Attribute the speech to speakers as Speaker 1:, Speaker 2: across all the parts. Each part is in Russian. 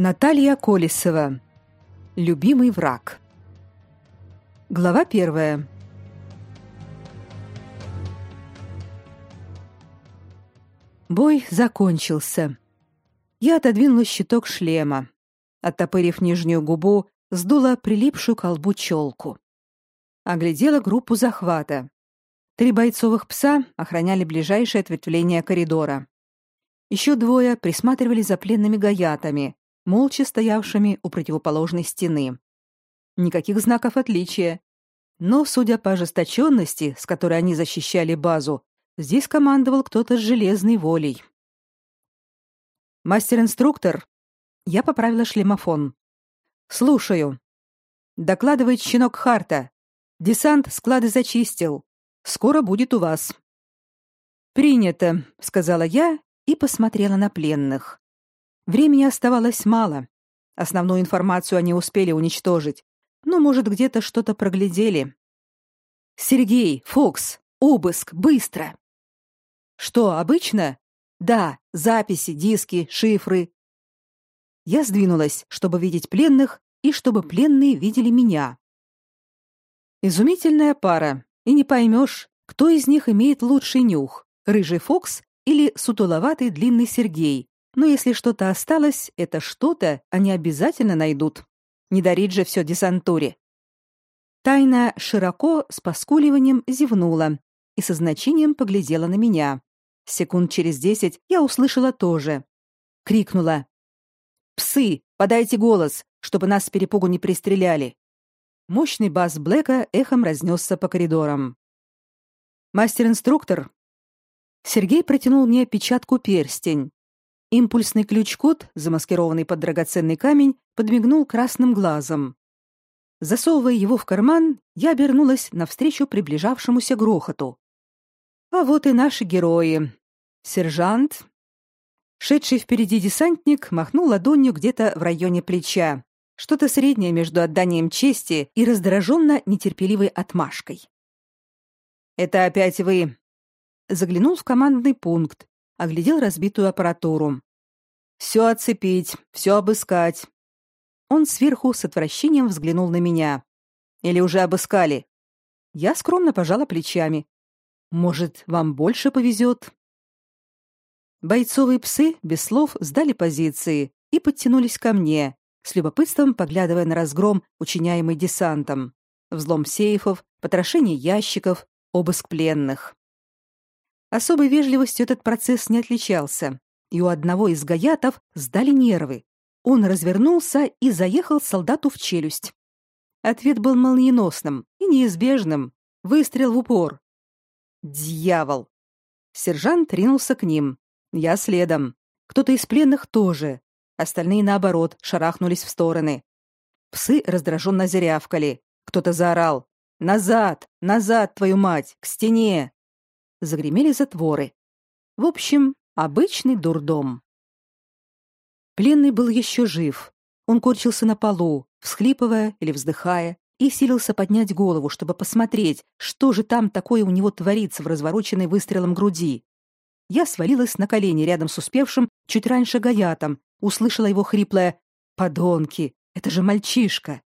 Speaker 1: Наталья Колесова. Любимый враг. Глава первая. Бой закончился. Я отодвинула щиток шлема. Оттопырив нижнюю губу, сдула прилипшую к колбу челку. Оглядела группу захвата. Три бойцовых пса охраняли ближайшее ответвление коридора. Еще двое присматривали за пленными гаятами, молча стоявшими у противоположной стены. Никаких знаков отличия. Но, судя по ожесточенности, с которой они защищали базу, здесь командовал кто-то с железной волей. «Мастер-инструктор!» Я поправила шлемофон. «Слушаю. Докладывает щенок Харта. Десант склады зачистил. Скоро будет у вас». «Принято», — сказала я и посмотрела на пленных. Времени оставалось мало. Основную информацию они успели уничтожить. Но, может, где-то что-то проглядели. Сергей, Фокс, обыск, быстро. Что, обычно? Да, записи, диски, шифры. Я сдвинулась, чтобы видеть пленных и чтобы пленные видели меня. Изумительная пара, и не поймешь, кто из них имеет лучший нюх: рыжий Фокс или сутуловатый длинный Сергей, но если что-то осталось, это что-то они обязательно найдут. Не дарить же все десантуре. Тайна широко с поскуливанием зевнула и со значением поглядела на меня. Секунд через десять я услышала тоже. Крикнула. «Псы, подайте голос, чтобы нас с перепугу не пристреляли!» Мощный бас Блэка эхом разнесся по коридорам. «Мастер-инструктор!» Сергей протянул мне печатку-перстень. Импульсный ключ-код, замаскированный под драгоценный камень, подмигнул красным глазом. Засовывая его в карман, я обернулась навстречу приближавшемуся грохоту. А вот и наши герои. Сержант, шедший впереди десантник, махнул ладонью где-то в районе плеча, что-то среднее между отданием чести и раздраженно нетерпеливой отмашкой. Это опять вы. Заглянул в командный пункт, оглядел разбитую аппаратуру. Все оцепить, все обыскать. Он сверху с отвращением взглянул на меня. Или уже обыскали? Я скромно пожала плечами. Может, вам больше повезет?» Бойцовые псы без слов сдали позиции и подтянулись ко мне, с любопытством поглядывая на разгром, учиняемый десантом, взлом сейфов, потрошение ящиков, обыск пленных. Особой вежливостью этот процесс не отличался, и у одного из гаятов сдали нервы. Он развернулся и заехал солдату в челюсть. Ответ был молниеносным и неизбежным. Выстрел в упор. Дьявол! Сержант ринулся к ним. Я следом. Кто-то из пленных тоже. Остальные, наоборот, шарахнулись в стороны. Псы раздраженно зырявкали. Кто-то заорал. «Назад! Назад, твою мать! К стене!» Загремели затворы. В общем, обычный дурдом. Пленный был еще жив. Он корчился на полу, всхлипывая или вздыхая, и силился поднять голову, чтобы посмотреть, что же там такое у него творится в развороченной выстрелом груди. Я свалилась на колени рядом с успевшим чуть раньше Гаятом, услышала его хриплое «Подонки! Это же мальчишка!»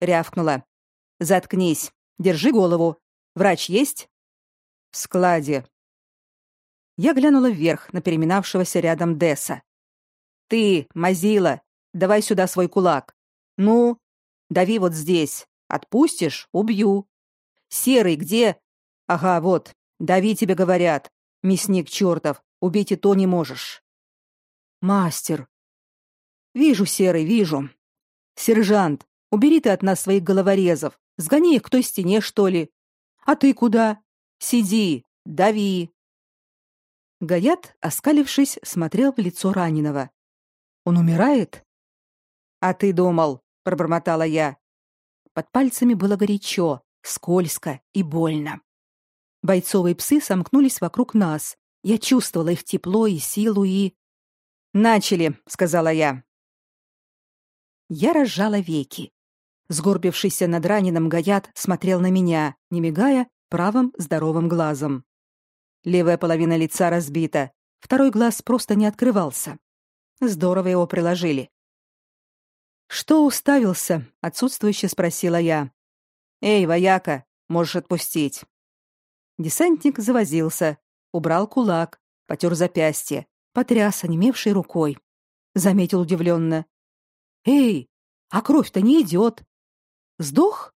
Speaker 1: Рявкнула. «Заткнись! Держи голову! Врач есть?» В складе. Я глянула вверх на переминавшегося рядом Десса. Ты, Мазила, давай сюда свой кулак. Ну, дави вот здесь. Отпустишь убью. Серый где? Ага, вот. Дави тебе говорят. Мясник чертов, убить и то не можешь. Мастер. Вижу, Серый, вижу. Сержант, убери ты от нас своих головорезов. Сгони их к той стене, что ли. А ты куда? Сиди, дави. Гаят, оскалившись, смотрел в лицо раненого. Он умирает? А ты думал, пробормотала я. Под пальцами было горячо, скользко и больно. Бойцовые псы сомкнулись вокруг нас. Я чувствовала их тепло и силу и Начали, сказала я. Я разжала веки. Сгорбившийся над раненым Гаят смотрел на меня, не мигая правым здоровым глазом. Левая половина лица разбита, второй глаз просто не открывался. Здорово его приложили. Что уставился? отсутствующе спросила я. Эй, вояка, можешь отпустить. Десантник завозился, убрал кулак, потер запястье, потряс онемевшей рукой. Заметил удивленно. «Эй, а кровь-то не идет. Сдох?»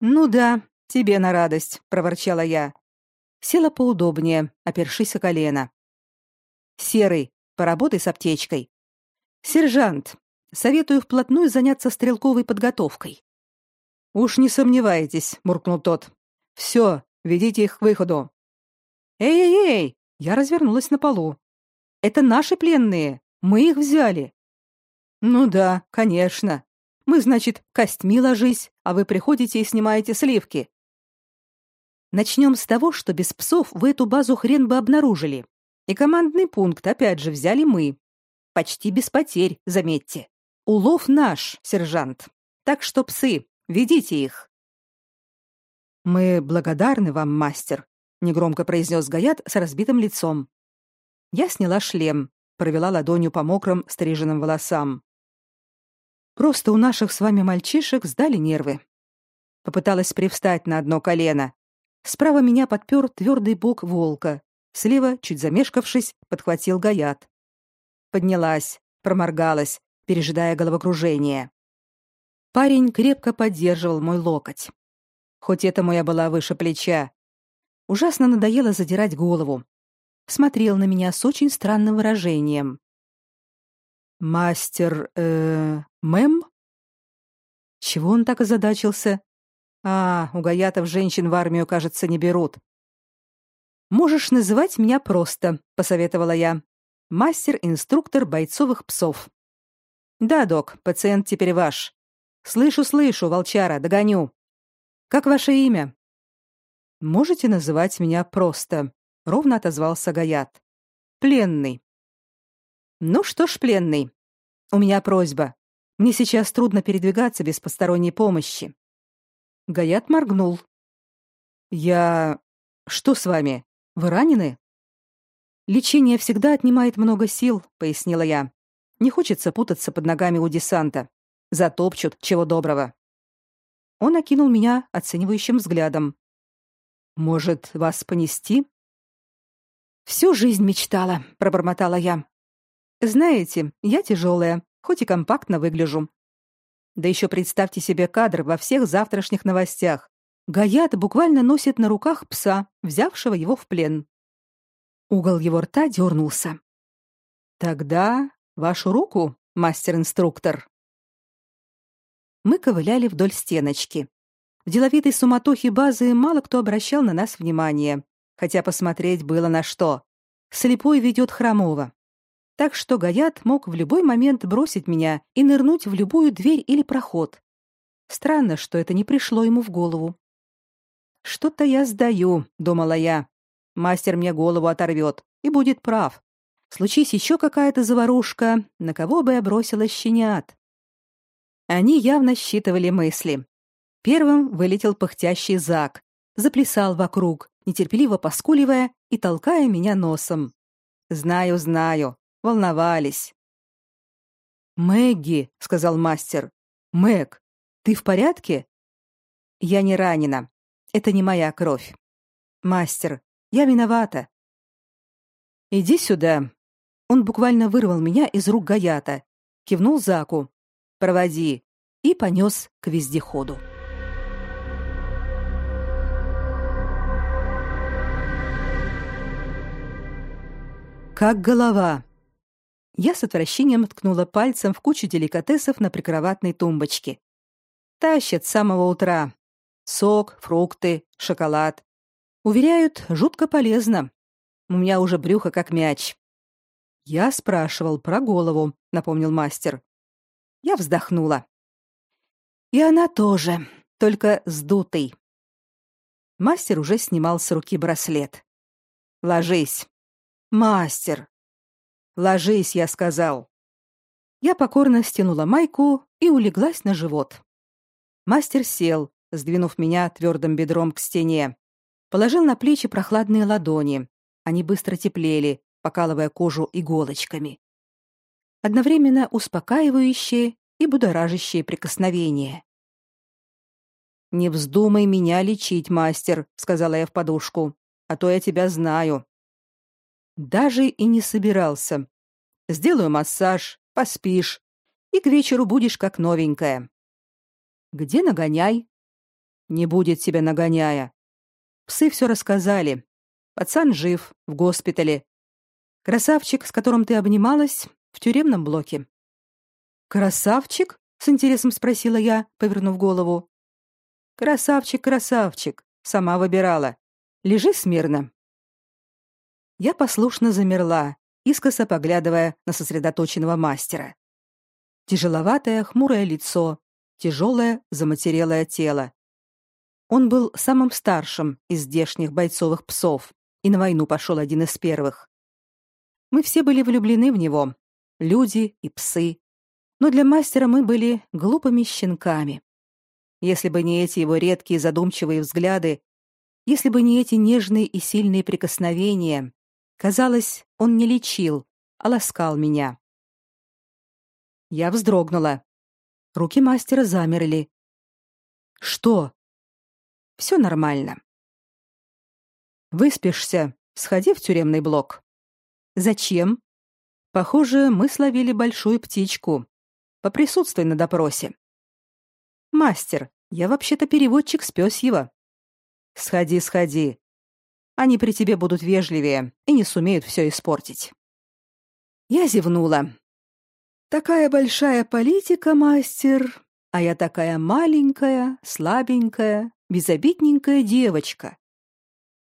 Speaker 1: «Ну да, тебе на радость», — проворчала я. Села поудобнее, опершись о колено. «Серый, поработай с аптечкой. Сержант, советую вплотную заняться стрелковой подготовкой». «Уж не сомневайтесь», — муркнул тот. «Все, ведите их к выходу». «Эй-эй-эй!» Я развернулась на полу. «Это наши пленные. Мы их взяли». «Ну да, конечно. Мы, значит, костьми ложись, а вы приходите и снимаете сливки». Начнем с того, что без псов вы эту базу хрен бы обнаружили. И командный пункт опять же взяли мы. Почти без потерь, заметьте. Улов наш, сержант. Так что псы, ведите их. Мы благодарны вам, мастер, негромко произнес Гаят с разбитым лицом. Я сняла шлем, провела ладонью по мокрым стриженным волосам. Просто у наших с вами мальчишек сдали нервы. Попыталась привстать на одно колено. Справа меня подпер твердый бок волка. Слева, чуть замешкавшись, подхватил Гаят. Поднялась, проморгалась, пережидая головокружение. Парень крепко поддерживал мой локоть. Хоть этому я была выше плеча. Ужасно надоело задирать голову. Смотрел на меня с очень странным выражением. «Мастер... э... мэм?» Чего он так озадачился? А, у гаятов женщин в армию, кажется, не берут. Можешь называть меня просто, посоветовала я. Мастер-инструктор бойцовых псов. Да, док, пациент теперь ваш. Слышу, слышу, волчара, догоню. Как ваше имя? Можете называть меня просто, ровно отозвался Гаят. Пленный. Ну что ж, пленный, у меня просьба. Мне сейчас трудно передвигаться без посторонней помощи. Гаят моргнул. Я Что с вами? Вы ранены? Лечение всегда отнимает много сил, пояснила я. Не хочется путаться под ногами у десанта. Затопчут, чего доброго. Он окинул меня оценивающим взглядом. Может, вас понести? Всю жизнь мечтала, пробормотала я. Знаете, я тяжелая, хоть и компактно выгляжу. Да еще представьте себе кадр во всех завтрашних новостях. Гаят буквально носит на руках пса, взявшего его в плен. Угол его рта дернулся. Тогда вашу руку, мастер-инструктор. Мы ковыляли вдоль стеночки. В деловитой суматохе базы мало кто обращал на нас внимание, хотя посмотреть было на что. Слепой ведет хромого так что Гаят мог в любой момент бросить меня и нырнуть в любую дверь или проход. Странно, что это не пришло ему в голову. Что-то я сдаю, думала я. Мастер мне голову оторвет и будет прав. Случись еще какая-то заварушка, на кого бы я бросила щенят? Они явно считывали мысли. Первым вылетел пыхтящий Зак, заплясал вокруг, нетерпеливо поскуливая и толкая меня носом. Знаю, знаю, волновались. «Мэгги», — сказал мастер. «Мэг, ты в порядке?» «Я не ранена. Это не моя кровь. Мастер, я виновата». «Иди сюда». Он буквально вырвал меня из рук Гаята, кивнул Заку. «Проводи» и понес к вездеходу. Как голова, я с отвращением ткнула пальцем в кучу деликатесов на прикроватной тумбочке. Тащат с самого утра. Сок, фрукты, шоколад. Уверяют, жутко полезно. У меня уже брюхо как мяч. Я спрашивал про голову, напомнил мастер. Я вздохнула. И она тоже, только сдутый. Мастер уже снимал с руки браслет. Ложись. Мастер, Ложись, я сказал. Я покорно стянула майку и улеглась на живот. Мастер сел, сдвинув меня твердым бедром к стене. Положил на плечи прохладные ладони. Они быстро теплели, покалывая кожу иголочками. Одновременно успокаивающие и будоражащее прикосновение. Не вздумай меня лечить, мастер, сказала я в подушку, а то я тебя знаю. Даже и не собирался. Сделаю массаж, поспишь, и к вечеру будешь как новенькая. Где нагоняй? Не будет тебя нагоняя. Псы все рассказали. Пацан жив, в госпитале. Красавчик, с которым ты обнималась, в тюремном блоке. Красавчик? с интересом спросила я, повернув голову. Красавчик, красавчик, сама выбирала. Лежи смирно. Я послушно замерла, искоса поглядывая на сосредоточенного мастера. Тяжеловатое, хмурое лицо, тяжелое, заматерелое тело. Он был самым старшим из здешних бойцовых псов и на войну пошел один из первых. Мы все были влюблены в него, люди и псы. Но для мастера мы были глупыми щенками. Если бы не эти его редкие задумчивые взгляды, если бы не эти нежные и сильные прикосновения, казалось, он не лечил, а ласкал меня. Я вздрогнула. Руки мастера замерли. Что? Все нормально. Выспишься, сходи в тюремный блок. Зачем? Похоже, мы словили большую птичку. Поприсутствуй на допросе. Мастер, я вообще-то переводчик с пёсьего. Сходи, сходи. Они при тебе будут вежливее и не сумеют все испортить. Я зевнула. Такая большая политика, мастер, а я такая маленькая, слабенькая, безобидненькая девочка.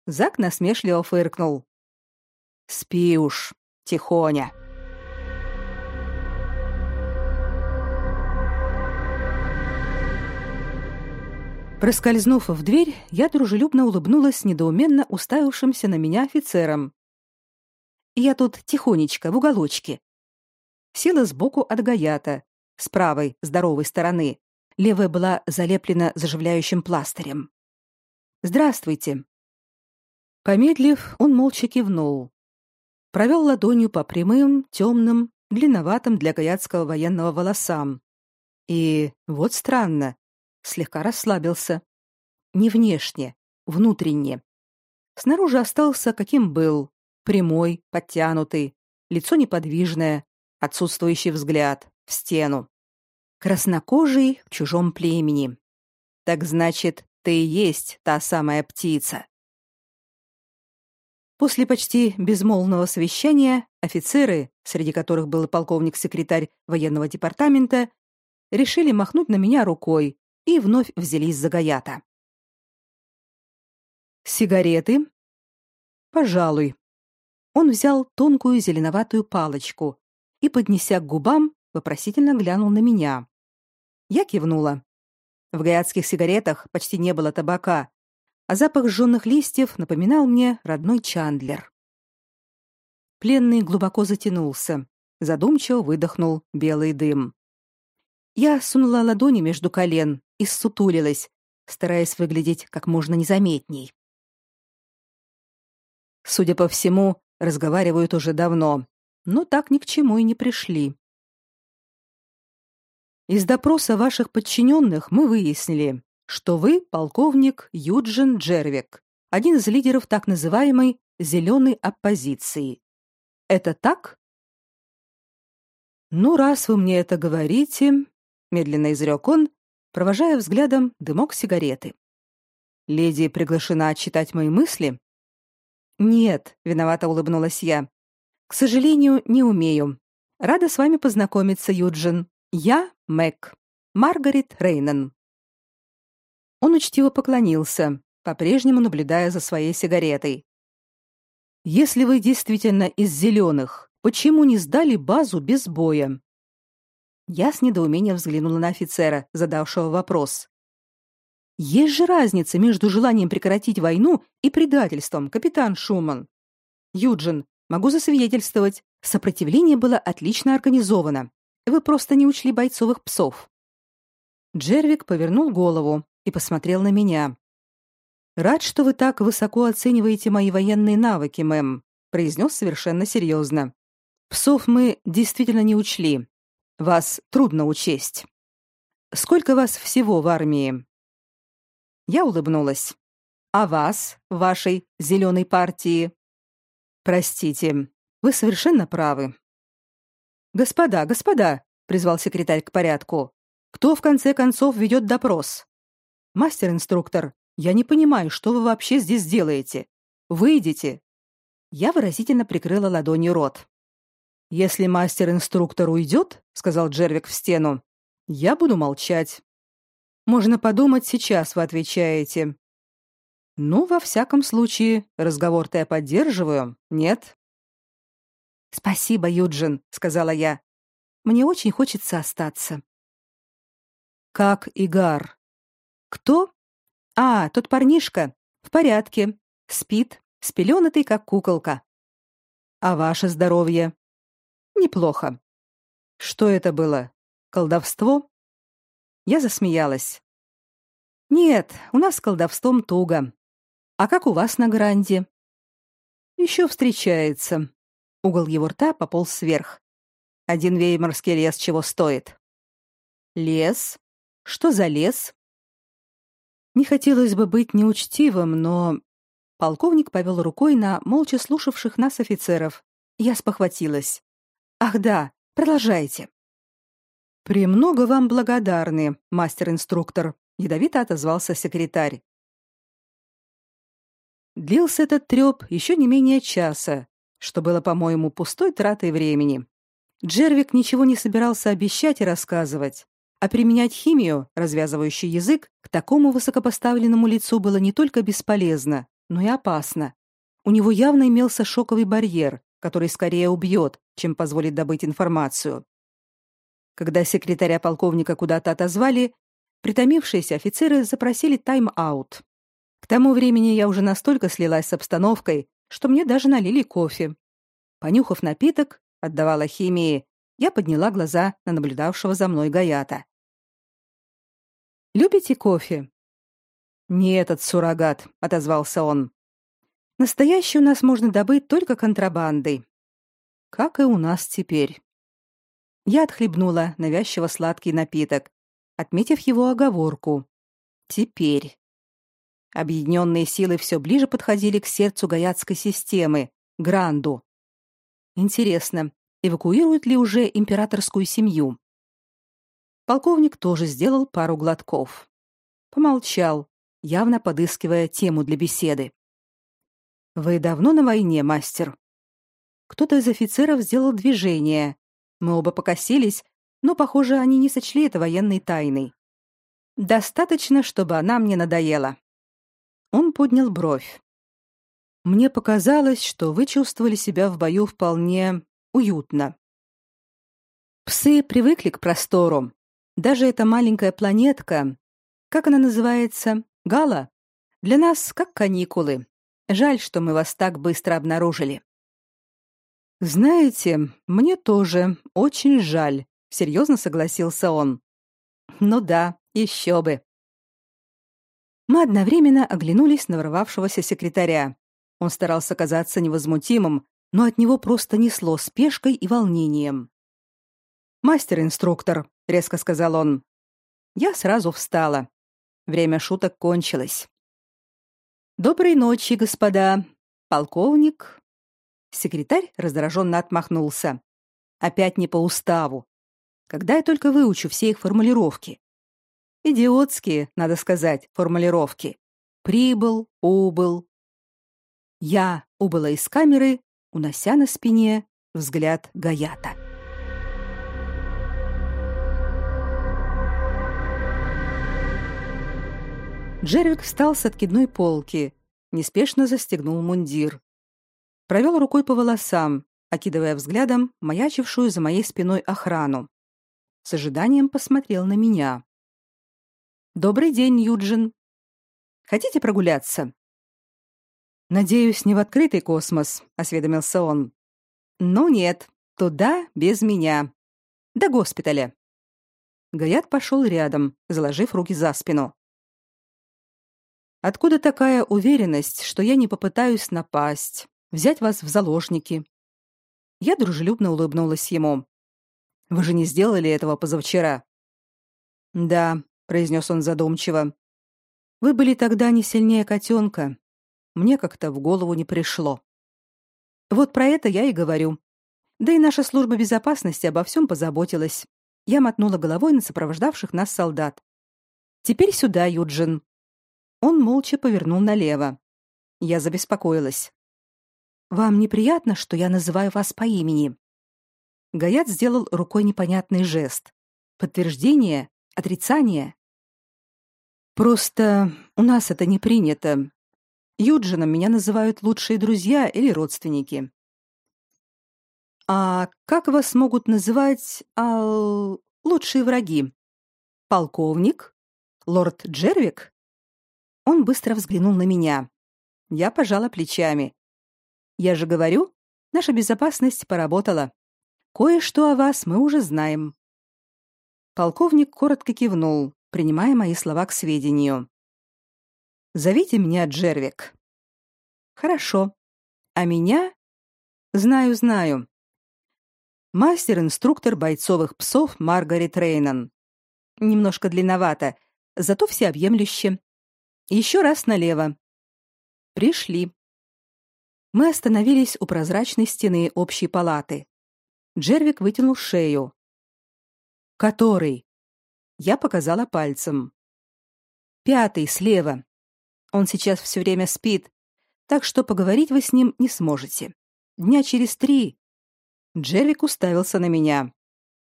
Speaker 1: Зак насмешливо фыркнул. Спи уж, тихоня. Проскользнув в дверь, я дружелюбно улыбнулась недоуменно уставившимся на меня офицерам. Я тут тихонечко в уголочке. Села сбоку от Гаята, с правой, здоровой стороны. Левая была залеплена заживляющим пластырем. Здравствуйте. Помедлив, он молча кивнул. Провел ладонью по прямым, темным, длинноватым для гаятского военного волосам. И вот странно, слегка расслабился. Не внешне, внутренне. Снаружи остался каким был, прямой, подтянутый, лицо неподвижное, отсутствующий взгляд в стену. Краснокожий в чужом племени. Так значит, ты и есть та самая птица. После почти безмолвного совещания офицеры, среди которых был полковник-секретарь военного департамента, решили махнуть на меня рукой и вновь взялись за Гаята. Сигареты? Пожалуй. Он взял тонкую зеленоватую палочку и, поднеся к губам, вопросительно глянул на меня. Я кивнула. В гаятских сигаретах почти не было табака, а запах жжёных листьев напоминал мне родной Чандлер. Пленный глубоко затянулся, задумчиво выдохнул белый дым. Я сунула ладони между колен и ссутулилась, стараясь выглядеть как можно незаметней. Судя по всему, разговаривают уже давно, но так ни к чему и не пришли. Из допроса ваших подчиненных мы выяснили, что вы полковник Юджин Джервик, один из лидеров так называемой зеленой оппозиции. Это так? Ну, раз вы мне это говорите, медленно изрек он, провожая взглядом дымок сигареты. Леди приглашена читать мои мысли? Нет, виновато улыбнулась я. К сожалению, не умею. Рада с вами познакомиться, Юджин. Я Мэг, Маргарет Рейнен. Он учтиво поклонился, по-прежнему наблюдая за своей сигаретой. Если вы действительно из зеленых, почему не сдали базу без боя? Я с недоумением взглянула на офицера, задавшего вопрос. Есть же разница между желанием прекратить войну и предательством, капитан Шуман. Юджин, могу засвидетельствовать, сопротивление было отлично организовано. Вы просто не учли бойцовых псов. Джервик повернул голову, и посмотрел на меня. Рад, что вы так высоко оцениваете мои военные навыки, мэм, произнес совершенно серьезно. Псов мы действительно не учли. Вас трудно учесть. Сколько вас всего в армии? Я улыбнулась. А вас, вашей зеленой партии? Простите, вы совершенно правы. Господа, господа, призвал секретарь к порядку. Кто в конце концов ведет допрос? Мастер-инструктор, я не понимаю, что вы вообще здесь делаете. Выйдите. Я выразительно прикрыла ладонью рот. Если мастер-инструктор уйдет, сказал Джервик в стену, я буду молчать. Можно подумать, сейчас вы отвечаете. Ну, во всяком случае, разговор-то я поддерживаю, нет? Спасибо, Юджин, сказала я. Мне очень хочется остаться. Как Игар? Кто? А, тот парнишка. В порядке. Спит, спеленатый, как куколка. А ваше здоровье? Неплохо. Что это было? Колдовство? Я засмеялась. Нет, у нас с колдовством туго. А как у вас на гранде? Еще встречается. Угол его рта пополз вверх. Один веймарский лес чего стоит? Лес? Что за лес? Не хотелось бы быть неучтивым, но полковник повел рукой на молча слушавших нас офицеров. Я спохватилась. Ах да, продолжайте. Премного вам благодарны, мастер-инструктор, ядовито отозвался секретарь. Длился этот трёп еще не менее часа, что было, по-моему, пустой тратой времени. Джервик ничего не собирался обещать и рассказывать, а применять химию, развязывающий язык, к такому высокопоставленному лицу было не только бесполезно, но и опасно. У него явно имелся шоковый барьер, который скорее убьет, чем позволит добыть информацию. Когда секретаря полковника куда-то отозвали, притомившиеся офицеры запросили тайм-аут. К тому времени я уже настолько слилась с обстановкой, что мне даже налили кофе. Понюхав напиток, отдавала химии, я подняла глаза на наблюдавшего за мной Гаята. «Любите кофе?» «Не этот суррогат», — отозвался он. Настоящий у нас можно добыть только контрабандой. Как и у нас теперь. Я отхлебнула навязчиво сладкий напиток, отметив его оговорку. Теперь. Объединенные силы все ближе подходили к сердцу гаятской системы, Гранду. Интересно, эвакуируют ли уже императорскую семью? Полковник тоже сделал пару глотков. Помолчал, явно подыскивая тему для беседы. Вы давно на войне, мастер? Кто-то из офицеров сделал движение. Мы оба покосились, но, похоже, они не сочли это военной тайной. Достаточно, чтобы она мне надоела. Он поднял бровь. Мне показалось, что вы чувствовали себя в бою вполне уютно. Псы привыкли к простору. Даже эта маленькая планетка, как она называется, Гала, для нас как каникулы. Жаль, что мы вас так быстро обнаружили. Знаете, мне тоже очень жаль, серьезно согласился он. Ну да, еще бы. Мы одновременно оглянулись на ворвавшегося секретаря. Он старался казаться невозмутимым, но от него просто несло спешкой и волнением. «Мастер-инструктор», — резко сказал он. Я сразу встала. Время шуток кончилось. Доброй ночи, господа. Полковник. Секретарь раздраженно отмахнулся. Опять не по уставу. Когда я только выучу все их формулировки. Идиотские, надо сказать, формулировки. Прибыл, убыл. Я убыла из камеры, унося на спине взгляд Гаята. Джервик встал с откидной полки, неспешно застегнул мундир. Провел рукой по волосам, окидывая взглядом маячившую за моей спиной охрану. С ожиданием посмотрел на меня. «Добрый день, Юджин. Хотите прогуляться?» «Надеюсь, не в открытый космос», — осведомился он. «Ну нет, туда без меня. До госпиталя». Гаят пошел рядом, заложив руки за спину. Откуда такая уверенность, что я не попытаюсь напасть, взять вас в заложники? Я дружелюбно улыбнулась ему. Вы же не сделали этого позавчера. Да, произнес он задумчиво. Вы были тогда не сильнее котенка. Мне как-то в голову не пришло. Вот про это я и говорю. Да и наша служба безопасности обо всем позаботилась. Я мотнула головой на сопровождавших нас солдат. Теперь сюда, Юджин. Он молча повернул налево. Я забеспокоилась. Вам неприятно, что я называю вас по имени? Гаят сделал рукой непонятный жест. Подтверждение, отрицание. Просто у нас это не принято. Юджином меня называют лучшие друзья или родственники. А как вас могут называть а, лучшие враги? Полковник? Лорд Джервик? Он быстро взглянул на меня. Я пожала плечами. Я же говорю, наша безопасность поработала. Кое-что о вас мы уже знаем. Полковник коротко кивнул, принимая мои слова к сведению. Зовите меня Джервик. Хорошо. А меня? Знаю, знаю. Мастер-инструктор бойцовых псов Маргарет Рейнан. Немножко длинновато, зато всеобъемлюще. Еще раз налево. Пришли. Мы остановились у прозрачной стены общей палаты. Джервик вытянул шею. Который? Я показала пальцем. Пятый слева. Он сейчас все время спит, так что поговорить вы с ним не сможете. Дня через три. Джервик уставился на меня.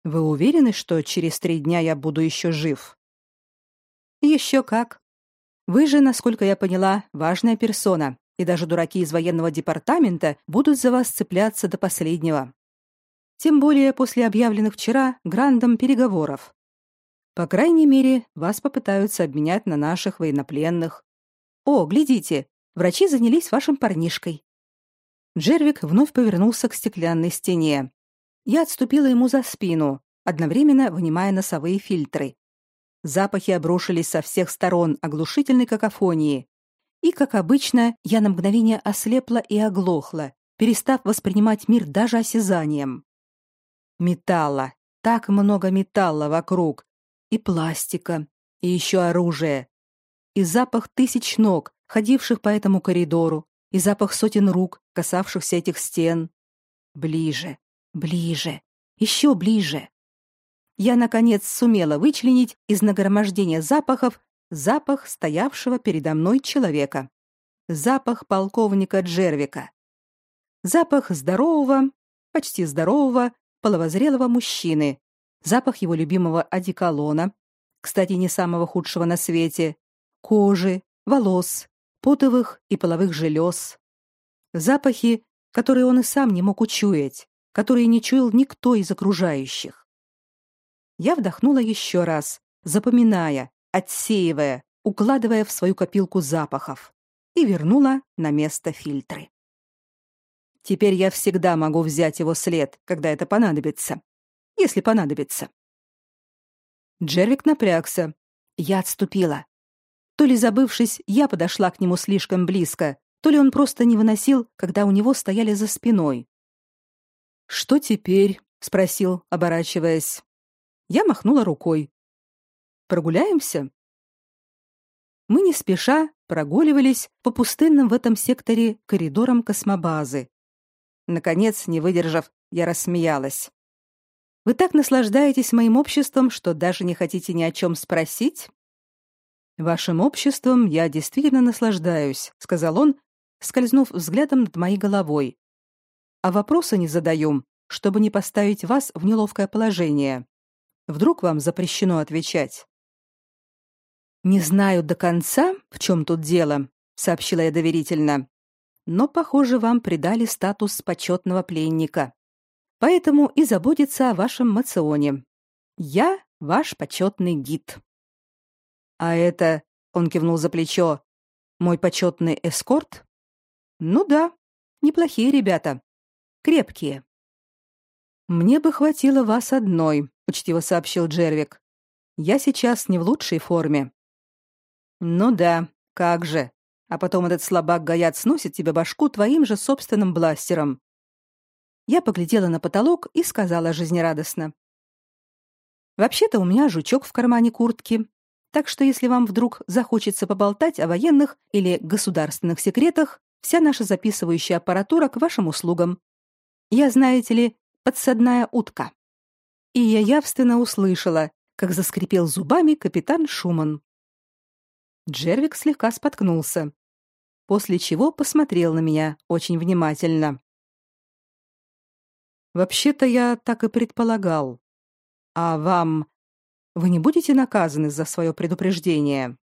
Speaker 1: Вы уверены, что через три дня я буду еще жив? Еще как. Вы же, насколько я поняла, важная персона, и даже дураки из военного департамента будут за вас цепляться до последнего. Тем более после объявленных вчера грандом переговоров. По крайней мере, вас попытаются обменять на наших военнопленных. О, глядите, врачи занялись вашим парнишкой. Джервик вновь повернулся к стеклянной стене. Я отступила ему за спину, одновременно вынимая носовые фильтры. Запахи обрушились со всех сторон оглушительной какофонии. И, как обычно, я на мгновение ослепла и оглохла, перестав воспринимать мир даже осязанием. Металла, так много металла вокруг, и пластика, и еще оружие, и запах тысяч ног, ходивших по этому коридору, и запах сотен рук, касавшихся этих стен. Ближе, ближе, еще ближе. Я, наконец, сумела вычленить из нагромождения запахов запах стоявшего передо мной человека. Запах полковника Джервика. Запах здорового, почти здорового, половозрелого мужчины, запах его любимого одеколона, кстати, не самого худшего на свете, кожи, волос, потовых и половых желез. Запахи, которые он и сам не мог учуять, которые не чуял никто из окружающих. Я вдохнула еще раз, запоминая, отсеивая, укладывая в свою копилку запахов и вернула на место фильтры. Теперь я всегда могу взять его след, когда это понадобится. Если понадобится. Джервик напрягся. Я отступила. То ли забывшись, я подошла к нему слишком близко, то ли он просто не выносил, когда у него стояли за спиной. «Что теперь?» — спросил, оборачиваясь. Я махнула рукой. «Прогуляемся?» Мы не спеша прогуливались по пустынным в этом секторе коридорам космобазы, Наконец, не выдержав, я рассмеялась. Вы так наслаждаетесь моим обществом, что даже не хотите ни о чем спросить? Вашим обществом я действительно наслаждаюсь, сказал он, скользнув взглядом над моей головой. А вопросы не задаю, чтобы не поставить вас в неловкое положение. Вдруг вам запрещено отвечать. Не знаю до конца, в чем тут дело, сообщила я доверительно но, похоже, вам придали статус почетного пленника. Поэтому и заботиться о вашем мационе. Я ваш почетный гид. А это, он кивнул за плечо, мой почетный эскорт? Ну да, неплохие ребята. Крепкие. Мне бы хватило вас одной, учтиво сообщил Джервик. Я сейчас не в лучшей форме. Ну да, как же а потом этот слабак Гаят сносит тебе башку твоим же собственным бластером. Я поглядела на потолок и сказала жизнерадостно: Вообще-то у меня жучок в кармане куртки, так что если вам вдруг захочется поболтать о военных или государственных секретах, вся наша записывающая аппаратура к вашим услугам. Я, знаете ли, подсадная утка. И я явственно услышала, как заскрипел зубами капитан Шуман. Джервик слегка споткнулся, после чего посмотрел на меня очень внимательно. Вообще-то я так и предполагал. А вам вы не будете наказаны за свое предупреждение?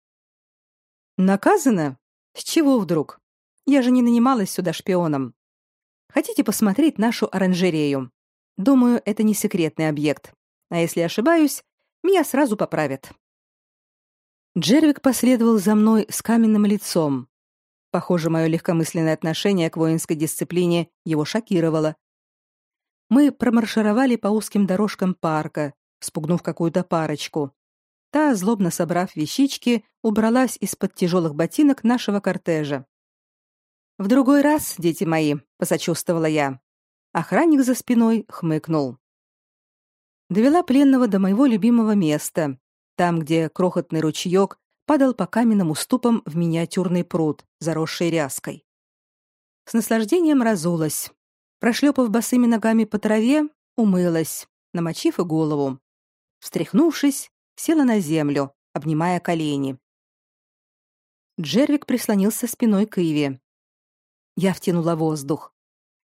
Speaker 1: Наказана? С чего вдруг? Я же не нанималась сюда шпионом. Хотите посмотреть нашу оранжерею? Думаю, это не секретный объект. А если ошибаюсь, меня сразу поправят. Джервик последовал за мной с каменным лицом. Похоже, мое легкомысленное отношение к воинской дисциплине его шокировало, мы промаршировали по узким дорожкам парка, спугнув какую-то парочку. Та, злобно собрав вещички, убралась из-под тяжелых ботинок нашего кортежа. В другой раз, дети мои, посочувствовала я. Охранник за спиной хмыкнул. Довела пленного до моего любимого места, там, где крохотный ручеек падал по каменным уступам в миниатюрный пруд, заросший ряской. С наслаждением разулась, Прошлепав босыми ногами по траве, умылась, намочив и голову. Встряхнувшись, села на землю, обнимая колени. Джервик прислонился спиной к Иве. Я втянула воздух.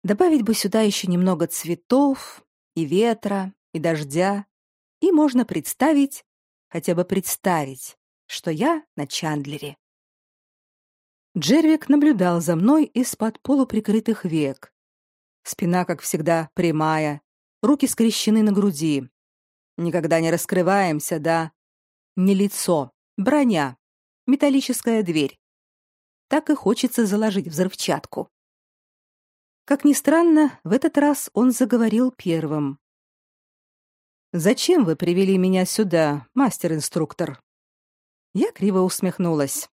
Speaker 1: Добавить бы сюда еще немного цветов, и ветра, и дождя, и можно представить, хотя бы представить, что я на Чандлере. Джервик наблюдал за мной из-под полуприкрытых век, Спина, как всегда, прямая, руки скрещены на груди. Никогда не раскрываемся, да? Не лицо, броня, металлическая дверь. Так и хочется заложить взрывчатку. Как ни странно, в этот раз он заговорил первым. Зачем вы привели меня сюда, мастер-инструктор? Я криво усмехнулась.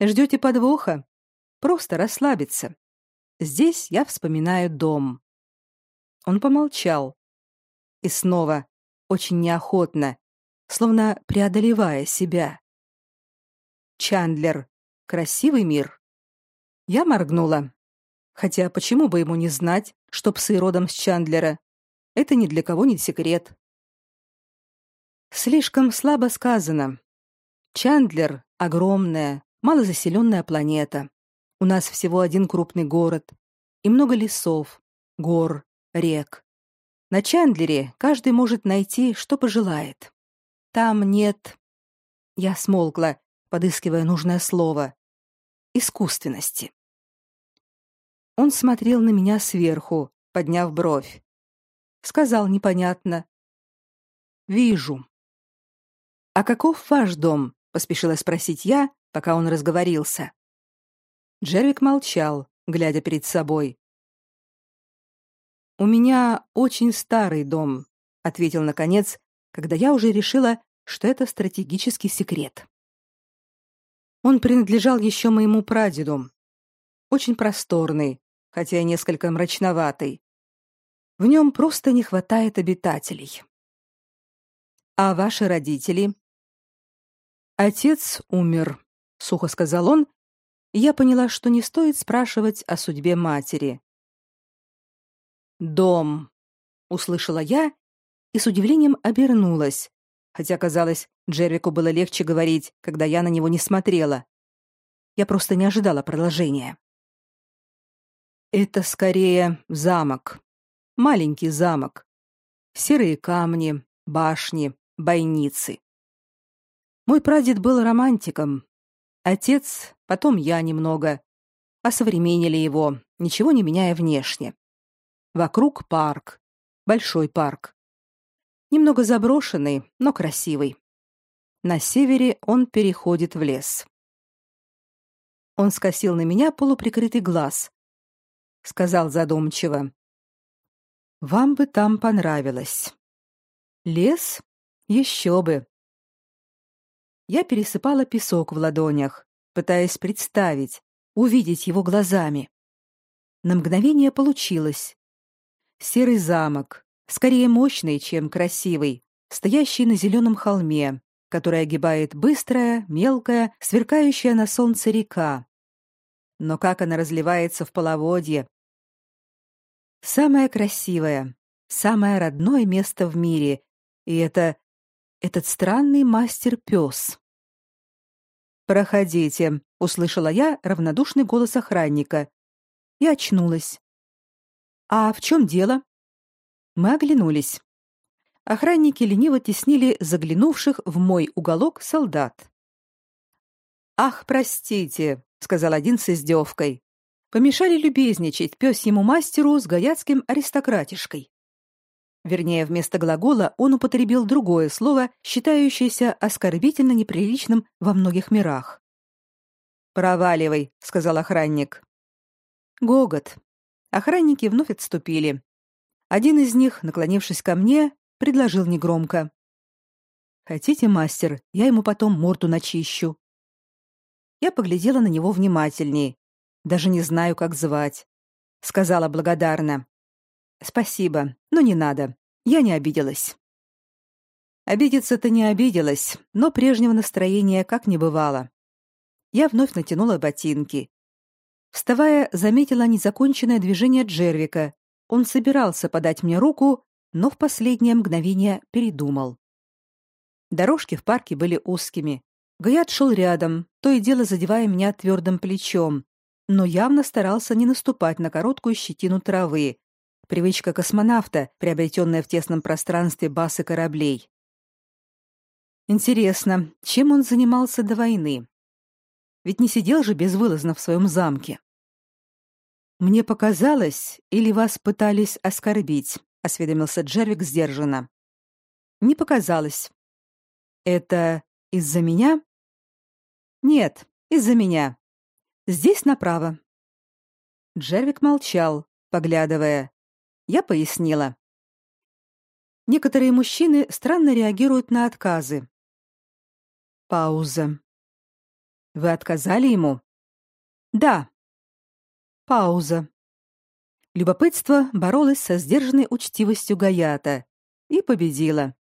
Speaker 1: Ждете подвоха? Просто расслабиться. Здесь я вспоминаю дом. Он помолчал. И снова, очень неохотно, словно преодолевая себя. Чандлер. Красивый мир. Я моргнула. Хотя почему бы ему не знать, что псы родом с Чандлера? Это ни для кого не секрет. Слишком слабо сказано. Чандлер огромная, малозаселенная планета. У нас всего один крупный город и много лесов, гор, рек. На Чандлере каждый может найти, что пожелает. Там нет... Я смолкла, подыскивая нужное слово. Искусственности. Он смотрел на меня сверху, подняв бровь. Сказал непонятно. «Вижу». «А каков ваш дом?» — поспешила спросить я, пока он разговорился. Джервик молчал, глядя перед собой. У меня очень старый дом, ответил наконец, когда я уже решила, что это стратегический секрет. Он принадлежал еще моему прадеду. Очень просторный, хотя и несколько мрачноватый. В нем просто не хватает обитателей. А ваши родители? Отец умер, сухо сказал он я поняла, что не стоит спрашивать о судьбе матери. «Дом», — услышала я и с удивлением обернулась, хотя, казалось, Джервику было легче говорить, когда я на него не смотрела. Я просто не ожидала продолжения. «Это скорее замок. Маленький замок. Серые камни, башни, бойницы. Мой прадед был романтиком, Отец, потом я немного. Осовременили его, ничего не меняя внешне. Вокруг парк. Большой парк. Немного заброшенный, но красивый. На севере он переходит в лес. Он скосил на меня полуприкрытый глаз. Сказал задумчиво. «Вам бы там понравилось». «Лес? Еще бы. Я пересыпала песок в ладонях, пытаясь представить, увидеть его глазами. На мгновение получилось. Серый замок, скорее мощный, чем красивый, стоящий на зеленом холме, который огибает быстрая, мелкая, сверкающая на солнце река. Но как она разливается в половодье! Самое красивое, самое родное место в мире, и это этот странный мастер-пес. «Проходите», — услышала я равнодушный голос охранника. И очнулась. «А в чем дело?» Мы оглянулись. Охранники лениво теснили заглянувших в мой уголок солдат. «Ах, простите», — сказал один с издевкой. «Помешали любезничать пёсьему мастеру с гаяцким аристократишкой». Вернее, вместо глагола он употребил другое слово, считающееся оскорбительно неприличным во многих мирах. «Проваливай», — сказал охранник. Гогот. Охранники вновь отступили. Один из них, наклонившись ко мне, предложил негромко: "Хотите, мастер, я ему потом морду начищу". Я поглядела на него внимательнее. Даже не знаю, как звать. Сказала благодарно: Спасибо, но не надо. Я не обиделась. Обидеться-то не обиделась, но прежнего настроения как не бывало. Я вновь натянула ботинки. Вставая, заметила незаконченное движение Джервика. Он собирался подать мне руку, но в последнее мгновение передумал. Дорожки в парке были узкими. Гаят шел рядом, то и дело задевая меня твердым плечом, но явно старался не наступать на короткую щетину травы, привычка космонавта, приобретенная в тесном пространстве баз кораблей. Интересно, чем он занимался до войны? Ведь не сидел же безвылазно в своем замке. Мне показалось, или вас пытались оскорбить, осведомился Джервик сдержанно. Не показалось. Это из-за меня? Нет, из-за меня. Здесь направо. Джервик молчал, поглядывая, я пояснила. Некоторые мужчины странно реагируют на отказы. Пауза. Вы отказали ему? Да. Пауза. Любопытство боролось со сдержанной учтивостью Гаята и победило.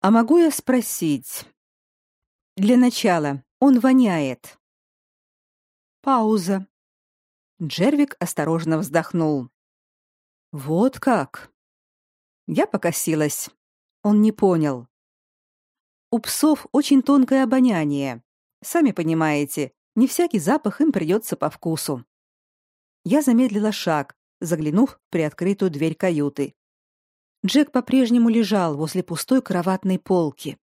Speaker 1: А могу я спросить? Для начала, он воняет. Пауза. Джервик осторожно вздохнул. Вот как. Я покосилась. Он не понял. У псов очень тонкое обоняние. Сами понимаете, не всякий запах им придется по вкусу. Я замедлила шаг, заглянув в приоткрытую дверь каюты. Джек по-прежнему лежал возле пустой кроватной полки.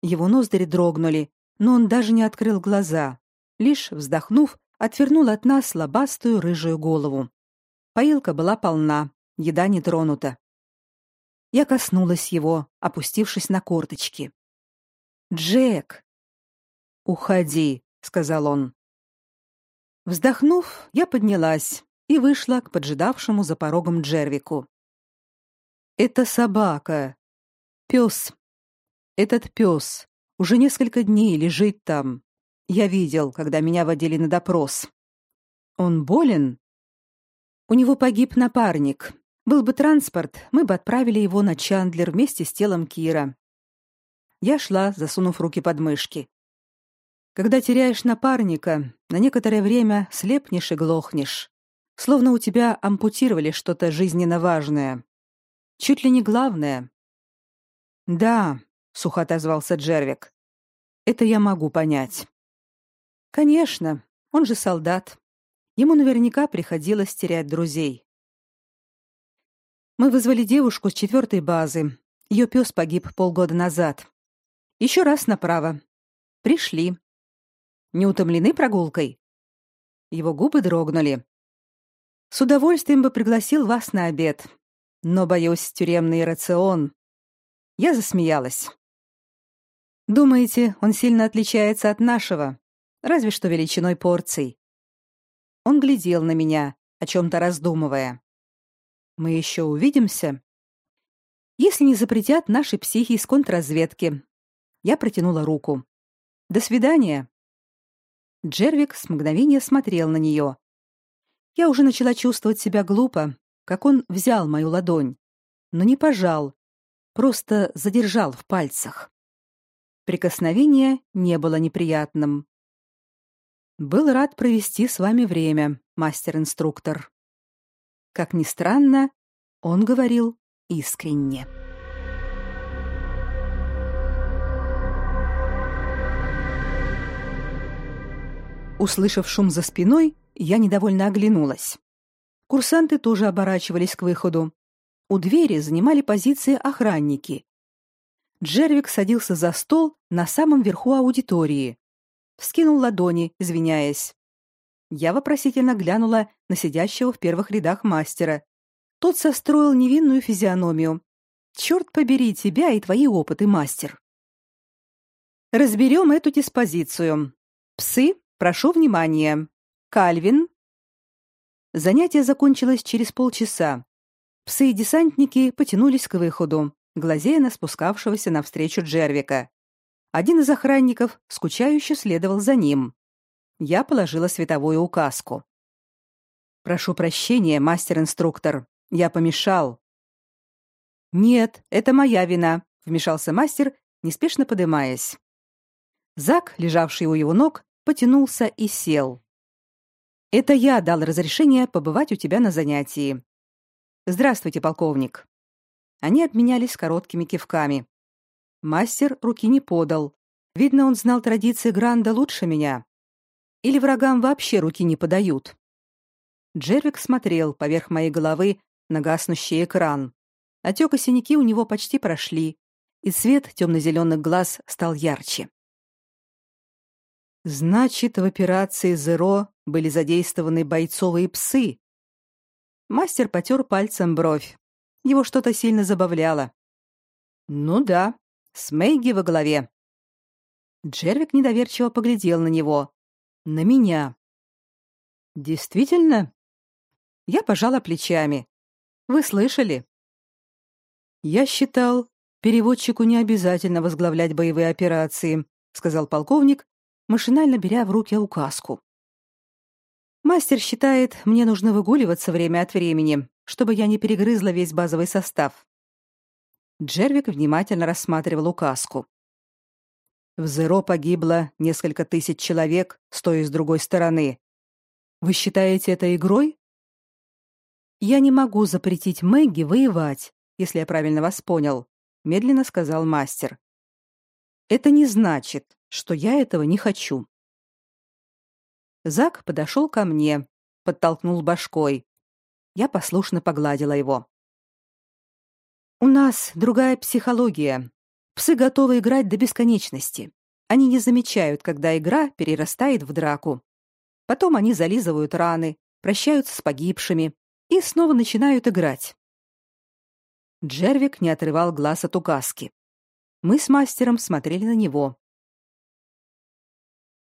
Speaker 1: Его ноздри дрогнули, но он даже не открыл глаза, лишь вздохнув, отвернул от нас лобастую рыжую голову. Поилка была полна, Еда не тронута. Я коснулась его, опустившись на корточки. Джек. Уходи, сказал он. Вздохнув, я поднялась и вышла к поджидавшему за порогом Джервику. Это собака. Пес. Этот пес уже несколько дней лежит там. Я видел, когда меня водили на допрос. Он болен? У него погиб напарник, был бы транспорт, мы бы отправили его на Чандлер вместе с телом Кира. Я шла, засунув руки под мышки. Когда теряешь напарника, на некоторое время слепнешь и глохнешь, словно у тебя ампутировали что-то жизненно важное. Чуть ли не главное. Да, сухо отозвался Джервик. Это я могу понять. Конечно, он же солдат. Ему наверняка приходилось терять друзей. Мы вызвали девушку с четвертой базы. Ее пес погиб полгода назад. Еще раз направо. Пришли. Не утомлены прогулкой? Его губы дрогнули. С удовольствием бы пригласил вас на обед, но боюсь, тюремный рацион. Я засмеялась. Думаете, он сильно отличается от нашего? Разве что величиной порций. Он глядел на меня, о чем то раздумывая. Мы еще увидимся. Если не запретят наши психи из контрразведки. Я протянула руку. До свидания. Джервик с мгновения смотрел на нее. Я уже начала чувствовать себя глупо, как он взял мою ладонь, но не пожал. просто задержал в пальцах. Прикосновение не было неприятным. Был рад провести с вами время, мастер-инструктор. Как ни странно, он говорил искренне. Услышав шум за спиной, я недовольно оглянулась. Курсанты тоже оборачивались к выходу. У двери занимали позиции охранники. Джервик садился за стол на самом верху аудитории. Вскинул ладони, извиняясь. Я вопросительно глянула на сидящего в первых рядах мастера. Тот состроил невинную физиономию. Черт побери тебя и твои опыты, мастер. Разберем эту диспозицию. Псы, прошу внимания. Кальвин. Занятие закончилось через полчаса. Псы и десантники потянулись к выходу, глазея на спускавшегося навстречу Джервика. Один из охранников скучающе следовал за ним. Я положила световую указку. Прошу прощения, мастер-инструктор. Я помешал. Нет, это моя вина, вмешался мастер, неспешно поднимаясь. Зак, лежавший у его ног, потянулся и сел. Это я дал разрешение побывать у тебя на занятии. Здравствуйте, полковник. Они обменялись короткими кивками. Мастер руки не подал. Видно, он знал традиции Гранда лучше меня. Или врагам вообще руки не подают. Джервик смотрел поверх моей головы на гаснущий экран. Отек и синяки у него почти прошли, и цвет темно-зеленых глаз стал ярче. Значит, в операции Зеро были задействованы бойцовые псы. Мастер потер пальцем бровь. Его что-то сильно забавляло. Ну да, с Мэгги во главе. Джервик недоверчиво поглядел на него. На меня. Действительно? Я пожала плечами. Вы слышали? Я считал, переводчику не обязательно возглавлять боевые операции, сказал полковник машинально беря в руки указку. Мастер считает, мне нужно выгуливаться время от времени, чтобы я не перегрызла весь базовый состав. Джервик внимательно рассматривал указку. В Зеро погибло несколько тысяч человек, стоя с другой стороны. Вы считаете это игрой? Я не могу запретить Мэгги воевать, если я правильно вас понял, медленно сказал мастер. Это не значит, что я этого не хочу. Зак подошел ко мне, подтолкнул башкой. Я послушно погладила его. У нас другая психология. Псы готовы играть до бесконечности. Они не замечают, когда игра перерастает в драку. Потом они зализывают раны, прощаются с погибшими и снова начинают играть. Джервик не отрывал глаз от указки. Мы с мастером смотрели на него.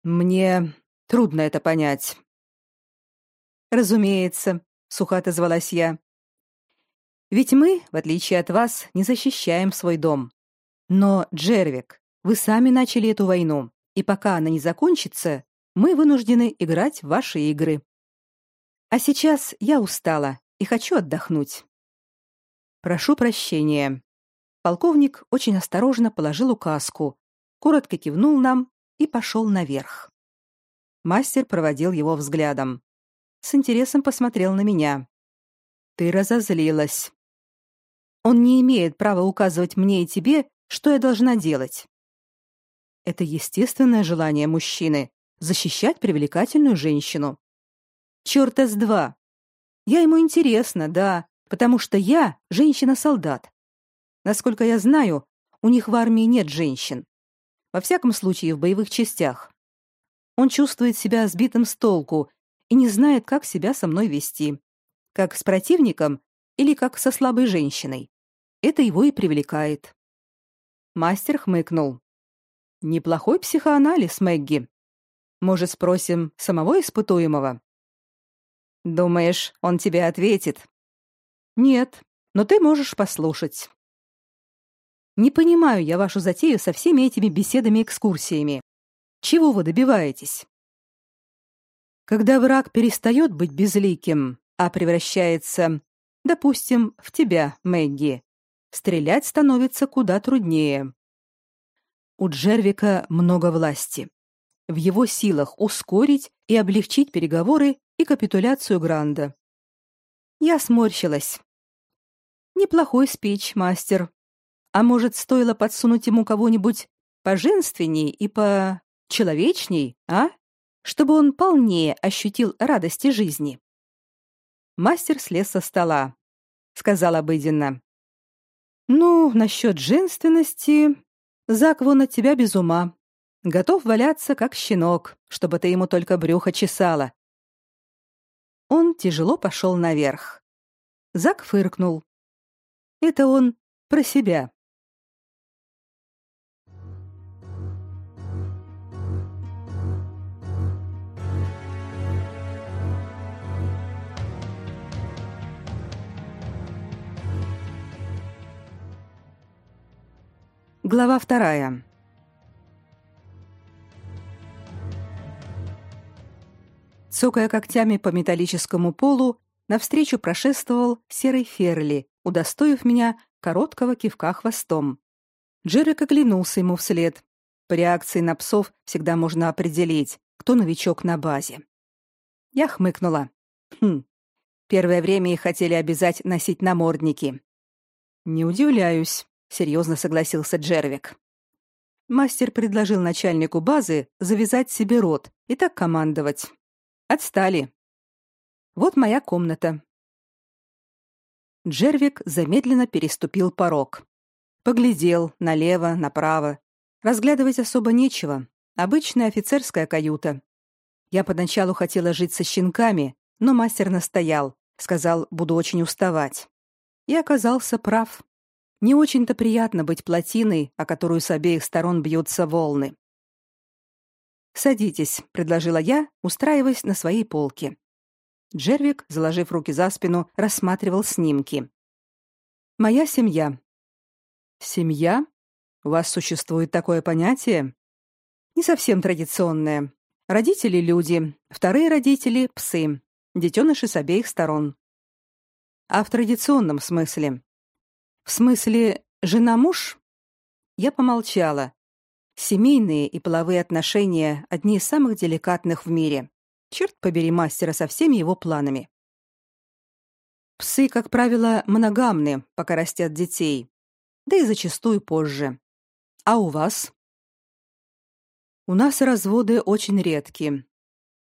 Speaker 1: Мне трудно это понять. Разумеется, сухо отозвалась я. Ведь мы, в отличие от вас, не защищаем свой дом. Но, Джервик, вы сами начали эту войну, и пока она не закончится, мы вынуждены играть в ваши игры. А сейчас я устала и хочу отдохнуть. Прошу прощения. Полковник очень осторожно положил указку, коротко кивнул нам и пошел наверх. Мастер проводил его взглядом. С интересом посмотрел на меня. Ты разозлилась. Он не имеет права указывать мне и тебе, что я должна делать. Это естественное желание мужчины защищать привлекательную женщину. Чёрта с два. Я ему интересна, да, потому что я женщина-солдат. Насколько я знаю, у них в армии нет женщин. Во всяком случае, в боевых частях. Он чувствует себя сбитым с толку и не знает, как себя со мной вести. Как с противником или как со слабой женщиной. Это его и привлекает. Мастер хмыкнул. Неплохой психоанализ, Мэгги. Может, спросим самого испытуемого? Думаешь, он тебе ответит? Нет, но ты можешь послушать. Не понимаю я вашу затею со всеми этими беседами-экскурсиями. Чего вы добиваетесь? Когда враг перестает быть безликим, а превращается, допустим, в тебя, Мэгги, стрелять становится куда труднее. У Джервика много власти. В его силах ускорить и облегчить переговоры и капитуляцию Гранда. Я сморщилась. Неплохой спич, мастер. А может, стоило подсунуть ему кого-нибудь поженственней и по человечней, а? Чтобы он полнее ощутил радости жизни. Мастер слез со стола. Сказал обыденно. «Ну, насчет женственности... Зак вон от тебя без ума. Готов валяться, как щенок, чтобы ты ему только брюхо чесала». Он тяжело пошел наверх. Зак фыркнул. Это он про себя. Глава вторая. Цокая когтями по металлическому полу, навстречу прошествовал серый Ферли, удостоив меня короткого кивка хвостом. Джерик оглянулся ему вслед. По реакции на псов всегда можно определить, кто новичок на базе. Я хмыкнула. Хм. Первое время их хотели обязать носить намордники. Не удивляюсь серьезно согласился Джервик. Мастер предложил начальнику базы завязать себе рот и так командовать. Отстали. Вот моя комната. Джервик замедленно переступил порог. Поглядел налево, направо. Разглядывать особо нечего. Обычная офицерская каюта. Я поначалу хотела жить со щенками, но мастер настоял, сказал, буду очень уставать. И оказался прав. Не очень-то приятно быть плотиной, о которую с обеих сторон бьются волны. «Садитесь», — предложила я, устраиваясь на своей полке. Джервик, заложив руки за спину, рассматривал снимки. «Моя семья». «Семья? У вас существует такое понятие?» «Не совсем традиционное. Родители — люди, вторые родители — псы, детеныши с обеих сторон». «А в традиционном смысле?» В смысле, жена-муж? Я помолчала. Семейные и половые отношения одни из самых деликатных в мире. Черт побери мастера со всеми его планами. Псы, как правило, моногамны, пока растят детей, да и зачастую позже. А у вас? У нас разводы очень редки.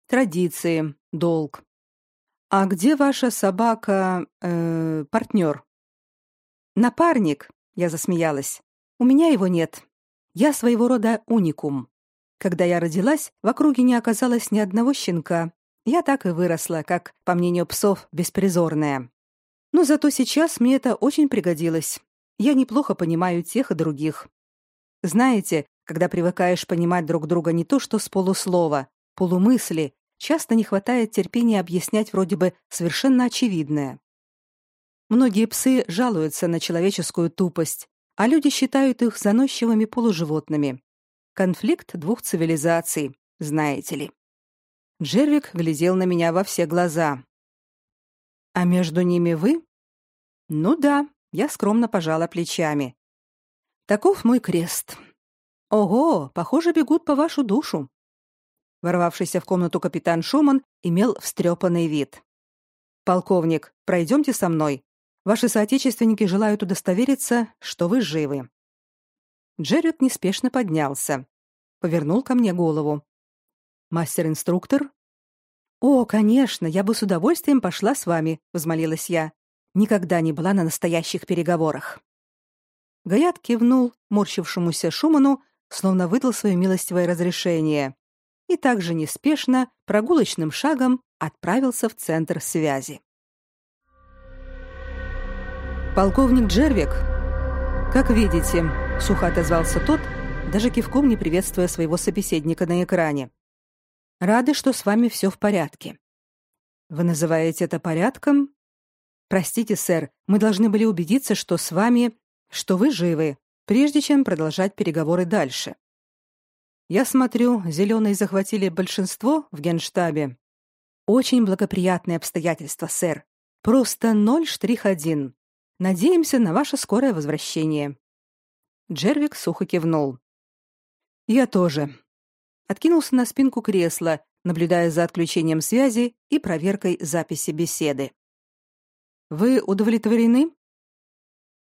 Speaker 1: Традиции, долг. А где ваша собака, э, партнер? Напарник, я засмеялась. У меня его нет. Я своего рода уникум. Когда я родилась, в округе не оказалось ни одного щенка. Я так и выросла, как, по мнению псов, беспризорная. Но зато сейчас мне это очень пригодилось. Я неплохо понимаю тех и других. Знаете, когда привыкаешь понимать друг друга не то что с полуслова, полумысли, часто не хватает терпения объяснять вроде бы совершенно очевидное. Многие псы жалуются на человеческую тупость, а люди считают их заносчивыми полуживотными. Конфликт двух цивилизаций, знаете ли. Джервик глядел на меня во все глаза. А между ними вы? Ну да, я скромно пожала плечами. Таков мой крест. Ого, похоже, бегут по вашу душу. Ворвавшийся в комнату капитан Шуман имел встрепанный вид. Полковник, пройдемте со мной. Ваши соотечественники желают удостовериться, что вы живы. Джеррит неспешно поднялся, повернул ко мне голову. Мастер-инструктор? О, конечно, я бы с удовольствием пошла с вами, взмолилась я. Никогда не была на настоящих переговорах. Гаят кивнул морщившемуся Шуману, словно выдал свое милостивое разрешение, и также неспешно, прогулочным шагом отправился в центр связи. Полковник Джервик. Как видите, сухо отозвался тот, даже кивком не приветствуя своего собеседника на экране. Рады, что с вами все в порядке. Вы называете это порядком? Простите, сэр, мы должны были убедиться, что с вами, что вы живы, прежде чем продолжать переговоры дальше. Я смотрю, зеленые захватили большинство в Генштабе. Очень благоприятные обстоятельства, сэр. Просто ноль штрих один. Надеемся на ваше скорое возвращение. Джервик сухо кивнул. Я тоже. Откинулся на спинку кресла, наблюдая за отключением связи и проверкой записи беседы. Вы удовлетворены?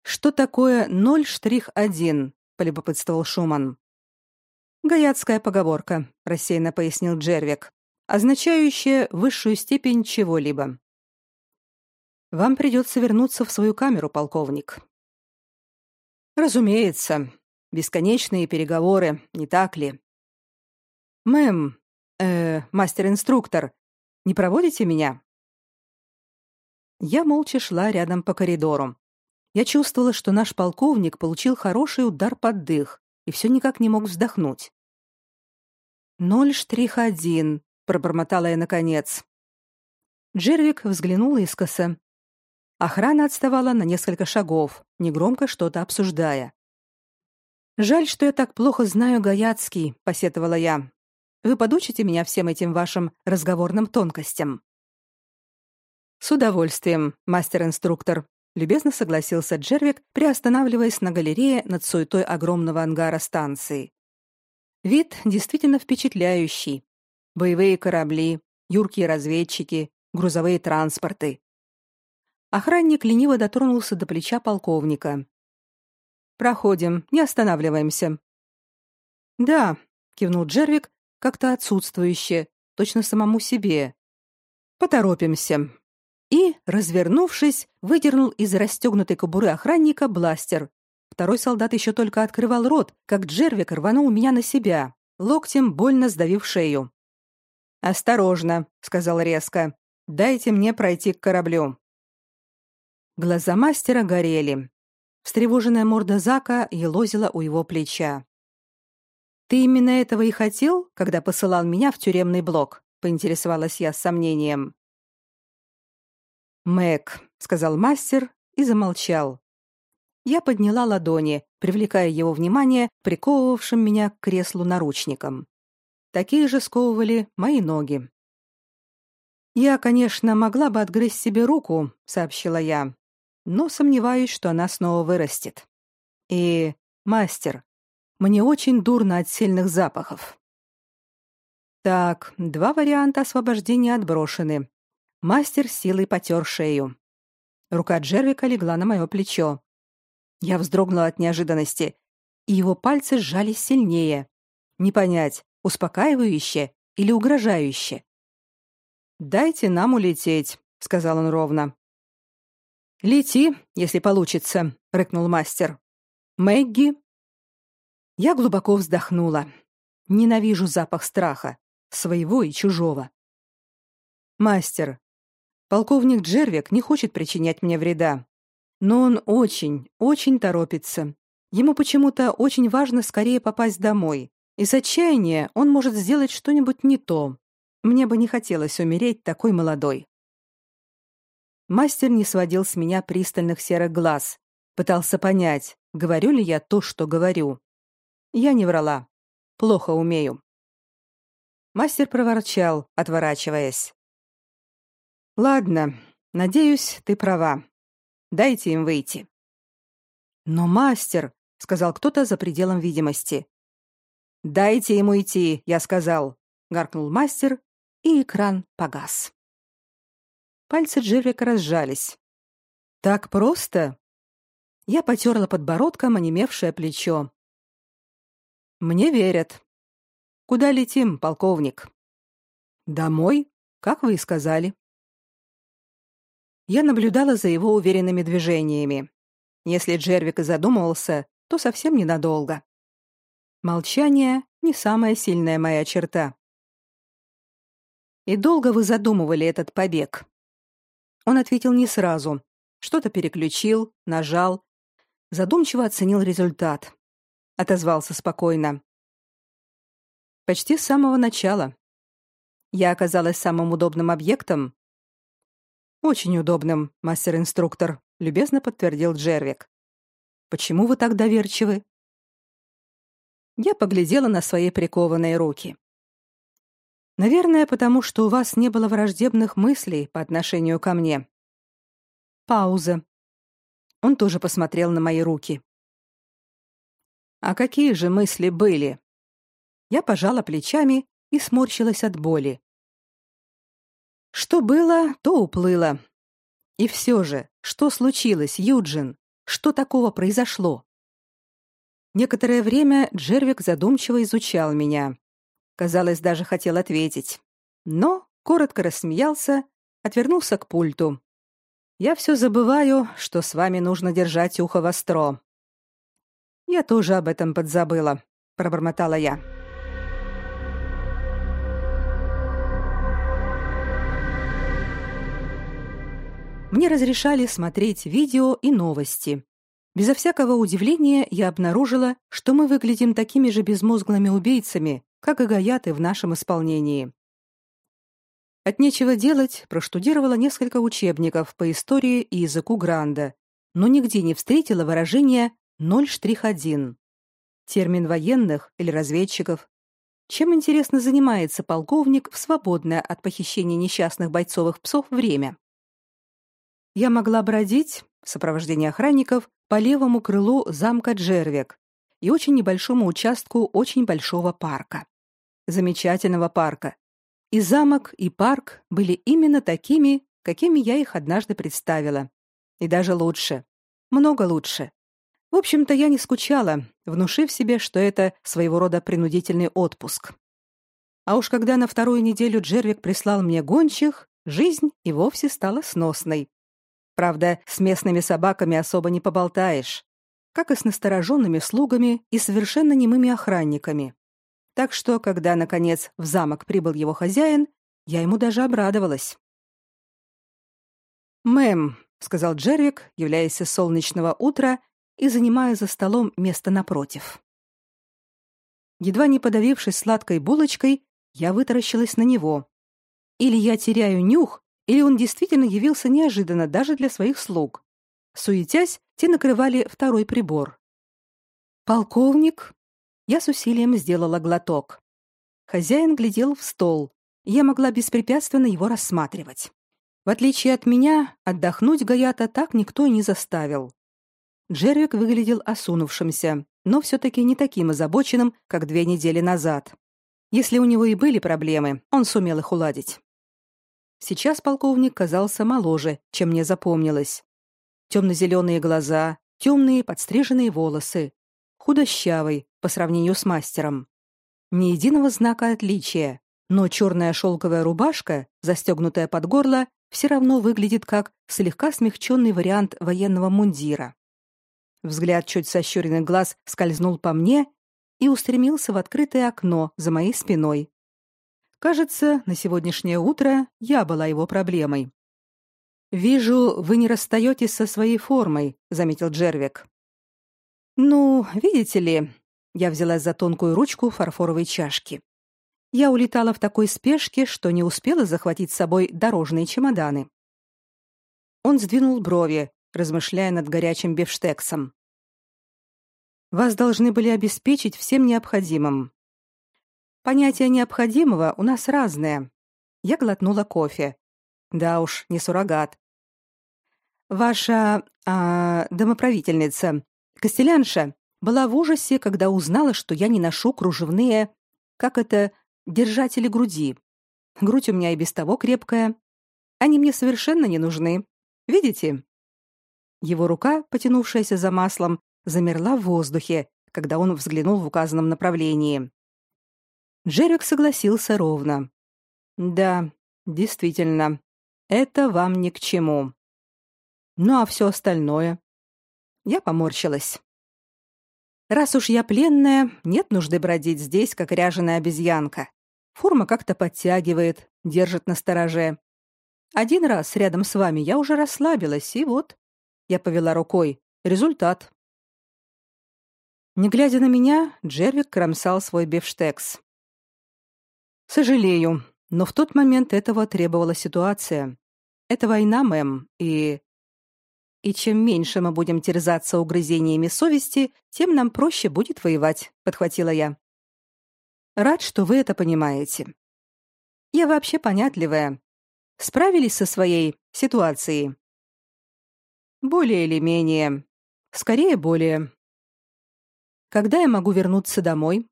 Speaker 1: Что такое 0-1? полюбопытствовал Шуман. Гаятская поговорка, рассеянно пояснил Джервик, означающая высшую степень чего-либо. Вам придется вернуться в свою камеру, полковник. Разумеется, бесконечные переговоры, не так ли? Мэм, э, мастер-инструктор, не проводите меня? Я молча шла рядом по коридору. Я чувствовала, что наш полковник получил хороший удар под дых и все никак не мог вздохнуть. «Ноль штрих один», — пробормотала я наконец. Джервик взглянул искоса, Охрана отставала на несколько шагов, негромко что-то обсуждая. Жаль, что я так плохо знаю гаятский, посетовала я. Вы подучите меня всем этим вашим разговорным тонкостям. С удовольствием, мастер-инструктор, любезно согласился Джервик, приостанавливаясь на галерее над суетой огромного ангара станции. Вид действительно впечатляющий. Боевые корабли, юркие разведчики, грузовые транспорты. Охранник лениво дотронулся до плеча полковника. Проходим, не останавливаемся. Да, кивнул Джервик, как-то отсутствующе, точно самому себе. Поторопимся. И, развернувшись, выдернул из расстегнутой кобуры охранника бластер. Второй солдат еще только открывал рот, как Джервик рванул меня на себя, локтем больно сдавив шею. «Осторожно», — сказал резко. «Дайте мне пройти к кораблю». Глаза мастера горели. Встревоженная морда Зака елозила у его плеча. Ты именно этого и хотел, когда посылал меня в тюремный блок, поинтересовалась я с сомнением. Мэг, сказал мастер и замолчал. Я подняла ладони, привлекая его внимание приковывавшим меня к креслу наручникам. Такие же сковывали мои ноги. Я, конечно, могла бы отгрызть себе руку, сообщила я, но сомневаюсь, что она снова вырастет. И, мастер, мне очень дурно от сильных запахов. Так, два варианта освобождения отброшены. Мастер силой потер шею. Рука Джервика легла на мое плечо. Я вздрогнула от неожиданности, и его пальцы сжались сильнее. Не понять, успокаивающе или угрожающе. «Дайте нам улететь», — сказал он ровно. Лети, если получится, рыкнул мастер. Мэгги. Я глубоко вздохнула. Ненавижу запах страха, своего и чужого. Мастер. Полковник Джервик не хочет причинять мне вреда, но он очень, очень торопится. Ему почему-то очень важно скорее попасть домой, и с отчаяния он может сделать что-нибудь не то. Мне бы не хотелось умереть такой молодой. Мастер не сводил с меня пристальных серых глаз, пытался понять, говорю ли я то, что говорю. Я не врала. Плохо умею. Мастер проворчал, отворачиваясь. Ладно, надеюсь, ты права. Дайте им выйти. Но мастер, сказал кто-то за пределом видимости. Дайте ему идти, я сказал, гаркнул мастер, и экран погас. Пальцы Джервика разжались. Так просто? Я потёрла подбородком онемевшее плечо. Мне верят. Куда летим, полковник? Домой, как вы и сказали. Я наблюдала за его уверенными движениями. Если Джервик и задумывался, то совсем ненадолго. Молчание не самая сильная моя черта. И долго вы задумывали этот побег? Он ответил не сразу. Что-то переключил, нажал, задумчиво оценил результат. Отозвался спокойно. Почти с самого начала. Я оказалась самым удобным объектом. Очень удобным, мастер-инструктор, любезно подтвердил Джервик. Почему вы так доверчивы? Я поглядела на свои прикованные руки. Наверное, потому что у вас не было враждебных мыслей по отношению ко мне. Пауза. Он тоже посмотрел на мои руки. А какие же мысли были? Я пожала плечами и сморщилась от боли. Что было, то уплыло. И все же, что случилось, Юджин? Что такого произошло? Некоторое время Джервик задумчиво изучал меня. Казалось, даже хотел ответить. Но коротко рассмеялся, отвернулся к пульту. Я все забываю, что с вами нужно держать ухо востро. Я тоже об этом подзабыла, пробормотала я. Мне разрешали смотреть видео и новости. Безо всякого удивления я обнаружила, что мы выглядим такими же безмозглыми убийцами, как и гаяты в нашем исполнении. От нечего делать проштудировала несколько учебников по истории и языку Гранда, но нигде не встретила выражение «ноль штрих один». Термин военных или разведчиков. Чем, интересно, занимается полковник в свободное от похищения несчастных бойцовых псов время? Я могла бродить в сопровождении охранников по левому крылу замка Джервик и очень небольшому участку очень большого парка. Замечательного парка, и замок, и парк были именно такими, какими я их однажды представила. И даже лучше. Много лучше. В общем-то, я не скучала, внушив себе, что это своего рода принудительный отпуск. А уж когда на вторую неделю Джервик прислал мне гончих, жизнь и вовсе стала сносной. Правда, с местными собаками особо не поболтаешь, как и с настороженными слугами и совершенно немыми охранниками. Так что, когда наконец в замок прибыл его хозяин, я ему даже обрадовалась. "Мэм", сказал Джервик, являясь из солнечного утра и занимая за столом место напротив. Едва не подавившись сладкой булочкой, я вытаращилась на него. Или я теряю нюх, или он действительно явился неожиданно даже для своих слуг. Суетясь, те накрывали второй прибор. Полковник я с усилием сделала глоток. Хозяин глядел в стол, я могла беспрепятственно его рассматривать. В отличие от меня, отдохнуть Гаята так никто и не заставил. Джервик выглядел осунувшимся, но все-таки не таким озабоченным, как две недели назад. Если у него и были проблемы, он сумел их уладить. Сейчас полковник казался моложе, чем мне запомнилось. Темно-зеленые глаза, темные подстриженные волосы, худощавый по сравнению с мастером. Ни единого знака отличия, но черная шелковая рубашка, застегнутая под горло, все равно выглядит как слегка смягченный вариант военного мундира. Взгляд чуть сощуренных глаз скользнул по мне и устремился в открытое окно за моей спиной. Кажется, на сегодняшнее утро я была его проблемой. «Вижу, вы не расстаетесь со своей формой», — заметил Джервик. Ну, видите ли, я взялась за тонкую ручку фарфоровой чашки. Я улетала в такой спешке, что не успела захватить с собой дорожные чемоданы. Он сдвинул брови, размышляя над горячим бифштексом. Вас должны были обеспечить всем необходимым. Понятие необходимого у нас разное. Я глотнула кофе. Да уж, не суррогат. Ваша а, домоправительница Костелянша была в ужасе, когда узнала, что я не ношу кружевные, как это, держатели груди. Грудь у меня и без того крепкая. Они мне совершенно не нужны. Видите? Его рука, потянувшаяся за маслом, замерла в воздухе, когда он взглянул в указанном направлении. Джерик согласился ровно. Да, действительно, это вам ни к чему. Ну а все остальное? Я поморщилась. Раз уж я пленная, нет нужды бродить здесь, как ряженая обезьянка. Форма как-то подтягивает, держит на стороже. Один раз рядом с вами я уже расслабилась, и вот я повела рукой. Результат. Не глядя на меня, Джервик кромсал свой бифштекс. Сожалею, но в тот момент этого требовала ситуация. Это война, мэм, и и чем меньше мы будем терзаться угрызениями совести, тем нам проще будет воевать, подхватила я. Рад, что вы это понимаете. Я вообще понятливая. Справились со своей ситуацией. Более или менее. Скорее, более. Когда я могу вернуться домой?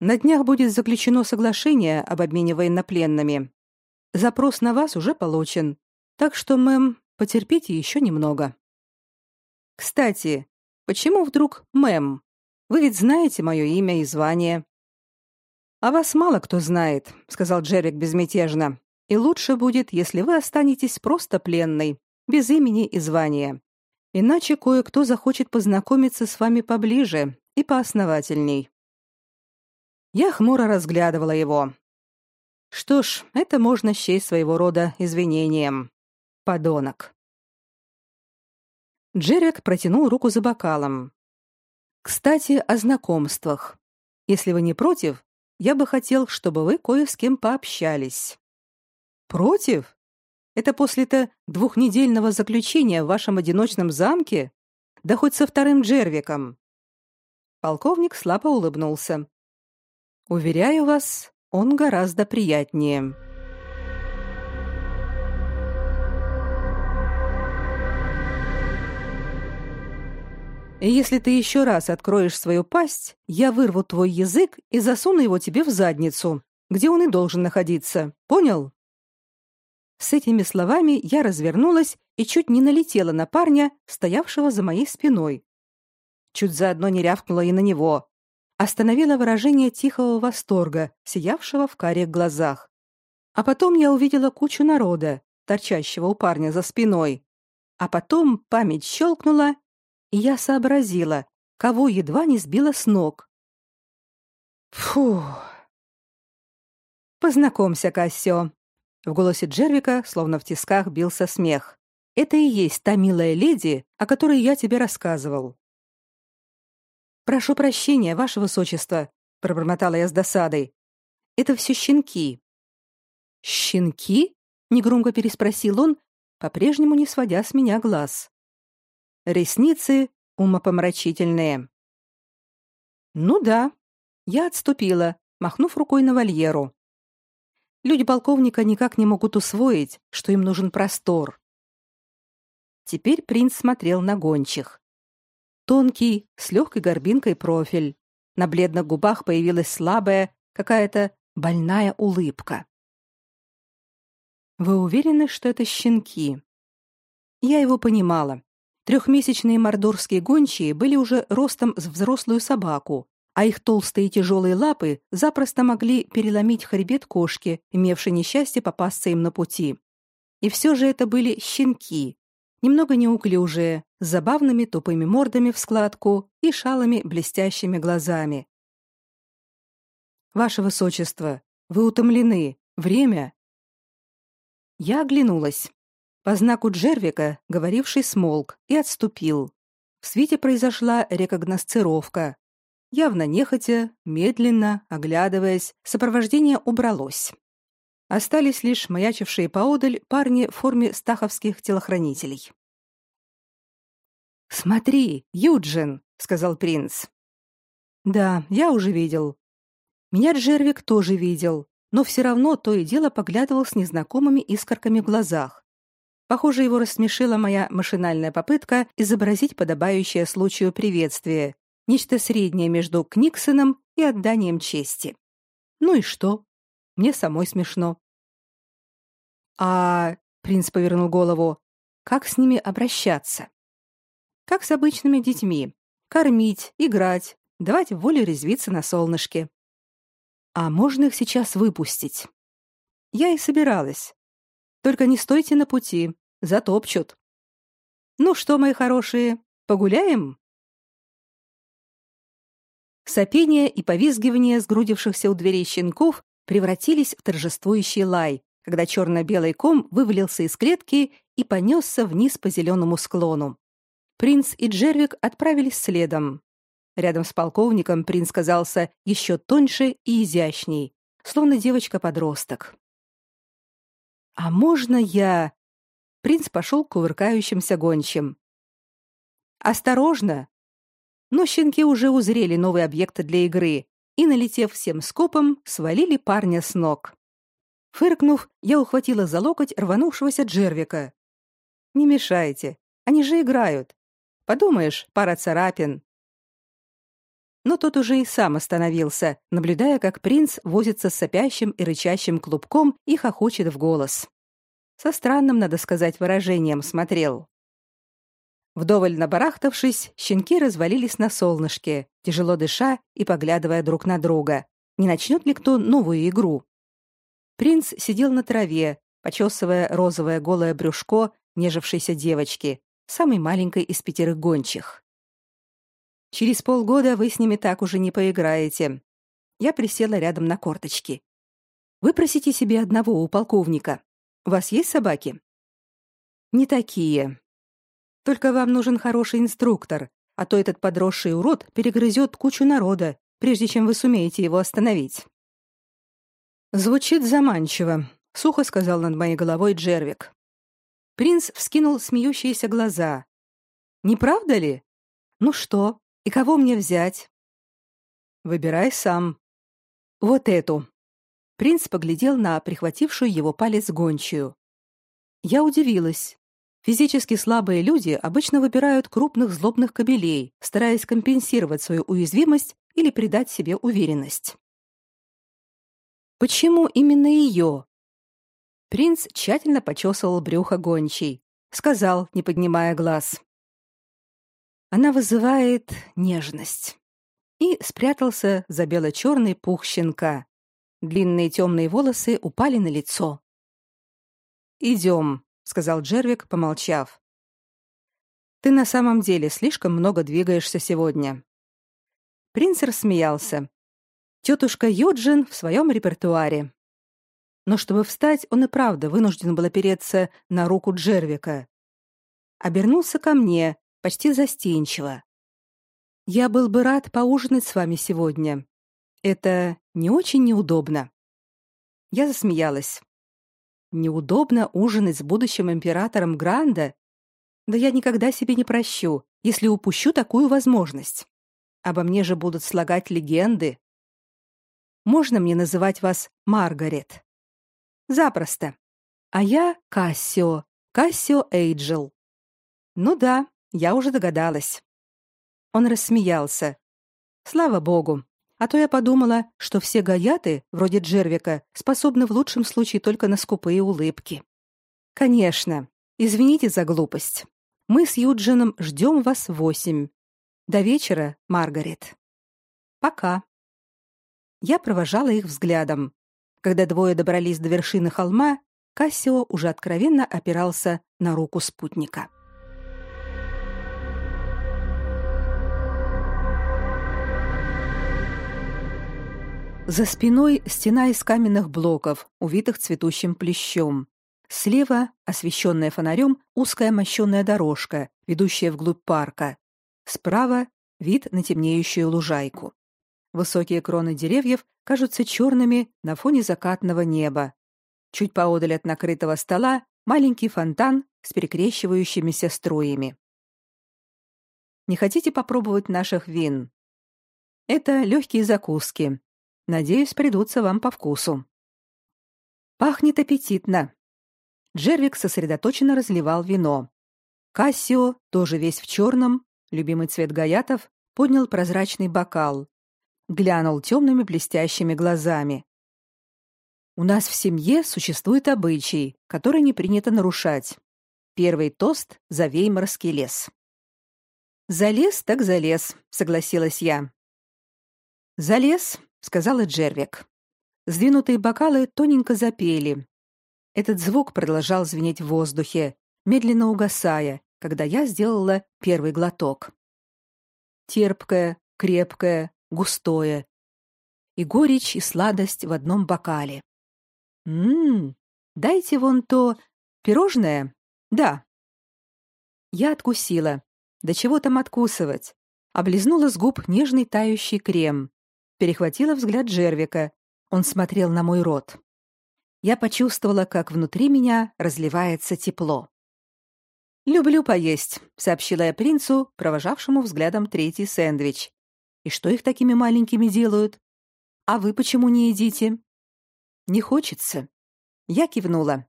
Speaker 1: На днях будет заключено соглашение об обмене военнопленными. Запрос на вас уже получен. Так что, мэм, потерпите еще немного. Кстати, почему вдруг мэм? Вы ведь знаете мое имя и звание. А вас мало кто знает, сказал Джерик безмятежно. И лучше будет, если вы останетесь просто пленной, без имени и звания. Иначе кое-кто захочет познакомиться с вами поближе и поосновательней. Я хмуро разглядывала его. Что ж, это можно счесть своего рода извинением. Подонок. Джерик протянул руку за бокалом. Кстати, о знакомствах. Если вы не против, я бы хотел, чтобы вы кое с кем пообщались. Против? Это после-то двухнедельного заключения в вашем одиночном замке? Да хоть со вторым Джервиком. Полковник слабо улыбнулся. Уверяю вас, он гораздо приятнее. Если ты еще раз откроешь свою пасть, я вырву твой язык и засуну его тебе в задницу, где он и должен находиться. Понял? С этими словами я развернулась и чуть не налетела на парня, стоявшего за моей спиной. Чуть заодно не рявкнула и на него. Остановила выражение тихого восторга, сиявшего в карих глазах. А потом я увидела кучу народа, торчащего у парня за спиной. А потом память щелкнула, и я сообразила, кого едва не сбила с ног. Фу. Познакомься, Кассио. В голосе Джервика, словно в тисках, бился смех. Это и есть та милая леди, о которой я тебе рассказывал. Прошу прощения, ваше высочество, пробормотала я с досадой. Это все щенки. Щенки? негромко переспросил он, по-прежнему не сводя с меня глаз ресницы умопомрачительные. Ну да, я отступила, махнув рукой на вольеру. Люди полковника никак не могут усвоить, что им нужен простор. Теперь принц смотрел на гончих. Тонкий, с легкой горбинкой профиль. На бледных губах появилась слабая, какая-то больная улыбка. Вы уверены, что это щенки? Я его понимала. Трехмесячные мордорские гончие были уже ростом с взрослую собаку, а их толстые тяжелые лапы запросто могли переломить хребет кошки, имевшей несчастье попасться им на пути. И все же это были щенки, немного неуклюжие, с забавными тупыми мордами в складку и шалыми блестящими глазами. Ваше высочество, вы утомлены. Время. Я оглянулась. По знаку Джервика говоривший смолк и отступил. В свете произошла рекогносцировка. Явно нехотя, медленно, оглядываясь, сопровождение убралось. Остались лишь маячившие поодаль парни в форме стаховских телохранителей. «Смотри, Юджин!» — сказал принц. «Да, я уже видел. Меня Джервик тоже видел, но все равно то и дело поглядывал с незнакомыми искорками в глазах. Похоже, его рассмешила моя машинальная попытка изобразить подобающее случаю приветствие, нечто среднее между Книксоном и отданием чести. Ну и что? Мне самой смешно. А принц повернул голову. Как с ними обращаться? Как с обычными детьми: кормить, играть, давать волю резвиться на солнышке. А можно их сейчас выпустить? Я и собиралась. Только не стойте на пути, затопчут. Ну что, мои хорошие, погуляем? Сопение и повизгивание сгрудившихся у дверей щенков превратились в торжествующий лай, когда черно-белый ком вывалился из клетки и понесся вниз по зеленому склону. Принц и Джервик отправились следом. Рядом с полковником принц казался еще тоньше и изящней, словно девочка-подросток. «А можно я...» Принц пошел к кувыркающимся гончим. «Осторожно!» Но щенки уже узрели новый объект для игры и, налетев всем скопом, свалили парня с ног. Фыркнув, я ухватила за локоть рванувшегося Джервика. «Не мешайте. Они же играют. Подумаешь, пара царапин. Но тот уже и сам остановился, наблюдая, как принц возится с сопящим и рычащим клубком и хохочет в голос. Со странным, надо сказать, выражением смотрел. Вдоволь набарахтавшись, щенки развалились на солнышке, тяжело дыша и поглядывая друг на друга. Не начнет ли кто новую игру? Принц сидел на траве, почесывая розовое голое брюшко нежившейся девочки, самой маленькой из пятерых гончих. Через полгода вы с ними так уже не поиграете. Я присела рядом на корточки. Выпросите себе одного у полковника. У вас есть собаки? Не такие. Только вам нужен хороший инструктор, а то этот подросший урод перегрызет кучу народа, прежде чем вы сумеете его остановить. Звучит заманчиво, сухо сказал над моей головой Джервик. Принц вскинул смеющиеся глаза. Не правда ли? Ну что, и кого мне взять? Выбирай сам. Вот эту. Принц поглядел на прихватившую его палец гончую. Я удивилась. Физически слабые люди обычно выбирают крупных злобных кобелей, стараясь компенсировать свою уязвимость или придать себе уверенность. Почему именно ее? Принц тщательно почесывал брюхо гончей, сказал, не поднимая глаз: "Она вызывает нежность". И спрятался за бело-черный пух щенка. Длинные темные волосы упали на лицо. «Идем», сказал Джервик, помолчав. Ты на самом деле слишком много двигаешься сегодня. Принц рассмеялся. Тетушка Юджин в своем репертуаре. Но чтобы встать, он и правда вынужден был опереться на руку Джервика. Обернулся ко мне, почти застенчиво. Я был бы рад поужинать с вами сегодня. Это не очень неудобно. Я засмеялась. Неудобно ужинать с будущим императором Гранда? Да я никогда себе не прощу, если упущу такую возможность. Обо мне же будут слагать легенды. Можно мне называть вас Маргарет? Запросто. А я Кассио, Кассио Эйджел. Ну да, я уже догадалась. Он рассмеялся. Слава богу, а то я подумала, что все гаяты, вроде Джервика, способны в лучшем случае только на скупые улыбки. Конечно. Извините за глупость. Мы с Юджином ждем вас в восемь. До вечера, Маргарет. Пока. Я провожала их взглядом. Когда двое добрались до вершины холма, Кассио уже откровенно опирался на руку спутника. За спиной стена из каменных блоков, увитых цветущим плющом. Слева, освещенная фонарем, узкая мощенная дорожка, ведущая вглубь парка. Справа вид на темнеющую лужайку. Высокие кроны деревьев кажутся черными на фоне закатного неба. Чуть поодаль от накрытого стола маленький фонтан с перекрещивающимися струями. Не хотите попробовать наших вин? Это легкие закуски, Надеюсь, придутся вам по вкусу. Пахнет аппетитно. Джервик сосредоточенно разливал вино. Кассио, тоже весь в черном, любимый цвет гаятов, поднял прозрачный бокал, глянул темными блестящими глазами. У нас в семье существует обычай, который не принято нарушать. Первый тост за Веймарский лес. Залез так залез, согласилась я. Залез, сказала Джервик. Сдвинутые бокалы тоненько запели. Этот звук продолжал звенеть в воздухе, медленно угасая, когда я сделала первый глоток. Терпкое, крепкое, густое. И горечь, и сладость в одном бокале. Мм, дайте вон то пирожное. Да. Я откусила. Да чего там откусывать? Облизнула с губ нежный тающий крем перехватила взгляд Джервика. Он смотрел на мой рот. Я почувствовала, как внутри меня разливается тепло. «Люблю поесть», — сообщила я принцу, провожавшему взглядом третий сэндвич. «И что их такими маленькими делают? А вы почему не едите?» «Не хочется». Я кивнула.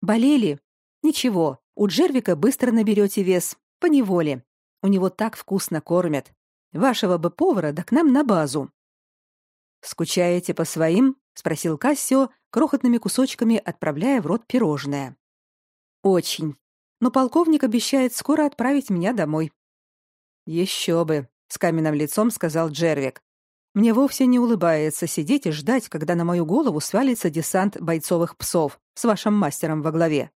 Speaker 1: «Болели?» «Ничего, у Джервика быстро наберете вес, по неволе. У него так вкусно кормят. Вашего бы повара да к нам на базу. Скучаете по своим? спросил Кассио, крохотными кусочками отправляя в рот пирожное. Очень. Но полковник обещает скоро отправить меня домой. Еще бы, с каменным лицом сказал Джервик. Мне вовсе не улыбается сидеть и ждать, когда на мою голову свалится десант бойцовых псов с вашим мастером во главе.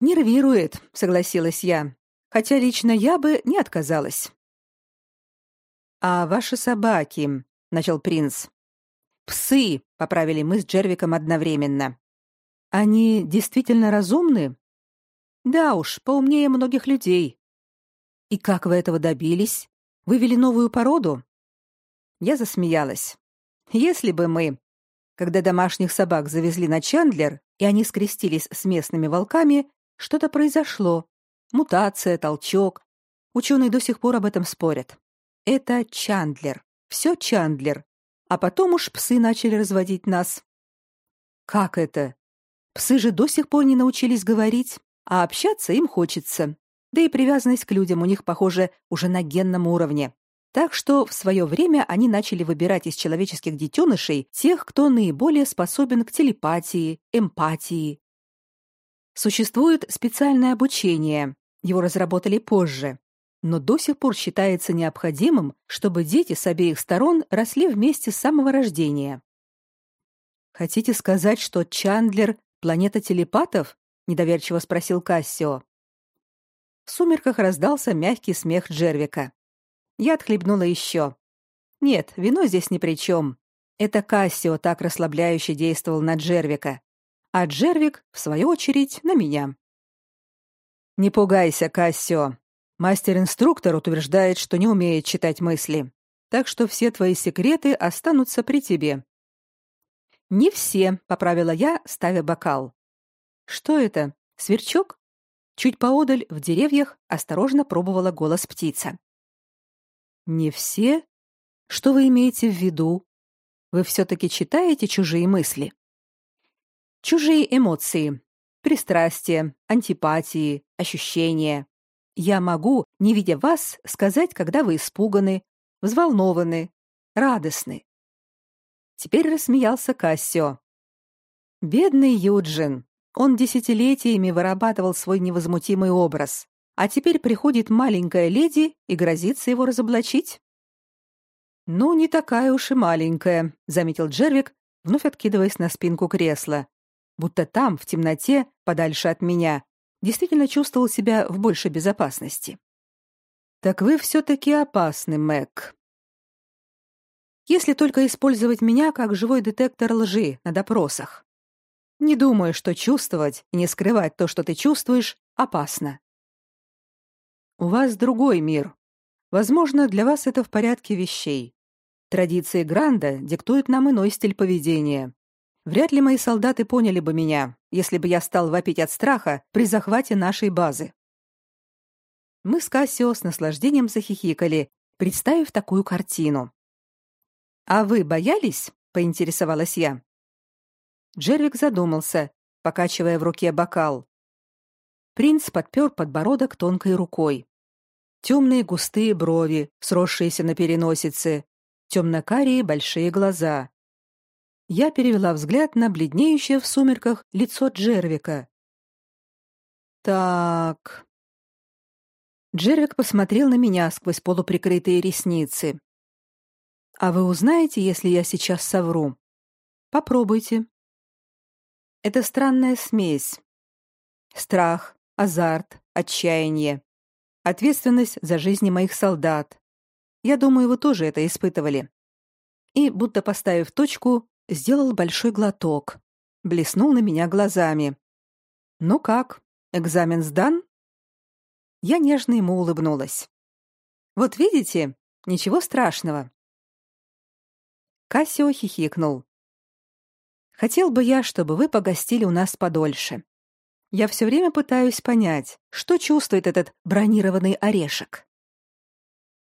Speaker 1: Нервирует, согласилась я. Хотя лично я бы не отказалась. А ваши собаки, начал принц. Псы, поправили мы с Джервиком одновременно. Они действительно разумны? Да уж, поумнее многих людей. И как вы этого добились? Вывели новую породу? Я засмеялась. Если бы мы, когда домашних собак завезли на Чандлер, и они скрестились с местными волками, что-то произошло. Мутация, толчок. Ученые до сих пор об этом спорят. Это Чандлер. Все Чандлер. А потом уж псы начали разводить нас. Как это? Псы же до сих пор не научились говорить, а общаться им хочется. Да и привязанность к людям у них, похоже, уже на генном уровне. Так что в свое время они начали выбирать из человеческих детенышей тех, кто наиболее способен к телепатии, эмпатии. Существует специальное обучение, его разработали позже, но до сих пор считается необходимым, чтобы дети с обеих сторон росли вместе с самого рождения. Хотите сказать, что Чандлер планета телепатов? недоверчиво спросил Кассио. В сумерках раздался мягкий смех Джервика. Я отхлебнула еще. Нет, вино здесь ни при чем. Это Кассио так расслабляюще действовал на Джервика, а Джервик, в свою очередь, на меня. Не пугайся, Кассио. Мастер-инструктор утверждает, что не умеет читать мысли. Так что все твои секреты останутся при тебе. Не все, поправила я, ставя бокал. Что это? Сверчок? Чуть поодаль в деревьях осторожно пробовала голос птица. Не все? Что вы имеете в виду? Вы все таки читаете чужие мысли? Чужие эмоции, пристрастия, антипатии, ощущения. Я могу, не видя вас, сказать, когда вы испуганы, взволнованы, радостны. Теперь рассмеялся Кассио. Бедный Юджин. Он десятилетиями вырабатывал свой невозмутимый образ а теперь приходит маленькая леди и грозится его разоблачить. Ну, не такая уж и маленькая, заметил Джервик, вновь откидываясь на спинку кресла, будто там, в темноте, подальше от меня, действительно чувствовал себя в большей безопасности. Так вы все таки опасны, Мэг. Если только использовать меня как живой детектор лжи на допросах. Не думаю, что чувствовать и не скрывать то, что ты чувствуешь, опасно. У вас другой мир. Возможно, для вас это в порядке вещей. Традиции Гранда диктуют нам иной стиль поведения. Вряд ли мои солдаты поняли бы меня, если бы я стал вопить от страха при захвате нашей базы. Мы с Кассио с наслаждением захихикали, представив такую картину. А вы боялись? поинтересовалась я. Джервик задумался, покачивая в руке бокал. Принц подпер подбородок тонкой рукой темные густые брови, сросшиеся на переносице, темно-карие большие глаза. Я перевела взгляд на бледнеющее в сумерках лицо Джервика. Так. Джервик посмотрел на меня сквозь полуприкрытые ресницы. А вы узнаете, если я сейчас совру? Попробуйте. Это странная смесь. Страх, азарт, отчаяние. Ответственность за жизни моих солдат. Я думаю, вы тоже это испытывали. И, будто поставив точку, сделал большой глоток. Блеснул на меня глазами. Ну как? Экзамен сдан? Я нежно ему улыбнулась. Вот видите, ничего страшного. Кассио хихикнул. Хотел бы я, чтобы вы погостили у нас подольше. Я все время пытаюсь понять, что чувствует этот бронированный орешек.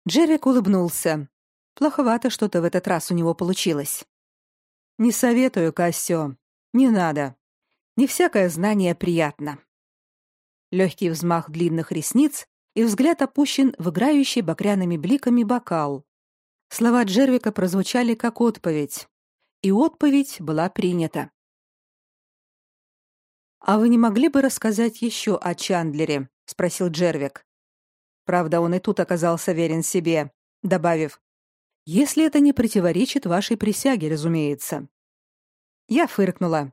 Speaker 1: Джерик улыбнулся. Плоховато что-то в этот раз у него получилось. Не советую, Кассио. Не надо. Не всякое знание приятно. Легкий взмах длинных ресниц и взгляд опущен в играющий бакряными бликами бокал. Слова Джервика прозвучали как отповедь, и отповедь была принята. А вы не могли бы рассказать еще о Чандлере, спросил Джервик. Правда, он и тут оказался верен себе, добавив: если это не противоречит вашей присяге, разумеется. Я фыркнула.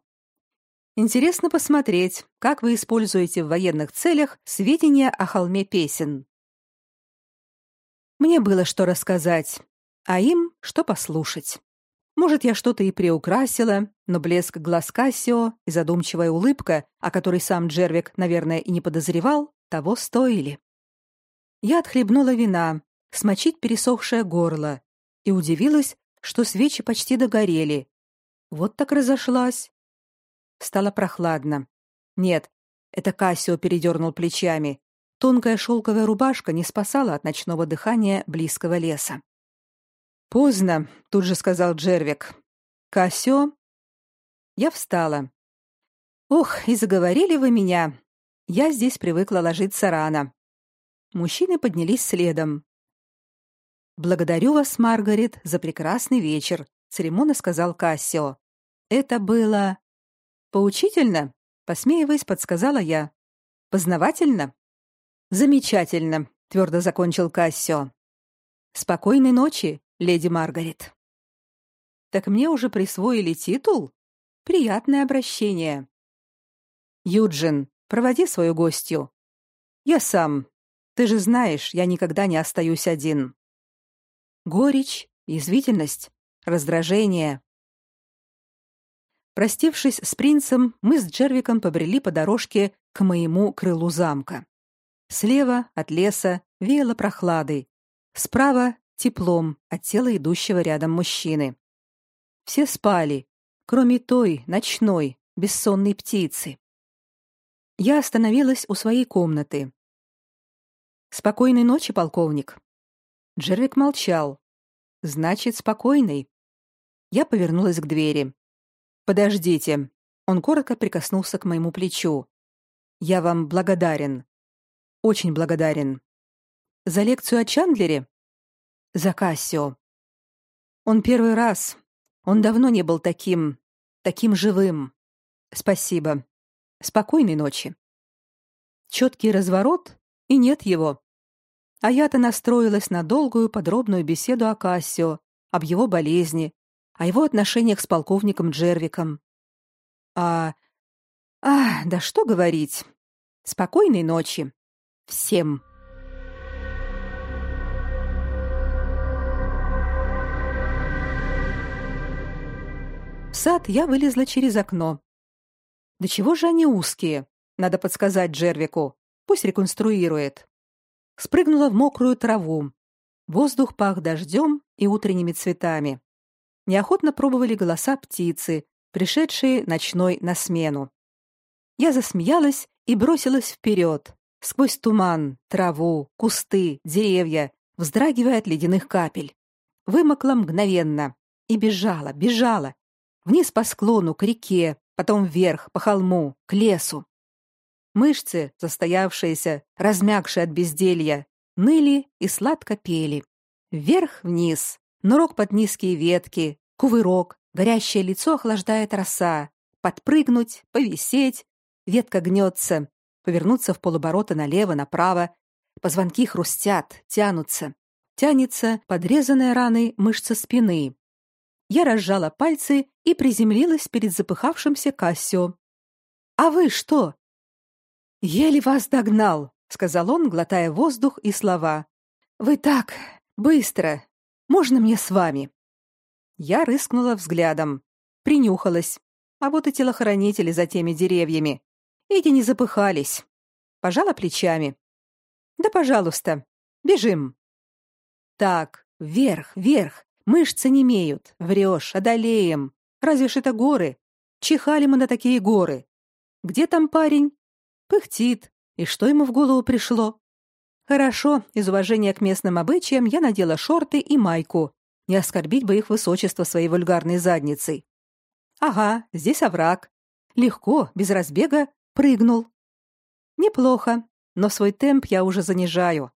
Speaker 1: Интересно посмотреть, как вы используете в военных целях сведения о холме песен. Мне было что рассказать, а им что послушать. Может, я что-то и приукрасила, но блеск глаз Кассио и задумчивая улыбка, о которой сам Джервик, наверное, и не подозревал, того стоили. Я отхлебнула вина, смочить пересохшее горло, и удивилась, что свечи почти догорели. Вот так разошлась. Стало прохладно. Нет, это Кассио передернул плечами. Тонкая шелковая рубашка не спасала от ночного дыхания близкого леса. Поздно, тут же сказал Джервик. Кассио? Я встала. Ох, и заговорили вы меня. Я здесь привыкла ложиться рано. Мужчины поднялись следом. Благодарю вас, Маргарет, за прекрасный вечер, церемонно сказал Кассио. Это было Поучительно, посмеиваясь, подсказала я. Познавательно? Замечательно, твердо закончил Кассио. Спокойной ночи, леди Маргарет. Так мне уже присвоили титул? Приятное обращение. Юджин, проводи свою гостью. Я сам. Ты же знаешь, я никогда не остаюсь один. Горечь, язвительность, раздражение, Простившись с принцем, мы с Джервиком побрели по дорожке к моему крылу замка. Слева от леса веяло прохладой, справа теплом от тела идущего рядом мужчины. Все спали, кроме той ночной бессонной птицы. Я остановилась у своей комнаты. Спокойной ночи, полковник. Джервик молчал. Значит, спокойной. Я повернулась к двери. Подождите. Он коротко прикоснулся к моему плечу. Я вам благодарен. Очень благодарен. За лекцию о Чандлере? За Кассио. Он первый раз. Он давно не был таким, таким живым. Спасибо. Спокойной ночи. Четкий разворот, и нет его. А я-то настроилась на долгую подробную беседу о Кассио, об его болезни, о его отношениях с полковником Джервиком. А... А, да что говорить. Спокойной ночи. Всем. В сад я вылезла через окно. Да чего же они узкие? Надо подсказать Джервику. Пусть реконструирует. Спрыгнула в мокрую траву. Воздух пах дождем и утренними цветами неохотно пробовали голоса птицы, пришедшие ночной на смену. Я засмеялась и бросилась вперед, сквозь туман, траву, кусты, деревья, вздрагивая от ледяных капель. Вымокла мгновенно и бежала, бежала. Вниз по склону, к реке, потом вверх, по холму, к лесу. Мышцы, застоявшиеся, размягшие от безделья, ныли и сладко пели. Вверх-вниз, нырок под низкие ветки, кувырок, горящее лицо охлаждает роса, подпрыгнуть, повисеть, ветка гнется, повернуться в полоборота налево-направо, позвонки хрустят, тянутся, тянется подрезанная раной мышца спины. Я разжала пальцы и приземлилась перед запыхавшимся Кассио. «А вы что?» «Еле вас догнал», — сказал он, глотая воздух и слова. «Вы так, быстро, можно мне с вами?» Я рыскнула взглядом, принюхалась. А вот и телохранители за теми деревьями. Эти не запыхались. Пожала плечами. «Да, пожалуйста, бежим». «Так, вверх, вверх, мышцы не имеют. Врешь, одолеем. Разве ж это горы? Чихали мы на такие горы. Где там парень? Пыхтит. И что ему в голову пришло? Хорошо, из уважения к местным обычаям я надела шорты и майку. Не оскорбить бы их высочество своей вульгарной задницей. Ага, здесь овраг. Легко, без разбега, прыгнул. Неплохо, но свой темп я уже занижаю.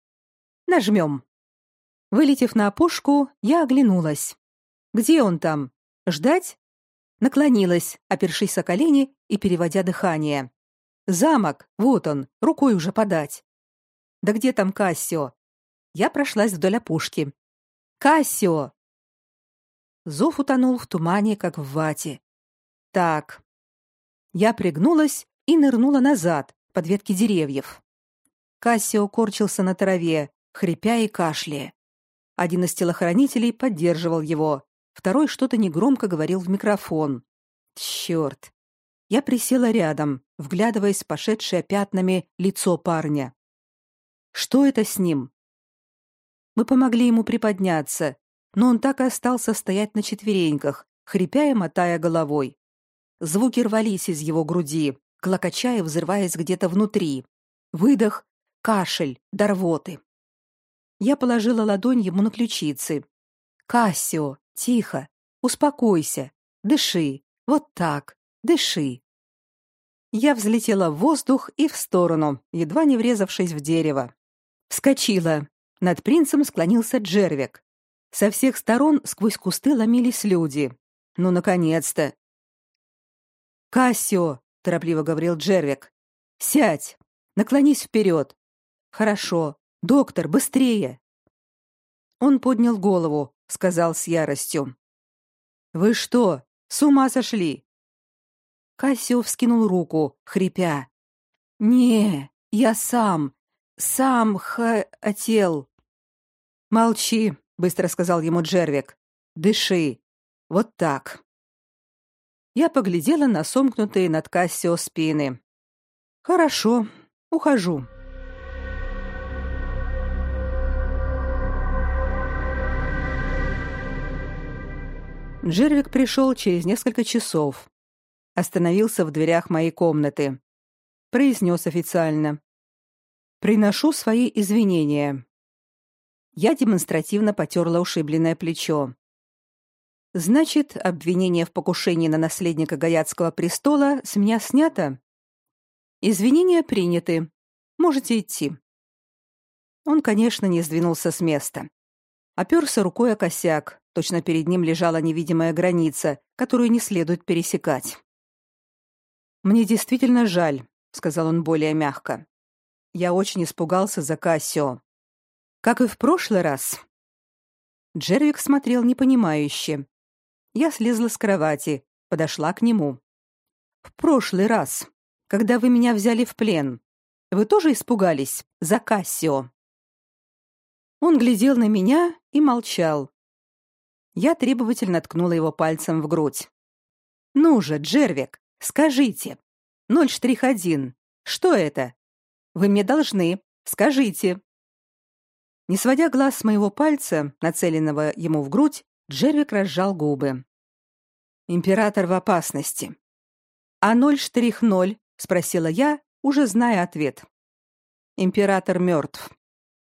Speaker 1: Нажмем. Вылетев на опушку, я оглянулась. Где он там? Ждать? Наклонилась, опершись о колени и переводя дыхание. Замок, вот он, рукой уже подать. Да где там Кассио? Я прошлась вдоль опушки. Кассио! Зов утонул в тумане, как в вате. Так. Я пригнулась и нырнула назад, под ветки деревьев. Кассио корчился на траве, хрипя и кашляя. Один из телохранителей поддерживал его, второй что-то негромко говорил в микрофон. Черт! Я присела рядом, вглядываясь в пошедшее пятнами лицо парня. Что это с ним? Мы помогли ему приподняться, но он так и остался стоять на четвереньках, хрипя и мотая головой. Звуки рвались из его груди, клокоча и взрываясь где-то внутри. Выдох, кашель, дорвоты. Я положила ладонь ему на ключицы. «Кассио, тихо, успокойся, дыши, вот так, дыши». Я взлетела в воздух и в сторону, едва не врезавшись в дерево. Вскочила. Над принцем склонился Джервик. Со всех сторон сквозь кусты ломились люди. Ну, наконец-то! «Кассио!» — торопливо говорил Джервик. «Сядь! Наклонись вперед!» «Хорошо. Доктор, быстрее!» Он поднял голову, сказал с яростью. «Вы что, с ума сошли?» Кассио вскинул руку, хрипя. «Не, я сам, сам хотел». «Молчи», — быстро сказал ему Джервик. «Дыши. Вот так». Я поглядела на сомкнутые над Кассио спины. «Хорошо, ухожу». Джервик пришел через несколько часов. Остановился в дверях моей комнаты. Произнес официально. «Приношу свои извинения». Я демонстративно потерла ушибленное плечо. «Значит, обвинение в покушении на наследника Гаятского престола с меня снято?» «Извинения приняты. Можете идти». Он, конечно, не сдвинулся с места. Оперся рукой о косяк, точно перед ним лежала невидимая граница, которую не следует пересекать. «Мне действительно жаль», — сказал он более мягко. «Я очень испугался за Кассио. Как и в прошлый раз». Джервик смотрел непонимающе. Я слезла с кровати, подошла к нему. «В прошлый раз, когда вы меня взяли в плен, вы тоже испугались за Кассио?» Он глядел на меня и молчал, я требовательно ткнула его пальцем в грудь. «Ну же, Джервик, скажите. Ноль штрих один. Что это? Вы мне должны. Скажите». Не сводя глаз с моего пальца, нацеленного ему в грудь, Джервик разжал губы. «Император в опасности». «А ноль штрих ноль?» — спросила я, уже зная ответ. «Император мертв».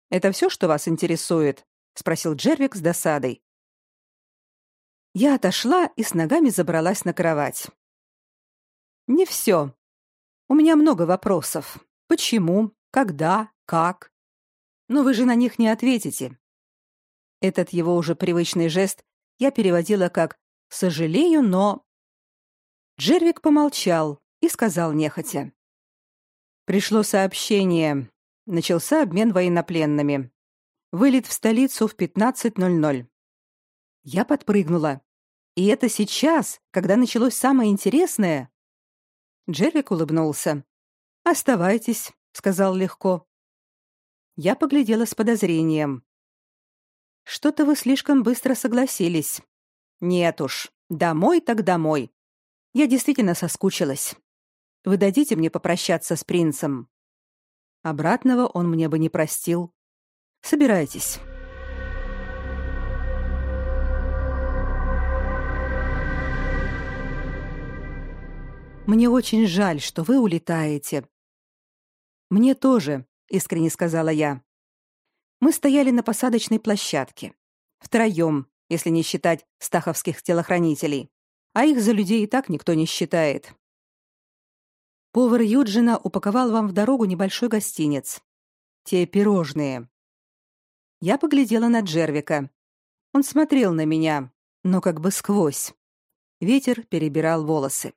Speaker 1: «Это все, что вас интересует?» — спросил Джервик с досадой. Я отошла и с ногами забралась на кровать. Не все. У меня много вопросов. Почему? Когда? Как? Но вы же на них не ответите. Этот его уже привычный жест я переводила как «сожалею, но...» Джервик помолчал и сказал нехотя. Пришло сообщение. Начался обмен военнопленными. Вылет в столицу в 15.00. Я подпрыгнула. И это сейчас, когда началось самое интересное. Джервик улыбнулся. Оставайтесь, сказал легко. Я поглядела с подозрением. Что-то вы слишком быстро согласились. Нет уж, домой так домой. Я действительно соскучилась. Вы дадите мне попрощаться с принцем? Обратного он мне бы не простил. Собирайтесь. Мне очень жаль, что вы улетаете. Мне тоже, искренне сказала я. Мы стояли на посадочной площадке, втроем, если не считать стаховских телохранителей, а их за людей и так никто не считает. Повар Юджина упаковал вам в дорогу небольшой гостинец. Те пирожные. Я поглядела на Джервика. Он смотрел на меня, но как бы сквозь. Ветер перебирал волосы.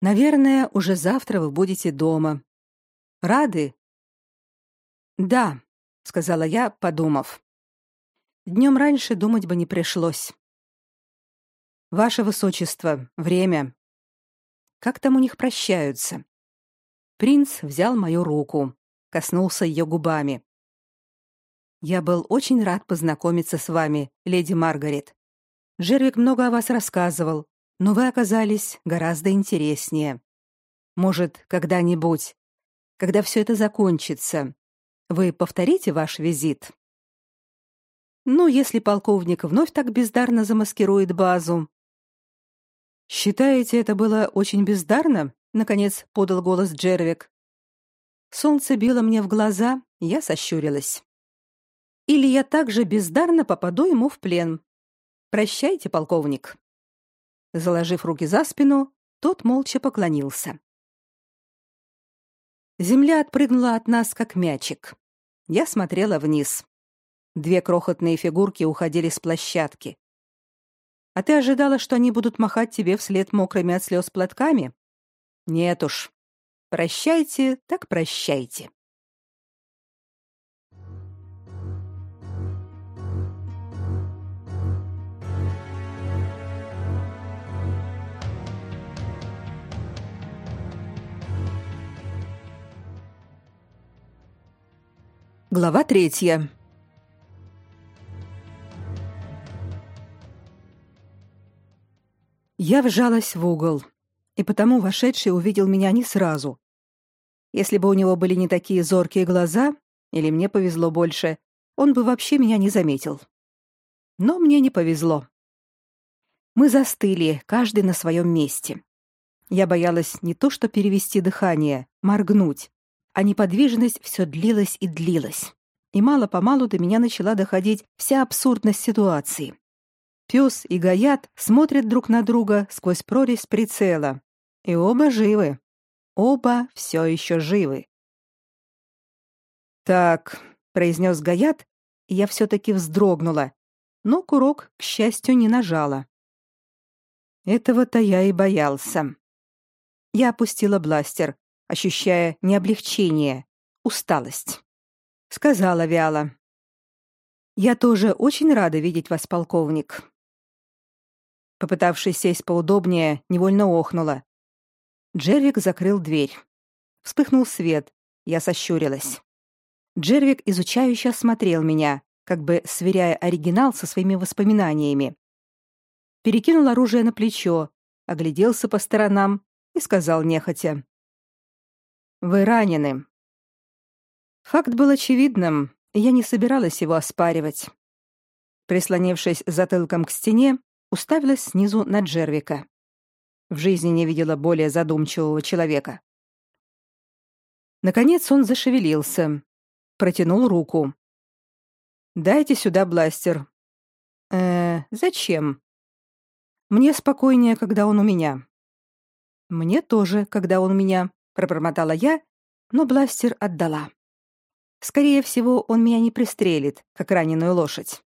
Speaker 1: Наверное, уже завтра вы будете дома. Рады? Да, сказала я, подумав. Днем раньше думать бы не пришлось. Ваше высочество, время. Как там у них прощаются? Принц взял мою руку, коснулся ее губами. Я был очень рад познакомиться с вами, леди Маргарет. Жервик много о вас рассказывал, но вы оказались гораздо интереснее. Может, когда-нибудь, когда все это закончится, вы повторите ваш визит? Ну, если полковник вновь так бездарно замаскирует базу. Считаете, это было очень бездарно? наконец подал голос Джервик. Солнце било мне в глаза, я сощурилась. Или я также бездарно попаду ему в плен. Прощайте, полковник. Заложив руки за спину, тот молча поклонился. Земля отпрыгнула от нас, как мячик. Я смотрела вниз. Две крохотные фигурки уходили с площадки. А ты ожидала, что они будут махать тебе вслед мокрыми от слез платками? Нет уж. Прощайте, так прощайте. Глава третья. Я вжалась в угол, и потому вошедший увидел меня не сразу. Если бы у него были не такие зоркие глаза, или мне повезло больше, он бы вообще меня не заметил. Но мне не повезло. Мы застыли, каждый на своем месте. Я боялась не то что перевести дыхание, моргнуть а неподвижность все длилась и длилась. И мало-помалу до меня начала доходить вся абсурдность ситуации. Пес и Гаят смотрят друг на друга сквозь прорезь прицела. И оба живы. Оба все еще живы. «Так», — произнес Гаят, и я все-таки вздрогнула, но курок, к счастью, не нажала. Этого-то я и боялся. Я опустила бластер, ощущая не облегчение, усталость. Сказала вяло: "Я тоже очень рада видеть вас, полковник". Попытавшись сесть поудобнее, невольно охнула. Джервик закрыл дверь. Вспыхнул свет. Я сощурилась. Джервик изучающе осмотрел меня, как бы сверяя оригинал со своими воспоминаниями. Перекинул оружие на плечо, огляделся по сторонам и сказал нехотя: вы ранены. Факт был очевидным, и я не собиралась его оспаривать. Прислонившись затылком к стене, уставилась снизу на Джервика. В жизни не видела более задумчивого человека. Наконец он зашевелился, протянул руку. Дайте сюда бластер. Э, зачем? Мне спокойнее, когда он у меня. Мне тоже, когда он у меня пробормотала я, но бластер отдала. Скорее всего, он меня не пристрелит, как раненую лошадь.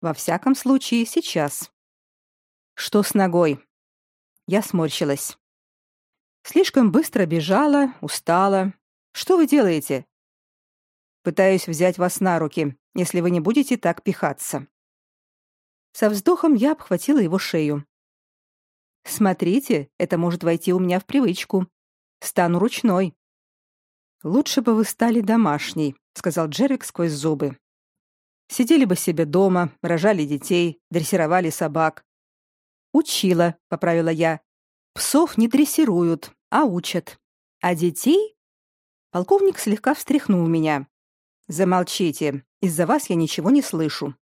Speaker 1: Во всяком случае, сейчас. Что с ногой? Я сморщилась. Слишком быстро бежала, устала. Что вы делаете? Пытаюсь взять вас на руки, если вы не будете так пихаться. Со вздохом я обхватила его шею. Смотрите, это может войти у меня в привычку. Стану ручной. Лучше бы вы стали домашней, сказал Джерик сквозь зубы. Сидели бы себе дома, рожали детей, дрессировали собак. Учила, поправила я. Псов не дрессируют, а учат. А детей? Полковник слегка встряхнул меня. Замолчите, из-за вас я ничего не слышу.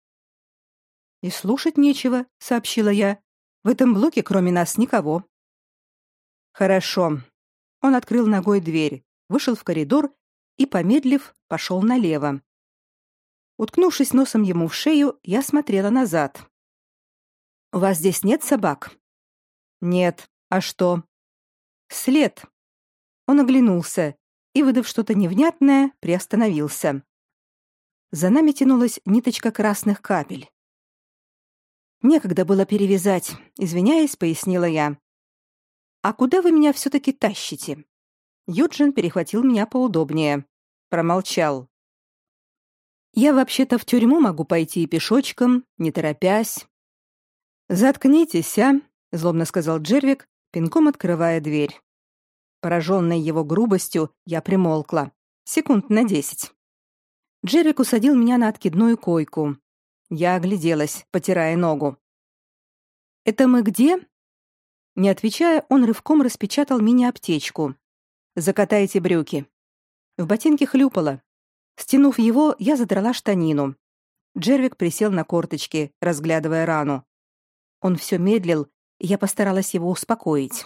Speaker 1: И слушать нечего, сообщила я. В этом блоке кроме нас никого. Хорошо, он открыл ногой дверь, вышел в коридор и, помедлив, пошел налево. Уткнувшись носом ему в шею, я смотрела назад. «У вас здесь нет собак?» «Нет. А что?» «След. Он оглянулся и, выдав что-то невнятное, приостановился. За нами тянулась ниточка красных капель. Некогда было перевязать, извиняясь, пояснила я. А куда вы меня все таки тащите? Юджин перехватил меня поудобнее, промолчал. Я вообще-то в тюрьму могу пойти и пешочком, не торопясь. Заткнитесь, а, злобно сказал Джервик, пинком открывая дверь. Пораженная его грубостью, я примолкла. Секунд на десять. Джерик усадил меня на откидную койку. Я огляделась, потирая ногу. «Это мы где?» Не отвечая, он рывком распечатал мини-аптечку. «Закатайте брюки». В ботинке хлюпало. Стянув его, я задрала штанину. Джервик присел на корточки, разглядывая рану. Он все медлил, и я постаралась его успокоить.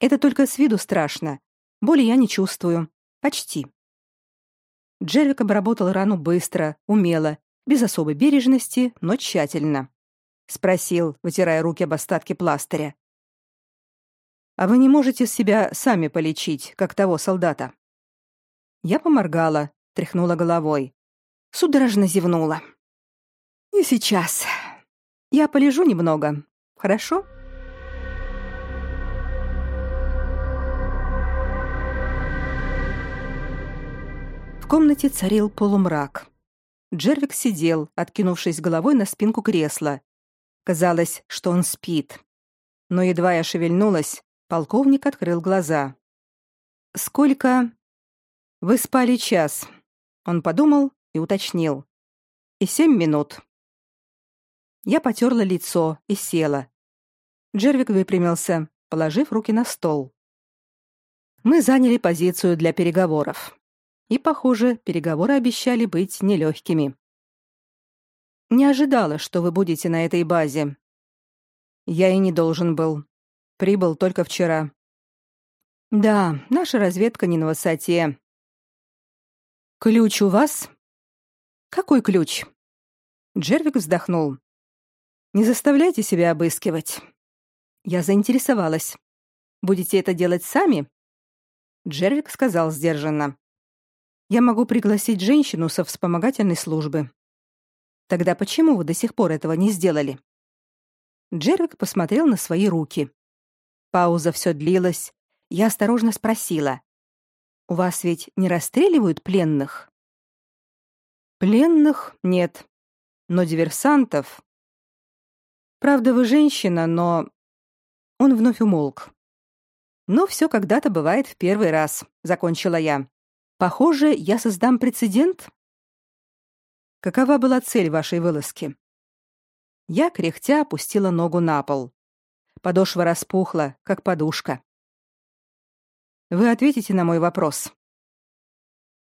Speaker 1: Это только с виду страшно. Боли я не чувствую. Почти. Джервик обработал рану быстро, умело, без особой бережности, но тщательно. Спросил, вытирая руки об остатки пластыря. «А вы не можете себя сами полечить, как того солдата?» Я поморгала, тряхнула головой. Судорожно зевнула. «Не сейчас. Я полежу немного. Хорошо?» В комнате царил полумрак. Джервик сидел, откинувшись головой на спинку кресла. Казалось, что он спит. Но едва я шевельнулась, полковник открыл глаза. «Сколько?» «Вы спали час». Он подумал и уточнил. «И семь минут». Я потерла лицо и села. Джервик выпрямился, положив руки на стол. Мы заняли позицию для переговоров. И, похоже, переговоры обещали быть нелегкими. Не ожидала, что вы будете на этой базе. Я и не должен был. Прибыл только вчера. Да, наша разведка не на высоте. Ключ у вас? Какой ключ? Джервик вздохнул. Не заставляйте себя обыскивать. Я заинтересовалась. Будете это делать сами? Джервик сказал сдержанно я могу пригласить женщину со вспомогательной службы. Тогда почему вы до сих пор этого не сделали? Джервик посмотрел на свои руки. Пауза все длилась. Я осторожно спросила: "У вас ведь не расстреливают пленных?" Пленных нет, но диверсантов. Правда, вы женщина, но он вновь умолк. Но все когда-то бывает в первый раз, закончила я. Похоже, я создам прецедент. Какова была цель вашей вылазки? Я кряхтя опустила ногу на пол. Подошва распухла, как подушка. Вы ответите на мой вопрос.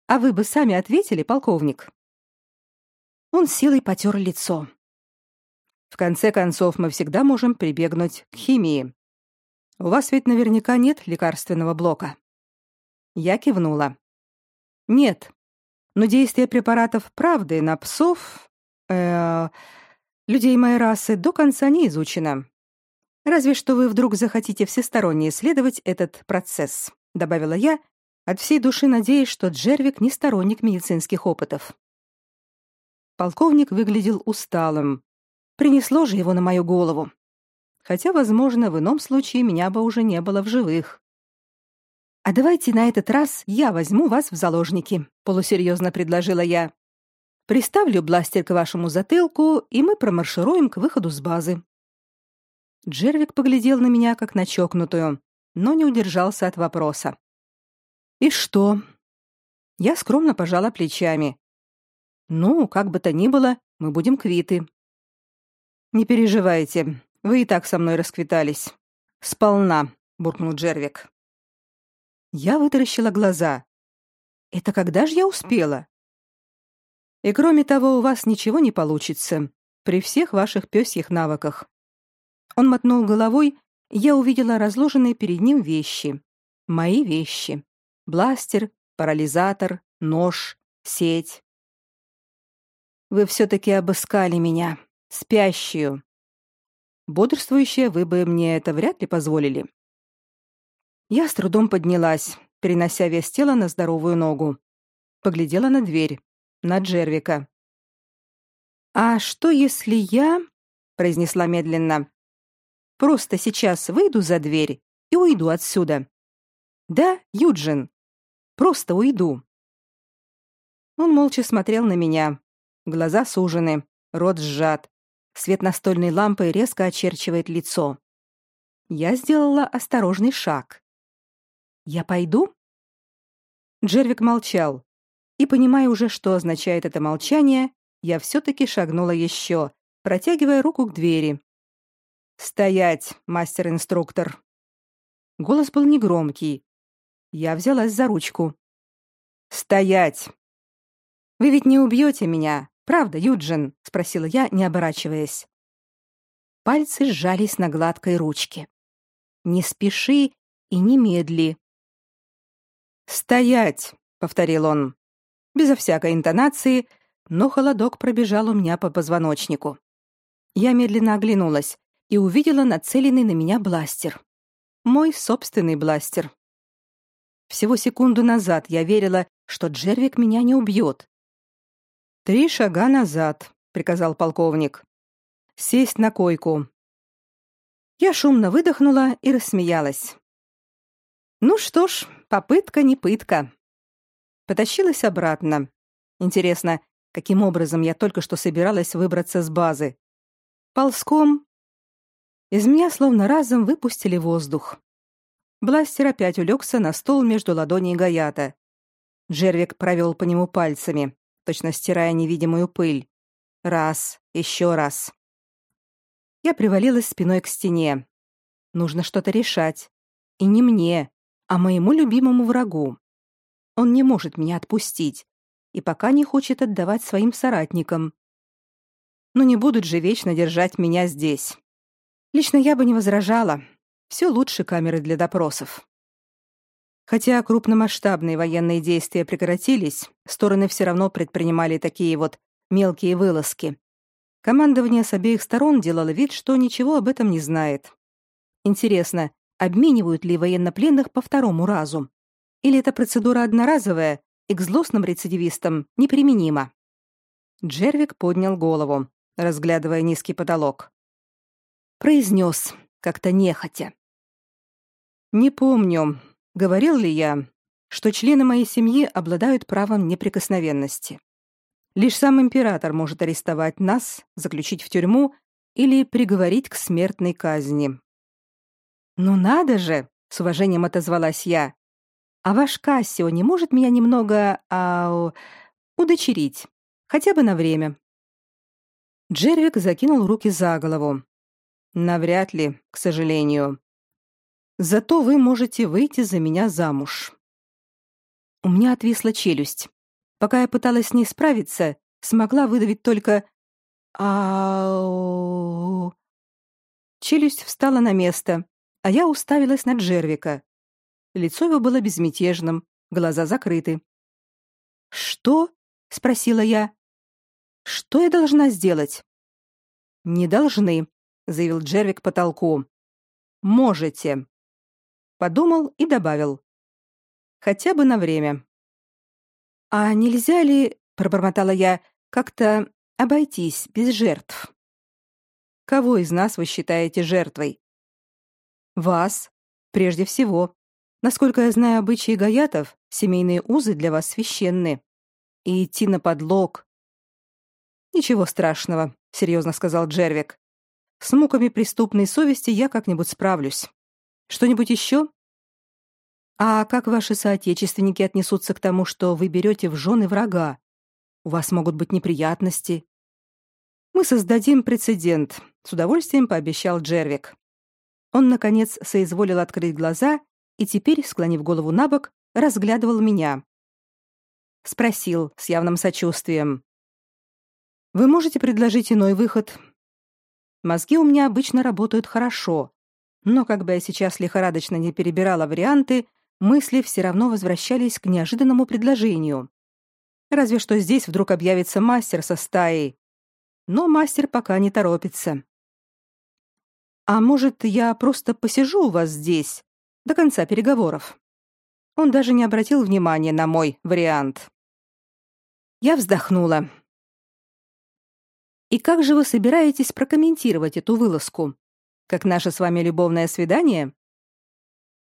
Speaker 1: А вы бы сами ответили, полковник? Он силой потер лицо. В конце концов, мы всегда можем прибегнуть к химии. У вас ведь наверняка нет лекарственного блока. Я кивнула. Нет. Но действие препаратов правды на псов, э, людей моей расы до конца не изучено. Разве что вы вдруг захотите всесторонне исследовать этот процесс, добавила я, от всей души надеясь, что Джервик не сторонник медицинских опытов. Полковник выглядел усталым. Принесло же его на мою голову. Хотя, возможно, в ином случае меня бы уже не было в живых. А давайте на этот раз я возьму вас в заложники, полусерьезно предложила я. Приставлю бластер к вашему затылку, и мы промаршируем к выходу с базы. Джервик поглядел на меня как на чокнутую, но не удержался от вопроса. И что? Я скромно пожала плечами. Ну, как бы то ни было, мы будем квиты. Не переживайте, вы и так со мной расквитались. Сполна, буркнул Джервик. Я вытаращила глаза. Это когда же я успела? И кроме того, у вас ничего не получится при всех ваших пёсьих навыках. Он мотнул головой, и я увидела разложенные перед ним вещи. Мои вещи. Бластер, парализатор, нож, сеть. Вы все таки обыскали меня, спящую. Бодрствующая вы бы мне это вряд ли позволили. Я с трудом поднялась, перенося вес тела на здоровую ногу. Поглядела на дверь, на Джервика. «А что, если я...» — произнесла медленно. «Просто сейчас выйду за дверь и уйду отсюда. Да, Юджин? Просто уйду». Он молча смотрел на меня. Глаза сужены, рот сжат. Свет настольной лампы резко очерчивает лицо. Я сделала осторожный шаг. «Я пойду?» Джервик молчал. И, понимая уже, что означает это молчание, я все-таки шагнула еще, протягивая руку к двери. «Стоять, мастер-инструктор!» Голос был негромкий. Я взялась за ручку. «Стоять!» «Вы ведь не убьете меня, правда, Юджин?» — спросила я, не оборачиваясь. Пальцы сжались на гладкой ручке. «Не спеши и не медли». «Стоять!» — повторил он. Безо всякой интонации, но холодок пробежал у меня по позвоночнику. Я медленно оглянулась и увидела нацеленный на меня бластер. Мой собственный бластер. Всего секунду назад я верила, что Джервик меня не убьет. «Три шага назад», — приказал полковник. «Сесть на койку». Я шумно выдохнула и рассмеялась. «Ну что ж, попытка не пытка». Потащилась обратно. Интересно, каким образом я только что собиралась выбраться с базы? Ползком? Из меня словно разом выпустили воздух. Бластер опять улегся на стол между ладоней Гаята. Джервик провел по нему пальцами точно стирая невидимую пыль. Раз, еще раз. Я привалилась спиной к стене. Нужно что-то решать. И не мне, а моему любимому врагу. Он не может меня отпустить и пока не хочет отдавать своим соратникам. Но не будут же вечно держать меня здесь. Лично я бы не возражала. Все лучше камеры для допросов. Хотя крупномасштабные военные действия прекратились, стороны все равно предпринимали такие вот мелкие вылазки. Командование с обеих сторон делало вид, что ничего об этом не знает. Интересно, обменивают ли военнопленных по второму разу? Или эта процедура одноразовая и к злостным рецидивистам неприменима? Джервик поднял голову, разглядывая низкий потолок. Произнес, как-то нехотя. «Не помню, Говорил ли я, что члены моей семьи обладают правом неприкосновенности? Лишь сам император может арестовать нас, заключить в тюрьму или приговорить к смертной казни. Ну надо же, с уважением отозвалась я. А ваш Кассио не может меня немного а, удочерить, хотя бы на время. Джервик закинул руки за голову. Навряд ли, к сожалению. Зато вы можете выйти за меня замуж. У меня отвисла челюсть. Пока я пыталась с ней справиться, смогла выдавить только ау. Челюсть встала на место, а я уставилась на Джервика. Лицо его было безмятежным, глаза закрыты. Что? спросила я. Что я должна сделать? Не должны, заявил Джервик потолку. Можете подумал и добавил: хотя бы на время. А нельзя ли, пробормотала я, как-то обойтись без жертв? Кого из нас вы считаете жертвой? Вас, прежде всего. Насколько я знаю обычаи гаятов, семейные узы для вас священны. И идти на подлог. Ничего страшного, серьезно сказал Джервик. С муками преступной совести я как-нибудь справлюсь. Что-нибудь еще? А как ваши соотечественники отнесутся к тому, что вы берете в жены врага? У вас могут быть неприятности. Мы создадим прецедент, с удовольствием пообещал Джервик. Он наконец соизволил открыть глаза и теперь, склонив голову набок, разглядывал меня. Спросил с явным сочувствием: Вы можете предложить иной выход? Мозги у меня обычно работают хорошо, но как бы я сейчас лихорадочно не перебирала варианты, мысли все равно возвращались к неожиданному предложению. Разве что здесь вдруг объявится мастер со стаей. Но мастер пока не торопится. А может, я просто посижу у вас здесь до конца переговоров? Он даже не обратил внимания на мой вариант. Я вздохнула. И как же вы собираетесь прокомментировать эту вылазку? Как наше с вами любовное свидание?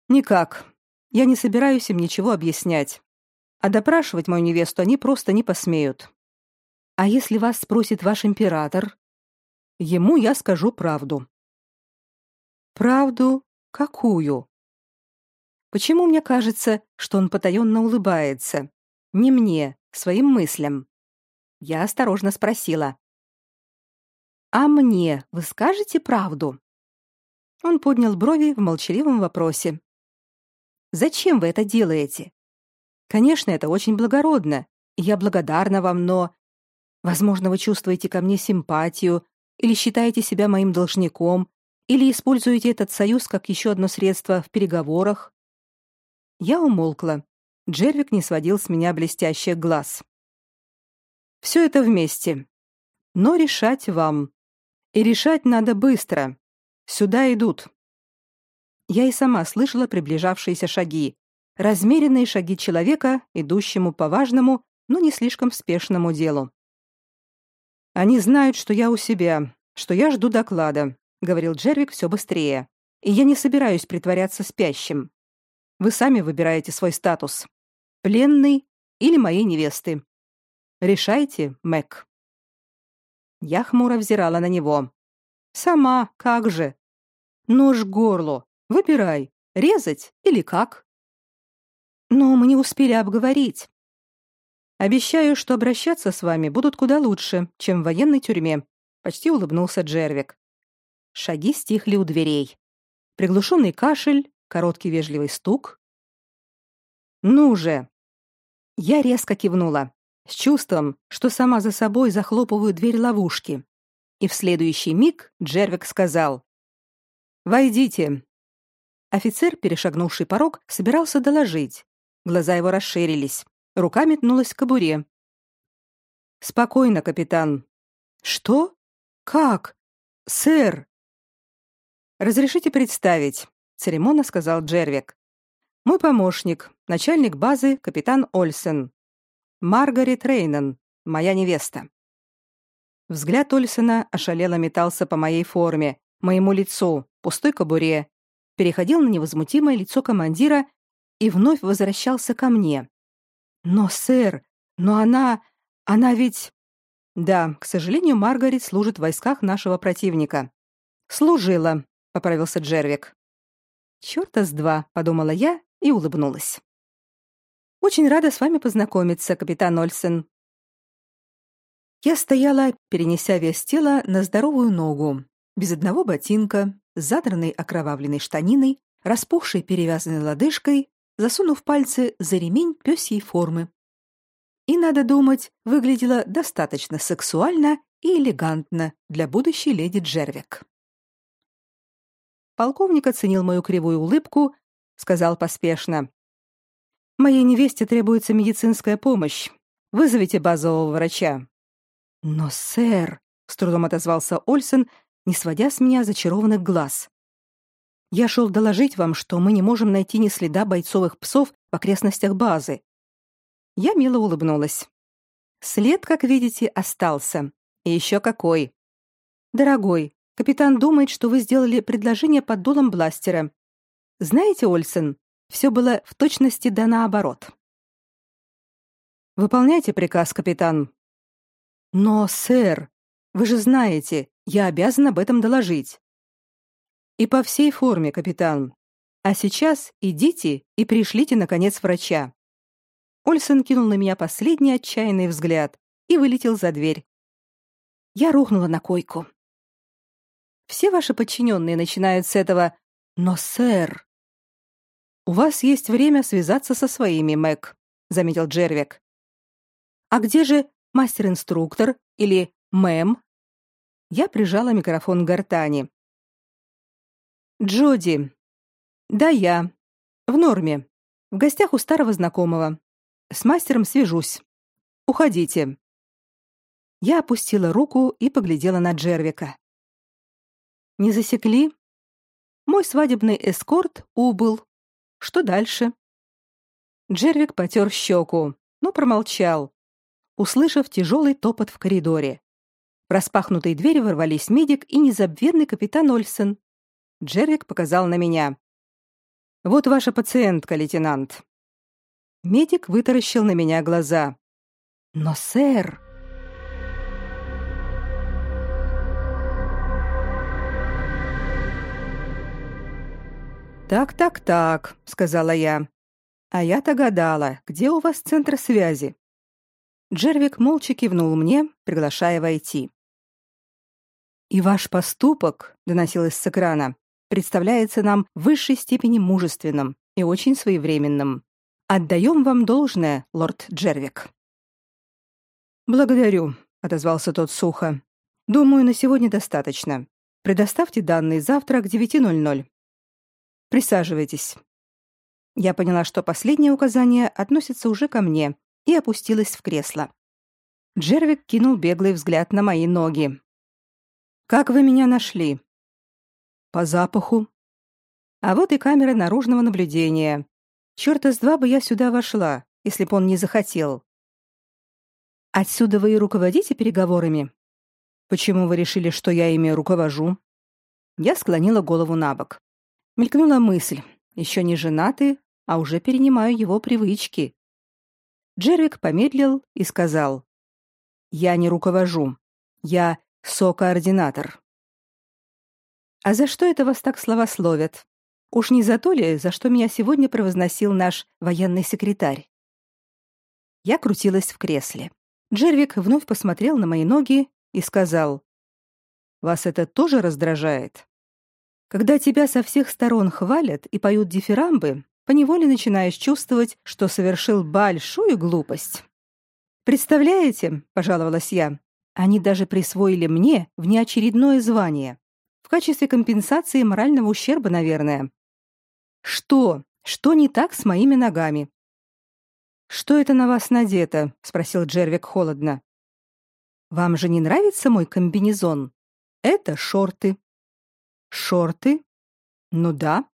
Speaker 1: Никак. Я не собираюсь им ничего объяснять. А допрашивать мою невесту они просто не посмеют. А если вас спросит ваш император? Ему я скажу правду. Правду? Какую? Почему мне кажется, что он потаенно улыбается? Не мне, своим мыслям. Я осторожно спросила. «А мне вы скажете правду?» Он поднял брови в молчаливом вопросе. «Зачем вы это делаете? Конечно, это очень благородно, я благодарна вам, но... Возможно, вы чувствуете ко мне симпатию или считаете себя моим должником, или используете этот союз как еще одно средство в переговорах. Я умолкла. Джервик не сводил с меня блестящих глаз. Все это вместе. Но решать вам. И решать надо быстро. Сюда идут. Я и сама слышала приближавшиеся шаги, размеренные шаги человека, идущему по важному, но не слишком спешному делу. Они знают, что я у себя, что я жду доклада, говорил Джервик все быстрее. И я не собираюсь притворяться спящим. Вы сами выбираете свой статус. Пленный или моей невесты. Решайте, Мэг. Я хмуро взирала на него. Сама, как же? Нож к горлу. Выбирай, резать или как? Но мы не успели обговорить. Обещаю, что обращаться с вами будут куда лучше, чем в военной тюрьме, почти улыбнулся Джервик. Шаги стихли у дверей. Приглушенный кашель, короткий вежливый стук. Ну же. Я резко кивнула, с чувством, что сама за собой захлопываю дверь ловушки. И в следующий миг Джервик сказал: "Войдите". Офицер, перешагнувший порог, собирался доложить. Глаза его расширились. Рука метнулась к кобуре. «Спокойно, капитан». «Что? Как? Сэр!» «Разрешите представить», — церемонно сказал Джервик. «Мой помощник, начальник базы, капитан Ольсен. Маргарет Рейнен, моя невеста». Взгляд Ольсена ошалело метался по моей форме, моему лицу, пустой кобуре, переходил на невозмутимое лицо командира и вновь возвращался ко мне. «Но, сэр, но она... она ведь...» «Да, к сожалению, Маргарет служит в войсках нашего противника». «Служила», — поправился Джервик. «Чёрта с два», — подумала я и улыбнулась. «Очень рада с вами познакомиться, капитан Ольсен». Я стояла, перенеся вес тела на здоровую ногу, без одного ботинка, с задранной окровавленной штаниной, распухшей перевязанной лодыжкой, засунув пальцы за ремень пёсьей формы. И, надо думать, выглядела достаточно сексуально и элегантно для будущей леди Джервик. Полковник оценил мою кривую улыбку, сказал поспешно: "Моей невесте требуется медицинская помощь. Вызовите базового врача". "Но, сэр", с трудом отозвался Ольсен, не сводя с меня зачарованных глаз. "Я шел доложить вам, что мы не можем найти ни следа бойцовых псов в окрестностях базы". Я мило улыбнулась. След, как видите, остался. И еще какой. Дорогой, Капитан думает, что вы сделали предложение под дулом бластера. Знаете, Ольсен, все было в точности да наоборот. Выполняйте приказ, капитан. Но, сэр, вы же знаете, я обязан об этом доложить. И по всей форме, капитан. А сейчас идите и пришлите наконец врача. Ольсен кинул на меня последний отчаянный взгляд и вылетел за дверь. Я рухнула на койку. Все ваши подчиненные начинают с этого «но, сэр». «У вас есть время связаться со своими, Мэг», — заметил Джервик. «А где же мастер-инструктор или мэм?» Я прижала микрофон к гортани. «Джоди. Да, я. В норме. В гостях у старого знакомого. С мастером свяжусь. Уходите». Я опустила руку и поглядела на Джервика. Не засекли? Мой свадебный эскорт убыл. Что дальше? Джервик потер щеку, но промолчал, услышав тяжелый топот в коридоре. В распахнутые двери ворвались медик и незабвенный капитан Ольсен. Джервик показал на меня. «Вот ваша пациентка, лейтенант». Медик вытаращил на меня глаза. «Но, сэр...» «Так-так-так», — сказала я. «А я-то гадала, где у вас центр связи?» Джервик молча кивнул мне, приглашая войти. «И ваш поступок», — доносилось с экрана, «представляется нам в высшей степени мужественным и очень своевременным. Отдаем вам должное, лорд Джервик». «Благодарю», — отозвался тот сухо. «Думаю, на сегодня достаточно. Предоставьте данные завтра к 9.00. Присаживайтесь». Я поняла, что последнее указание относится уже ко мне, и опустилась в кресло. Джервик кинул беглый взгляд на мои ноги. «Как вы меня нашли?» «По запаху». «А вот и камера наружного наблюдения. Чёрта с два бы я сюда вошла, если б он не захотел». «Отсюда вы и руководите переговорами?» «Почему вы решили, что я ими руковожу?» Я склонила голову на бок. Мелькнула мысль. Еще не женаты, а уже перенимаю его привычки. Джервик помедлил и сказал. «Я не руковожу. Я сокоординатор». «А за что это вас так славословят? Уж не за то ли, за что меня сегодня провозносил наш военный секретарь?» Я крутилась в кресле. Джервик вновь посмотрел на мои ноги и сказал. «Вас это тоже раздражает?» Когда тебя со всех сторон хвалят и поют дифирамбы, поневоле начинаешь чувствовать, что совершил большую глупость. Представляете, пожаловалась я. Они даже присвоили мне внеочередное звание в качестве компенсации морального ущерба, наверное. Что? Что не так с моими ногами? Что это на вас надето? спросил Джервик холодно. Вам же не нравится мой комбинезон? Это шорты. Шорты? Ну да.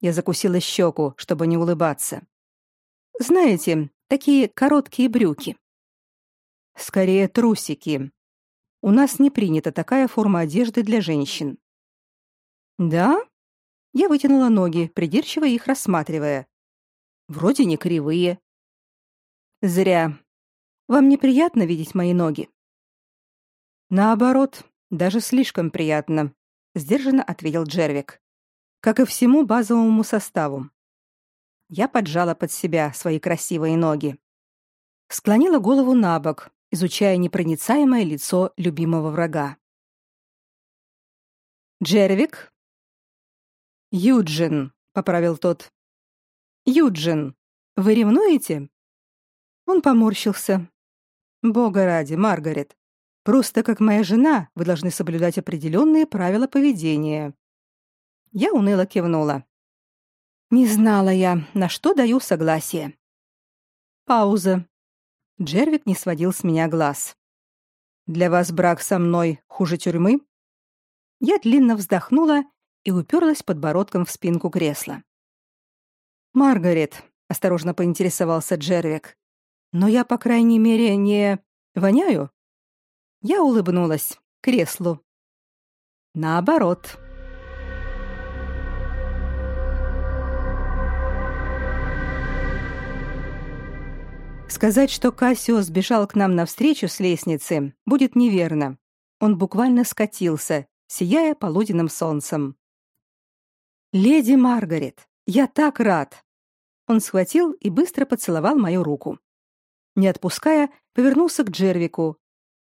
Speaker 1: Я закусила щеку, чтобы не улыбаться. Знаете, такие короткие брюки. Скорее трусики. У нас не принята такая форма одежды для женщин. Да? Я вытянула ноги, придирчиво их рассматривая. Вроде не кривые. Зря. Вам неприятно видеть мои ноги? Наоборот, даже слишком приятно, сдержанно ответил Джервик. Как и всему базовому составу. Я поджала под себя свои красивые ноги. Склонила голову на бок, изучая непроницаемое лицо любимого врага. Джервик? Юджин, поправил тот. Юджин, вы ревнуете? Он поморщился. Бога ради, Маргарет, Просто как моя жена, вы должны соблюдать определенные правила поведения. Я уныло кивнула. Не знала я, на что даю согласие. Пауза. Джервик не сводил с меня глаз. Для вас брак со мной хуже тюрьмы? Я длинно вздохнула и уперлась подбородком в спинку кресла. Маргарет, осторожно поинтересовался Джервик. Но я, по крайней мере, не воняю. Я улыбнулась креслу. Наоборот. Сказать, что Кассио сбежал к нам навстречу с лестницы, будет неверно. Он буквально скатился, сияя полуденным солнцем. «Леди Маргарет, я так рад!» Он схватил и быстро поцеловал мою руку. Не отпуская, повернулся к Джервику,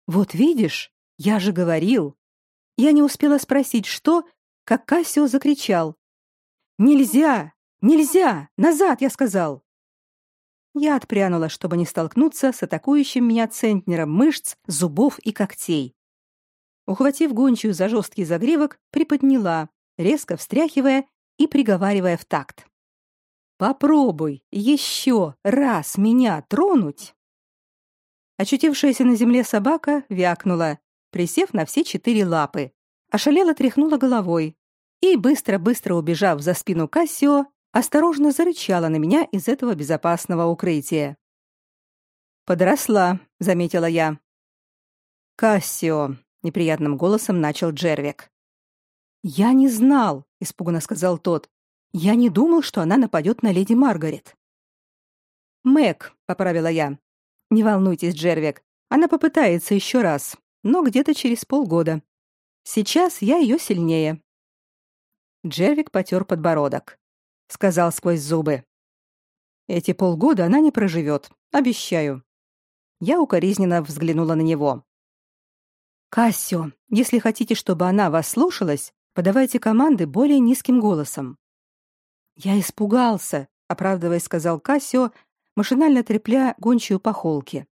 Speaker 1: вот видишь, я же говорил. Я не успела спросить, что, как Кассио закричал. Нельзя! Нельзя! Назад, я сказал. Я отпрянула, чтобы не столкнуться с атакующим меня центнером мышц, зубов и когтей. Ухватив гончую за жесткий загривок, приподняла, резко встряхивая и приговаривая в такт. «Попробуй еще раз меня тронуть, Очутившаяся на земле собака вякнула, присев на все четыре лапы, ошалела тряхнула головой и, быстро-быстро убежав за спину Кассио, осторожно зарычала на меня из этого безопасного укрытия. «Подросла», — заметила я. «Кассио», — неприятным голосом начал Джервик. «Я не знал», — испуганно сказал тот. «Я не думал, что она нападет на леди Маргарет». «Мэг», — поправила я. «Не волнуйтесь, Джервик, она попытается еще раз, но где-то через полгода. Сейчас я ее сильнее». Джервик потер подбородок. Сказал сквозь зубы. «Эти полгода она не проживет, обещаю». Я укоризненно взглянула на него. «Кассио, если хотите, чтобы она вас слушалась, подавайте команды более низким голосом». «Я испугался», — оправдываясь, сказал Кассио, машинально трепля гончую по холке.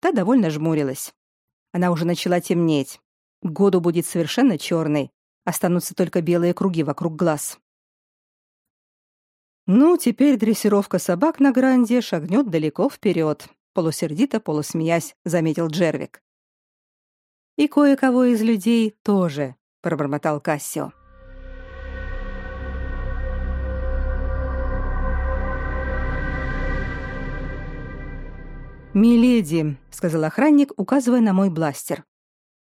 Speaker 1: Та довольно жмурилась. Она уже начала темнеть. К году будет совершенно черной. Останутся только белые круги вокруг глаз. Ну, теперь дрессировка собак на гранде шагнет далеко вперед, полусердито, полусмеясь, заметил Джервик. И кое-кого из людей тоже, пробормотал Кассио. «Миледи», — сказал охранник, указывая на мой бластер.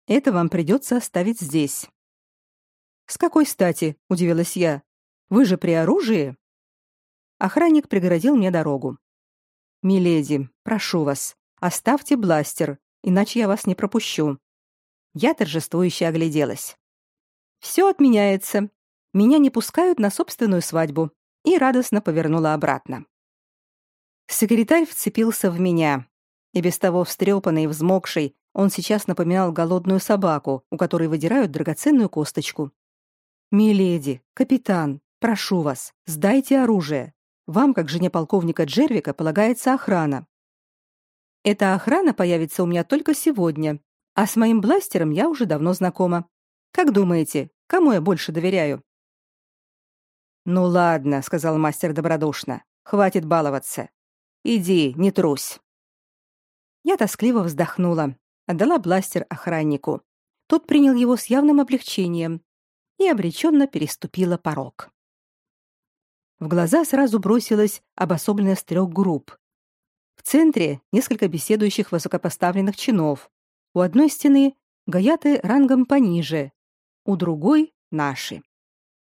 Speaker 1: «Это вам придется оставить здесь». «С какой стати?» — удивилась я. «Вы же при оружии?» Охранник преградил мне дорогу. «Миледи, прошу вас, оставьте бластер, иначе я вас не пропущу». Я торжествующе огляделась. «Все отменяется. Меня не пускают на собственную свадьбу» и радостно повернула обратно. Секретарь вцепился в меня, и без того встрепанный и взмокший, он сейчас напоминал голодную собаку, у которой выдирают драгоценную косточку. «Миледи, капитан, прошу вас, сдайте оружие. Вам, как жене полковника Джервика, полагается охрана». «Эта охрана появится у меня только сегодня, а с моим бластером я уже давно знакома. Как думаете, кому я больше доверяю?» «Ну ладно», — сказал мастер добродушно, — «хватит баловаться. Иди, не трусь». Я тоскливо вздохнула, отдала бластер охраннику. Тот принял его с явным облегчением и обреченно переступила порог. В глаза сразу бросилась обособленность трех групп. В центре несколько беседующих высокопоставленных чинов. У одной стены гаяты рангом пониже, у другой — наши.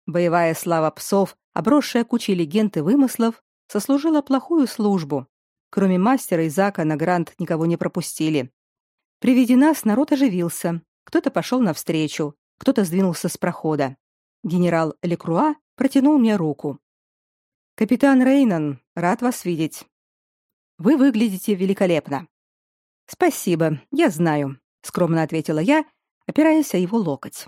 Speaker 1: Боевая слава псов, обросшая кучей легенд и вымыслов, сослужила плохую службу, Кроме мастера и Зака на грант никого не пропустили. При виде нас народ оживился. Кто-то пошел навстречу, кто-то сдвинулся с прохода. Генерал Лекруа протянул мне руку. «Капитан Рейнан, рад вас видеть. Вы выглядите великолепно». «Спасибо, я знаю», — скромно ответила я, опираясь о его локоть.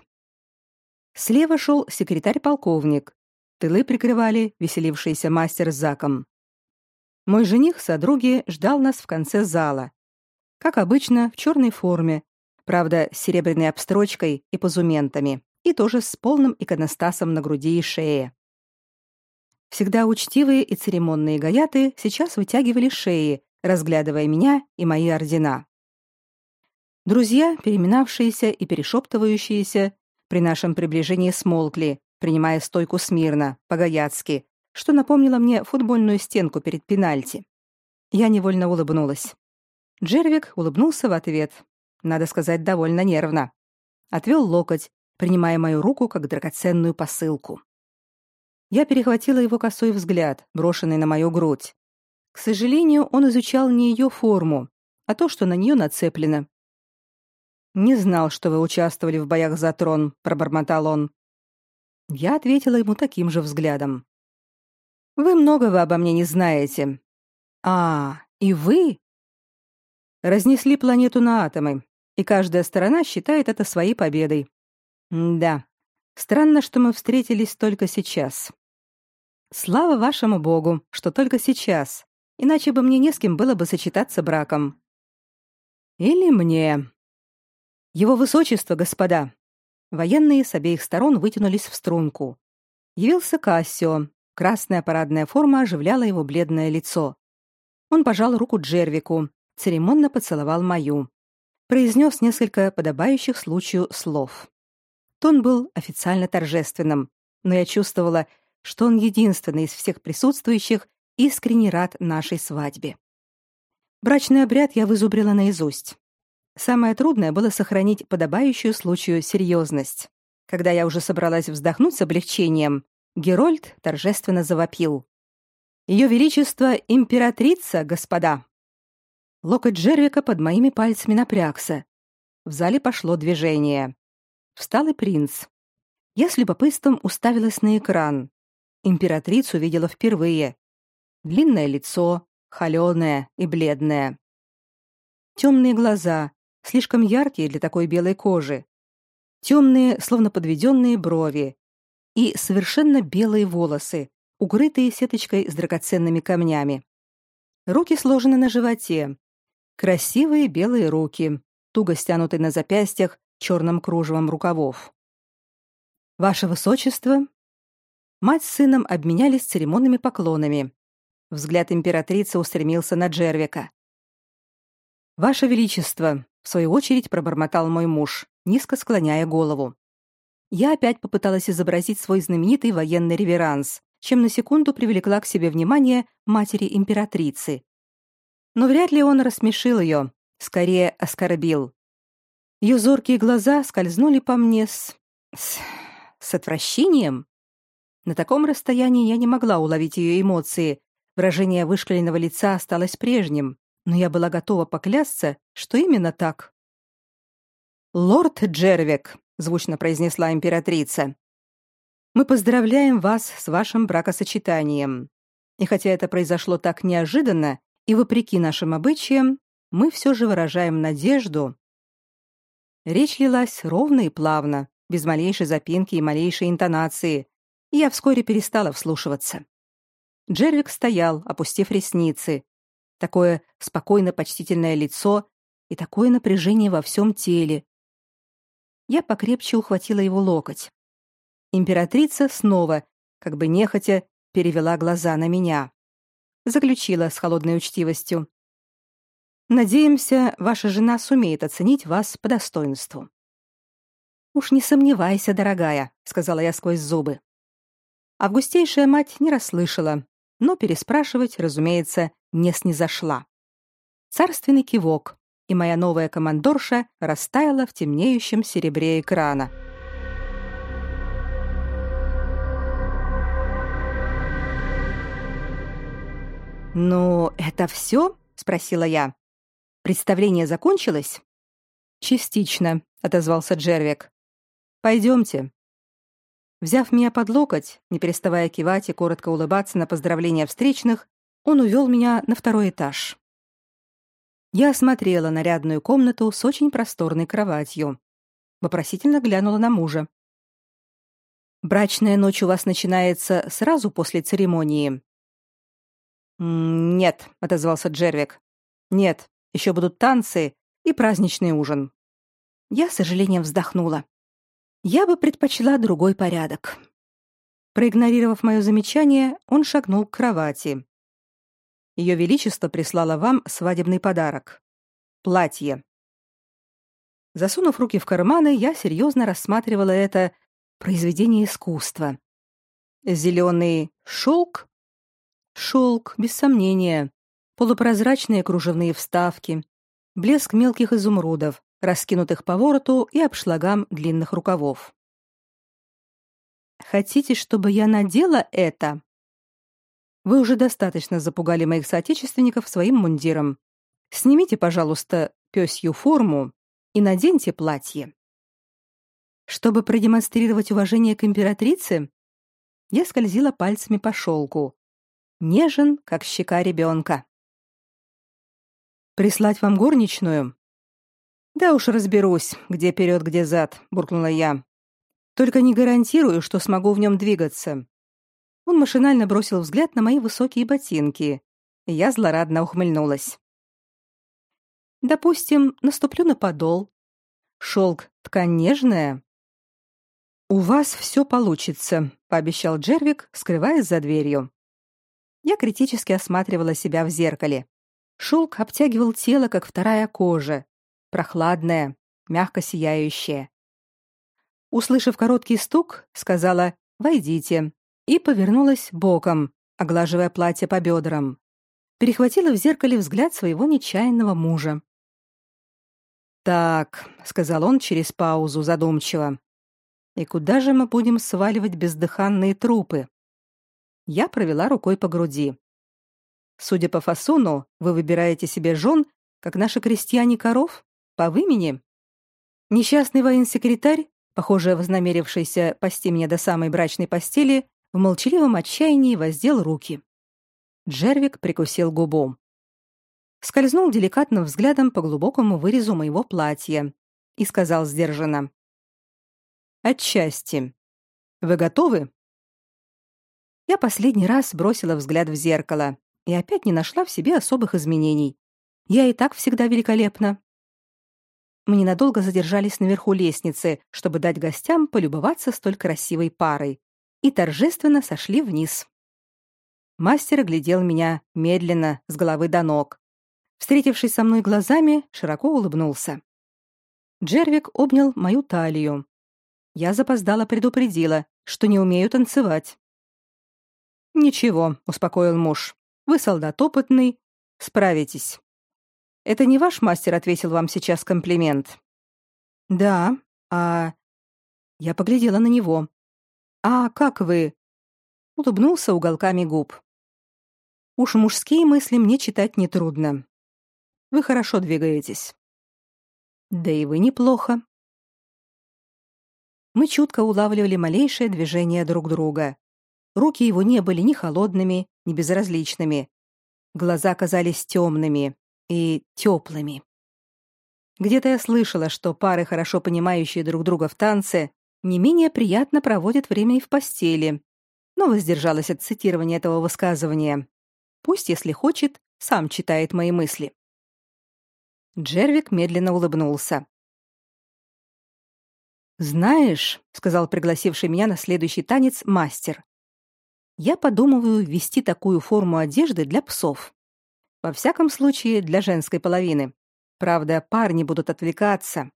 Speaker 1: Слева шел секретарь-полковник. Тылы прикрывали веселившийся мастер с Заком. Мой жених содруги ждал нас в конце зала. Как обычно, в черной форме, правда, с серебряной обстрочкой и позументами, и тоже с полным иконостасом на груди и шее. Всегда учтивые и церемонные гаяты сейчас вытягивали шеи, разглядывая меня и мои ордена. Друзья, переминавшиеся и перешептывающиеся, при нашем приближении смолкли, принимая стойку смирно, по-гаяцки, что напомнило мне футбольную стенку перед пенальти. Я невольно улыбнулась. Джервик улыбнулся в ответ. Надо сказать, довольно нервно. Отвел локоть, принимая мою руку как драгоценную посылку. Я перехватила его косой взгляд, брошенный на мою грудь. К сожалению, он изучал не ее форму, а то, что на нее нацеплено. «Не знал, что вы участвовали в боях за трон», — пробормотал он. Я ответила ему таким же взглядом. Вы многого обо мне не знаете. А, и вы разнесли планету на атомы, и каждая сторона считает это своей победой. да. Странно, что мы встретились только сейчас. Слава вашему богу, что только сейчас. Иначе бы мне не с кем было бы сочетаться браком. Или мне. Его высочество, господа. Военные с обеих сторон вытянулись в струнку. Явился Кассио, Красная парадная форма оживляла его бледное лицо. Он пожал руку Джервику, церемонно поцеловал мою. Произнес несколько подобающих случаю слов. Тон был официально торжественным, но я чувствовала, что он единственный из всех присутствующих искренне рад нашей свадьбе. Брачный обряд я вызубрила наизусть. Самое трудное было сохранить подобающую случаю серьезность. Когда я уже собралась вздохнуть с облегчением, Герольд торжественно завопил. «Ее Величество — императрица, господа!» Локоть Джервика под моими пальцами напрягся. В зале пошло движение. Встал и принц. Я с любопытством уставилась на экран. Императрицу видела впервые. Длинное лицо, холеное и бледное. Темные глаза, слишком яркие для такой белой кожи. Темные, словно подведенные брови. И совершенно белые волосы, укрытые сеточкой с драгоценными камнями. Руки сложены на животе. Красивые белые руки, туго стянутые на запястьях черным кружевом рукавов. Ваше высочество, мать с сыном обменялись церемонными поклонами. Взгляд императрицы устремился на Джервика. Ваше величество, в свою очередь пробормотал мой муж, низко склоняя голову. Я опять попыталась изобразить свой знаменитый военный реверанс, чем на секунду привлекла к себе внимание матери императрицы. Но вряд ли он рассмешил ее, скорее оскорбил. Ее зоркие глаза скользнули по мне с... с... с отвращением. На таком расстоянии я не могла уловить ее эмоции. Выражение вышкаленного лица осталось прежним, но я была готова поклясться, что именно так. «Лорд Джервик», — звучно произнесла императрица, — «мы поздравляем вас с вашим бракосочетанием. И хотя это произошло так неожиданно и вопреки нашим обычаям, мы все же выражаем надежду». Речь лилась ровно и плавно, без малейшей запинки и малейшей интонации, и я вскоре перестала вслушиваться. Джервик стоял, опустив ресницы, такое спокойно почтительное лицо и такое напряжение во всем теле. Я покрепче ухватила его локоть. Императрица снова, как бы нехотя, перевела глаза на меня. Заключила с холодной учтивостью: Надеемся, ваша жена сумеет оценить вас по достоинству. Уж не сомневайся, дорогая, сказала я сквозь зубы. Августейшая мать не расслышала, но переспрашивать, разумеется, не снизошла. Царственный кивок, и моя новая командорша растаяла в темнеющем серебре экрана. «Ну, это все?» — спросила я. «Представление закончилось?» «Частично», — отозвался Джервик. «Пойдемте». Взяв меня под локоть, не переставая кивать и коротко улыбаться на поздравления встречных, он увел меня на второй этаж. Я осмотрела нарядную комнату с очень просторной кроватью. Вопросительно глянула на мужа. «Брачная ночь у вас начинается сразу после церемонии?» «Нет», — отозвался Джервик. «Нет, еще будут танцы и праздничный ужин». Я с сожалением вздохнула. Я бы предпочла другой порядок. Проигнорировав мое замечание, он шагнул к кровати. Ее величество прислало вам свадебный подарок. Платье. Засунув руки в карманы, я серьезно рассматривала это произведение искусства. Зеленый шелк? Шелк, без сомнения. Полупрозрачные кружевные вставки, блеск мелких изумрудов, раскинутых по вороту и обшлагам длинных рукавов. Хотите, чтобы я надела это? Вы уже достаточно запугали моих соотечественников своим мундиром. Снимите, пожалуйста, пёсью форму и наденьте платье. Чтобы продемонстрировать уважение к императрице, я скользила пальцами по шелку. Нежен, как щека ребенка. Прислать вам горничную? Да уж разберусь, где вперед, где зад, буркнула я. Только не гарантирую, что смогу в нем двигаться. Он машинально бросил взгляд на мои высокие ботинки, я злорадно ухмыльнулась. Допустим, наступлю на подол. Шелк ткань нежная. У вас все получится, пообещал Джервик, скрываясь за дверью. Я критически осматривала себя в зеркале. Шелк обтягивал тело, как вторая кожа, прохладная, мягко сияющая. Услышав короткий стук, сказала: "Войдите" и повернулась боком, оглаживая платье по бедрам. Перехватила в зеркале взгляд своего нечаянного мужа. «Так», — сказал он через паузу задумчиво, — «и куда же мы будем сваливать бездыханные трупы?» Я провела рукой по груди. «Судя по фасону, вы выбираете себе жен, как наши крестьяне коров, по вымени?» Несчастный военсекретарь, похоже, вознамерившийся пасти меня до самой брачной постели, в молчаливом отчаянии воздел руки. Джервик прикусил губу скользнул деликатным взглядом по глубокому вырезу моего платья и сказал сдержанно: "Отчасти. Вы готовы?" Я последний раз бросила взгляд в зеркало и опять не нашла в себе особых изменений. Я и так всегда великолепна. Мы ненадолго задержались наверху лестницы, чтобы дать гостям полюбоваться столь красивой парой, и торжественно сошли вниз. Мастер глядел меня медленно, с головы до ног. Встретившись со мной глазами, широко улыбнулся. Джервик обнял мою талию. Я запоздала предупредила, что не умею танцевать. Ничего, успокоил муж. Вы солдат опытный, справитесь. Это не ваш мастер ответил вам сейчас комплимент. Да, а я поглядела на него. А как вы? Улыбнулся уголками губ. Уж мужские мысли мне читать не трудно. Вы хорошо двигаетесь. Да и вы неплохо. Мы чутко улавливали малейшее движение друг друга. Руки его не были ни холодными, ни безразличными. Глаза казались темными и теплыми. Где-то я слышала, что пары, хорошо понимающие друг друга в танце, не менее приятно проводят время и в постели. Но воздержалась от цитирования этого высказывания. Пусть, если хочет, сам читает мои мысли. Джервик медленно улыбнулся. «Знаешь», — сказал пригласивший меня на следующий танец мастер, «я подумываю ввести такую форму одежды для псов. Во всяком случае, для женской половины. Правда, парни будут отвлекаться».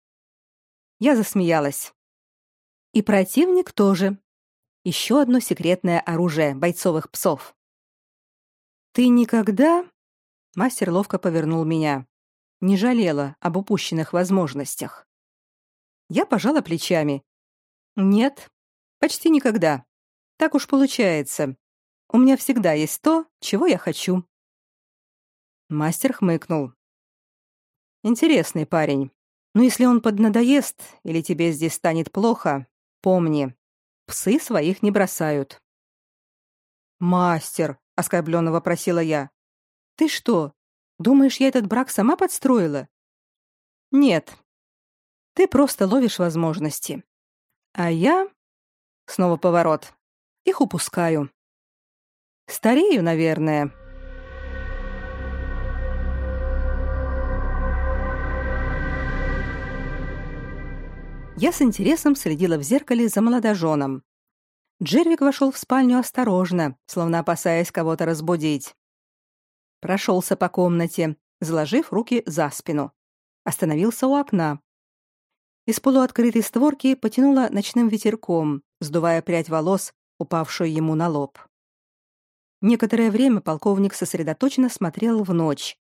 Speaker 1: Я засмеялась. «И противник тоже. Еще одно секретное оружие бойцовых псов». «Ты никогда...» Мастер ловко повернул меня не жалела об упущенных возможностях. Я пожала плечами. Нет, почти никогда. Так уж получается. У меня всегда есть то, чего я хочу. Мастер хмыкнул. Интересный парень. Но если он поднадоест или тебе здесь станет плохо, помни, псы своих не бросают. Мастер, оскорбленно вопросила я. Ты что, Думаешь, я этот брак сама подстроила? Нет. Ты просто ловишь возможности. А я снова поворот. Их упускаю. Старею, наверное. Я с интересом следила в зеркале за молодоженом. Джервик вошел в спальню осторожно, словно опасаясь кого-то разбудить прошелся по комнате, заложив руки за спину. Остановился у окна. Из полуоткрытой створки потянуло ночным ветерком, сдувая прядь волос, упавшую ему на лоб. Некоторое время полковник сосредоточенно смотрел в ночь.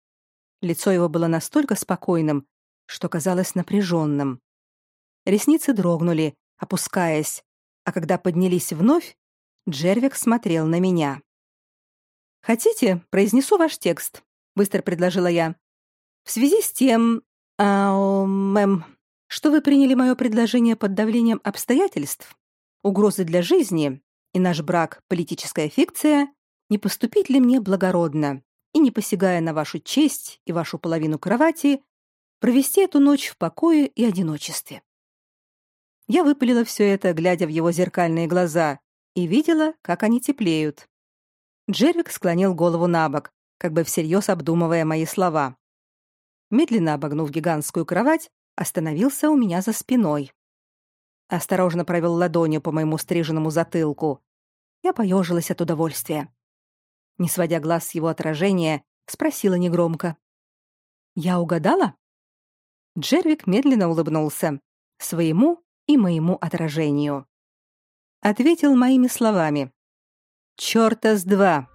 Speaker 1: Лицо его было настолько спокойным, что казалось напряженным. Ресницы дрогнули, опускаясь, а когда поднялись вновь, Джервик смотрел на меня. Хотите, произнесу ваш текст, быстро предложила я. В связи с тем, а, мэм, что вы приняли мое предложение под давлением обстоятельств, угрозы для жизни и наш брак политическая фикция, не поступить ли мне благородно и не посягая на вашу честь и вашу половину кровати, провести эту ночь в покое и одиночестве? Я выпалила все это, глядя в его зеркальные глаза, и видела, как они теплеют. Джервик склонил голову на бок, как бы всерьез обдумывая мои слова. Медленно обогнув гигантскую кровать, остановился у меня за спиной. Осторожно провел ладонью по моему стриженному затылку. Я поежилась от удовольствия. Не сводя глаз с его отражения, спросила негромко. «Я угадала?» Джервик медленно улыбнулся. Своему и моему отражению. Ответил моими словами. Чёрта с два.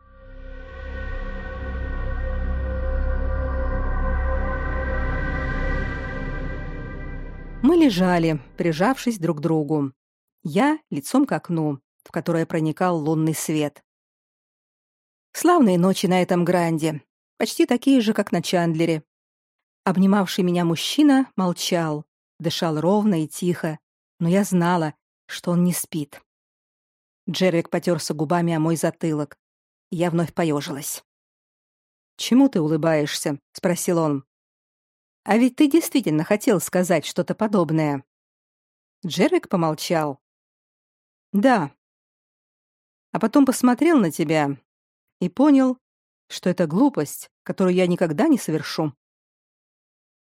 Speaker 1: Мы лежали, прижавшись друг к другу. Я лицом к окну, в которое проникал лунный свет. Славные ночи на этом гранде, почти такие же, как на Чандлере. Обнимавший меня мужчина молчал, дышал ровно и тихо, но я знала, что он не спит. Джервик потерся губами о мой затылок. Я вновь поежилась. «Чему ты улыбаешься?» — спросил он. «А ведь ты действительно хотел сказать что-то подобное». Джервик помолчал. «Да». А потом посмотрел на тебя и понял, что это глупость, которую я никогда не совершу.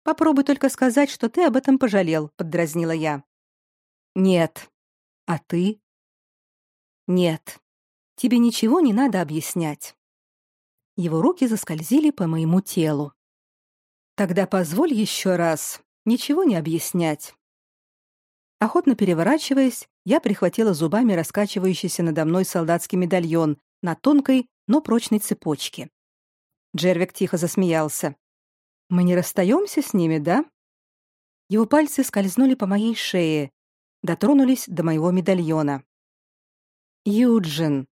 Speaker 1: «Попробуй только сказать, что ты об этом пожалел», — поддразнила я. «Нет. А ты?» Нет. Тебе ничего не надо объяснять. Его руки заскользили по моему телу. Тогда позволь еще раз ничего не объяснять. Охотно переворачиваясь, я прихватила зубами раскачивающийся надо мной солдатский медальон на тонкой, но прочной цепочке. Джервик тихо засмеялся. Мы не расстаемся с ними, да? Его пальцы скользнули по моей шее, дотронулись до моего медальона. Юджин.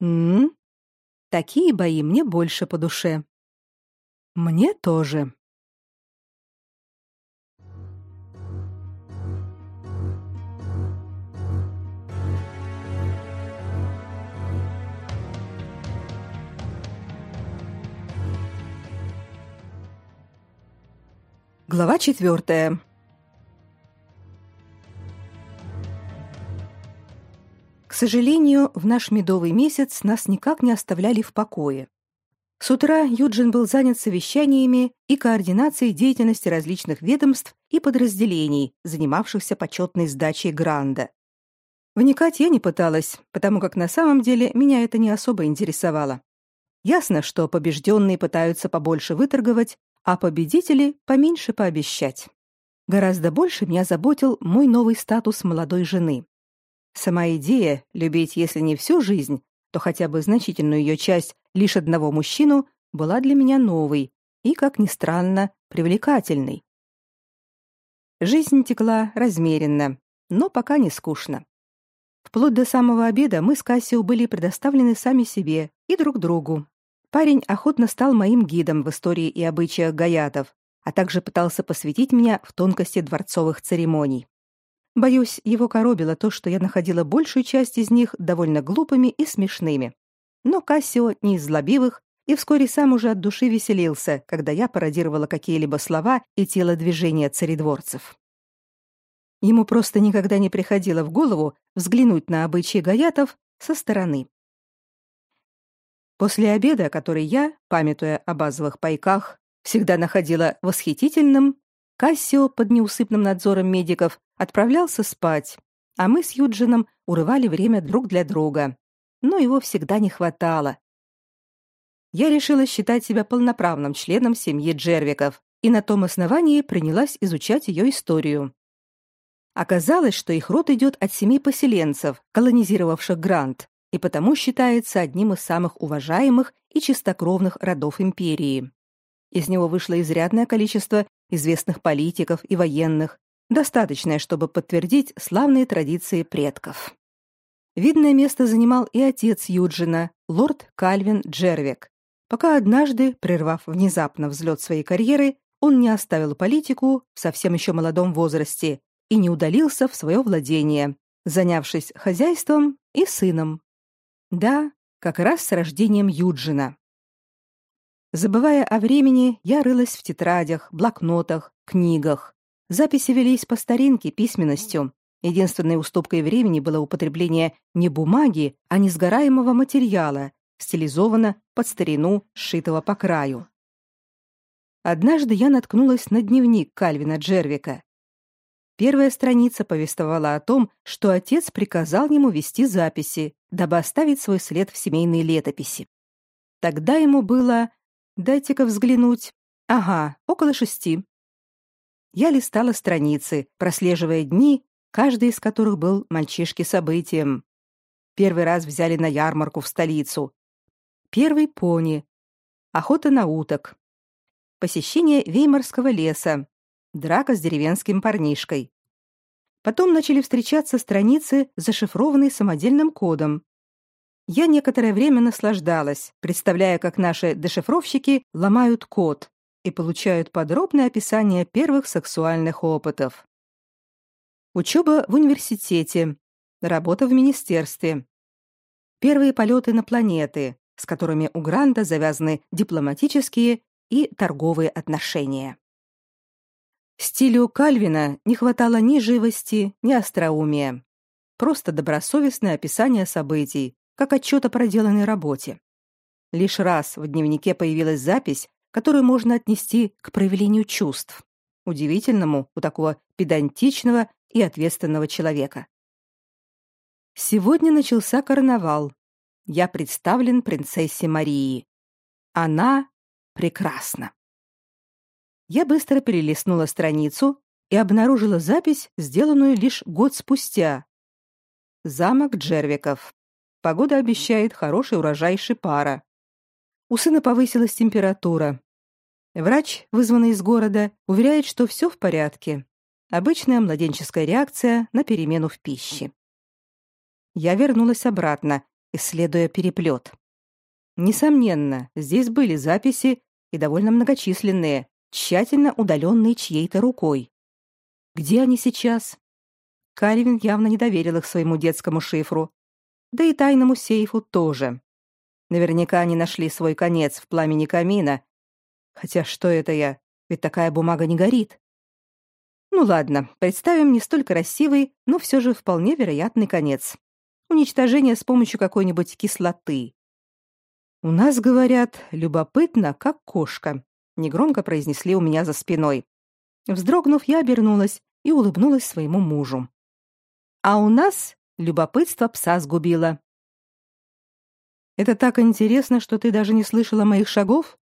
Speaker 1: М? Такие бои мне больше по душе. Мне тоже. Глава четвертая. Сожалению, в наш медовый месяц нас никак не оставляли в покое. С утра Юджин был занят совещаниями и координацией деятельности различных ведомств и подразделений, занимавшихся почетной сдачей гранда. Вникать я не пыталась, потому как на самом деле меня это не особо интересовало. Ясно, что побежденные пытаются побольше выторговать, а победители поменьше пообещать. Гораздо больше меня заботил мой новый статус молодой жены. Сама идея любить, если не всю жизнь, то хотя бы значительную ее часть лишь одного мужчину была для меня новой и, как ни странно, привлекательной. Жизнь текла размеренно, но пока не скучно. Вплоть до самого обеда мы с Кассио были предоставлены сами себе и друг другу. Парень охотно стал моим гидом в истории и обычаях гаятов, а также пытался посвятить меня в тонкости дворцовых церемоний. Боюсь, его коробило то, что я находила большую часть из них довольно глупыми и смешными. Но Кассио не из злобивых и вскоре сам уже от души веселился, когда я пародировала какие-либо слова и телодвижения царедворцев. Ему просто никогда не приходило в голову взглянуть на обычаи гаятов со стороны. После обеда, который я, памятуя о базовых пайках, всегда находила восхитительным, Кассио под неусыпным надзором медиков отправлялся спать, а мы с Юджином урывали время друг для друга. Но его всегда не хватало. Я решила считать себя полноправным членом семьи Джервиков и на том основании принялась изучать ее историю. Оказалось, что их род идет от семи поселенцев, колонизировавших Грант, и потому считается одним из самых уважаемых и чистокровных родов империи. Из него вышло изрядное количество известных политиков и военных, достаточное, чтобы подтвердить славные традиции предков. Видное место занимал и отец Юджина, лорд Кальвин Джервик, пока однажды, прервав внезапно взлет своей карьеры, он не оставил политику в совсем еще молодом возрасте и не удалился в свое владение, занявшись хозяйством и сыном. Да, как раз с рождением Юджина. Забывая о времени, я рылась в тетрадях, блокнотах, книгах. Записи велись по старинке письменностью. Единственной уступкой времени было употребление не бумаги, а несгораемого материала, стилизованно под старину, сшитого по краю. Однажды я наткнулась на дневник Кальвина Джервика. Первая страница повествовала о том, что отец приказал ему вести записи, дабы оставить свой след в семейной летописи. Тогда ему было Дайте-ка взглянуть. Ага, около шести. Я листала страницы, прослеживая дни, каждый из которых был мальчишке событием. первый раз взяли на ярмарку в столицу. Первый пони. Охота на уток. Посещение Веймарского леса. Драка с деревенским парнишкой. Потом начали встречаться страницы, зашифрованные самодельным кодом. Я некоторое время наслаждалась, представляя, как наши дешифровщики ломают код и получают подробное описание первых сексуальных опытов. Учеба в университете, работа в министерстве. Первые полеты на планеты, с которыми у Гранта завязаны дипломатические и торговые отношения. Стилю Кальвина не хватало ни живости, ни остроумия. Просто добросовестное описание событий, как отчет о проделанной работе. Лишь раз в дневнике появилась запись, которую можно отнести к проявлению чувств. Удивительному у такого педантичного и ответственного человека. Сегодня начался карнавал. Я представлен принцессе Марии. Она прекрасна. Я быстро перелистнула страницу и обнаружила запись, сделанную лишь год спустя. Замок Джервиков. Погода обещает хороший урожай шипара. У сына повысилась температура. Врач, вызванный из города, уверяет, что все в порядке. Обычная младенческая реакция на перемену в пище. Я вернулась обратно, исследуя переплет. Несомненно, здесь были записи и довольно многочисленные, тщательно удаленные чьей-то рукой. Где они сейчас? Кальвин явно не доверил их своему детскому шифру, да и тайному сейфу тоже. Наверняка они нашли свой конец в пламени камина. Хотя что это я? Ведь такая бумага не горит. Ну ладно, представим не столь красивый, но все же вполне вероятный конец. Уничтожение с помощью какой-нибудь кислоты. У нас говорят, любопытно, как кошка негромко произнесли у меня за спиной. Вздрогнув, я обернулась и улыбнулась своему мужу. А у нас любопытство пса сгубило. Это так интересно, что ты даже не слышала моих шагов?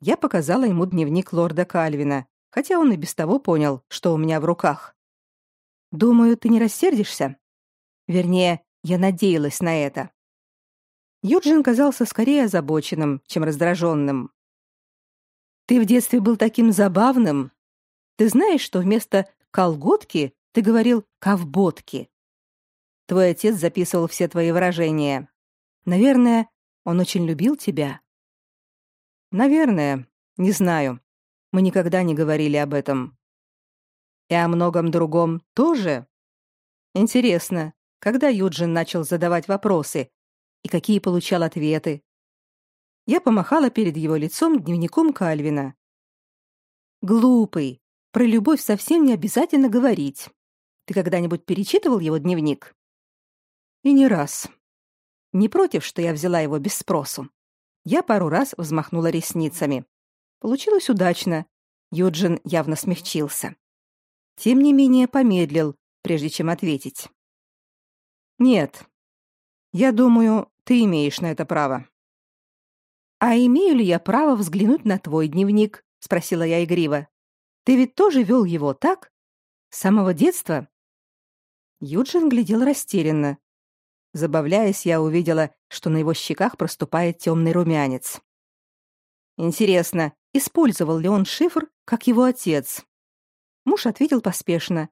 Speaker 1: Я показала ему дневник лорда Кальвина, хотя он и без того понял, что у меня в руках. Думаю, ты не рассердишься? Вернее, я надеялась на это. Юджин казался скорее озабоченным, чем раздраженным. Ты в детстве был таким забавным. Ты знаешь, что вместо колготки ты говорил ковботки. Твой отец записывал все твои выражения. Наверное, он очень любил тебя. Наверное, не знаю. Мы никогда не говорили об этом. И о многом другом тоже. Интересно, когда Юджин начал задавать вопросы и какие получал ответы? Я помахала перед его лицом дневником Кальвина. Глупый. Про любовь совсем не обязательно говорить. Ты когда-нибудь перечитывал его дневник? И не раз. Не против, что я взяла его без спросу. Я пару раз взмахнула ресницами. Получилось удачно. Юджин явно смягчился. Тем не менее помедлил, прежде чем ответить. Нет. Я думаю, ты имеешь на это право. А имею ли я право взглянуть на твой дневник? спросила я игриво. Ты ведь тоже вел его, так? С самого детства? Юджин глядел растерянно. Забавляясь, я увидела, что на его щеках проступает темный румянец. Интересно, использовал ли он шифр, как его отец? Муж ответил поспешно.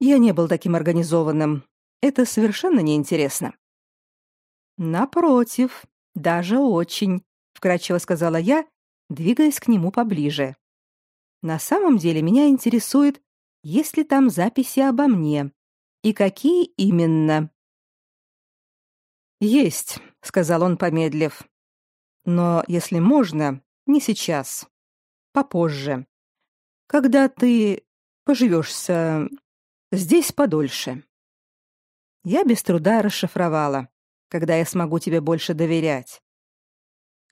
Speaker 1: Я не был таким организованным. Это совершенно неинтересно. Напротив, даже очень, вкратчиво сказала я, двигаясь к нему поближе. На самом деле меня интересует, есть ли там записи обо мне и какие именно. Есть, сказал он, помедлив. Но, если можно, не сейчас. Попозже. Когда ты поживешься здесь подольше. Я без труда расшифровала когда я смогу тебе больше доверять.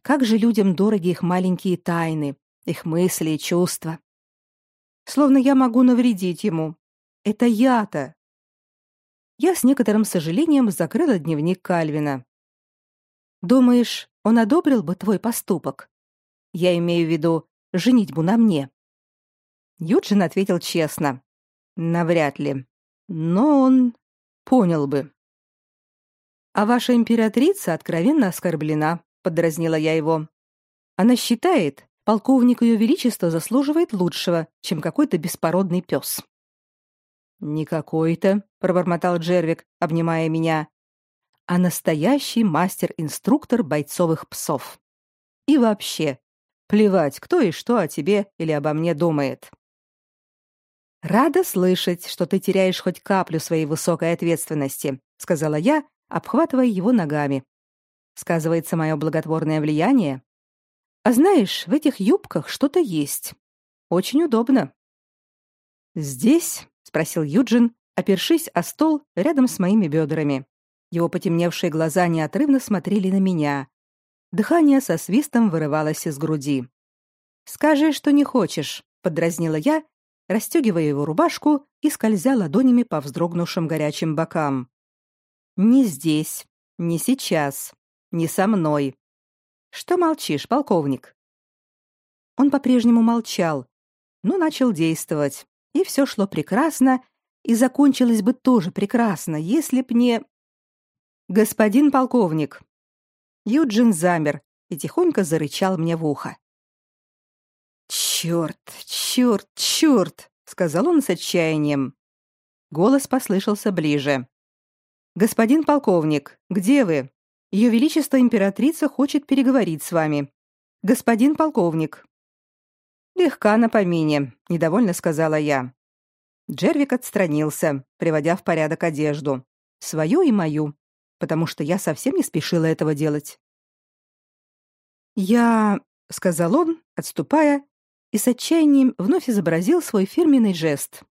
Speaker 1: Как же людям дороги их маленькие тайны, их мысли и чувства. Словно я могу навредить ему. Это я-то. Я с некоторым сожалением закрыла дневник Кальвина. Думаешь, он одобрил бы твой поступок? Я имею в виду женитьбу на мне. Юджин ответил честно. Навряд ли. Но он понял бы. А ваша императрица откровенно оскорблена, поддразнила я его. Она считает, полковник ее величества заслуживает лучшего, чем какой-то беспородный пес. Не какой-то, пробормотал Джервик, обнимая меня, а настоящий мастер-инструктор бойцовых псов. И вообще, плевать, кто и что о тебе или обо мне думает. Рада слышать, что ты теряешь хоть каплю своей высокой ответственности, сказала я, обхватывая его ногами. Сказывается мое благотворное влияние. А знаешь, в этих юбках что-то есть. Очень удобно. Здесь, спросил Юджин, опершись о стол рядом с моими бедрами. Его потемневшие глаза неотрывно смотрели на меня. Дыхание со свистом вырывалось из груди. Скажи, что не хочешь, подразнила я, расстегивая его рубашку и скользя ладонями по вздрогнувшим горячим бокам. Не здесь, не сейчас, не со мной. Что молчишь, полковник? Он по-прежнему молчал, но начал действовать, и все шло прекрасно, и закончилось бы тоже прекрасно, если б не Господин полковник. Юджин замер и тихонько зарычал мне в ухо. Черт, черт, черт, сказал он с отчаянием. Голос послышался ближе. Господин полковник, где вы? Ее величество императрица хочет переговорить с вами. Господин полковник. Легка на помине, недовольно сказала я. Джервик отстранился, приводя в порядок одежду, свою и мою, потому что я совсем не спешила этого делать. Я, сказал он, отступая, и с отчаянием вновь изобразил свой фирменный жест.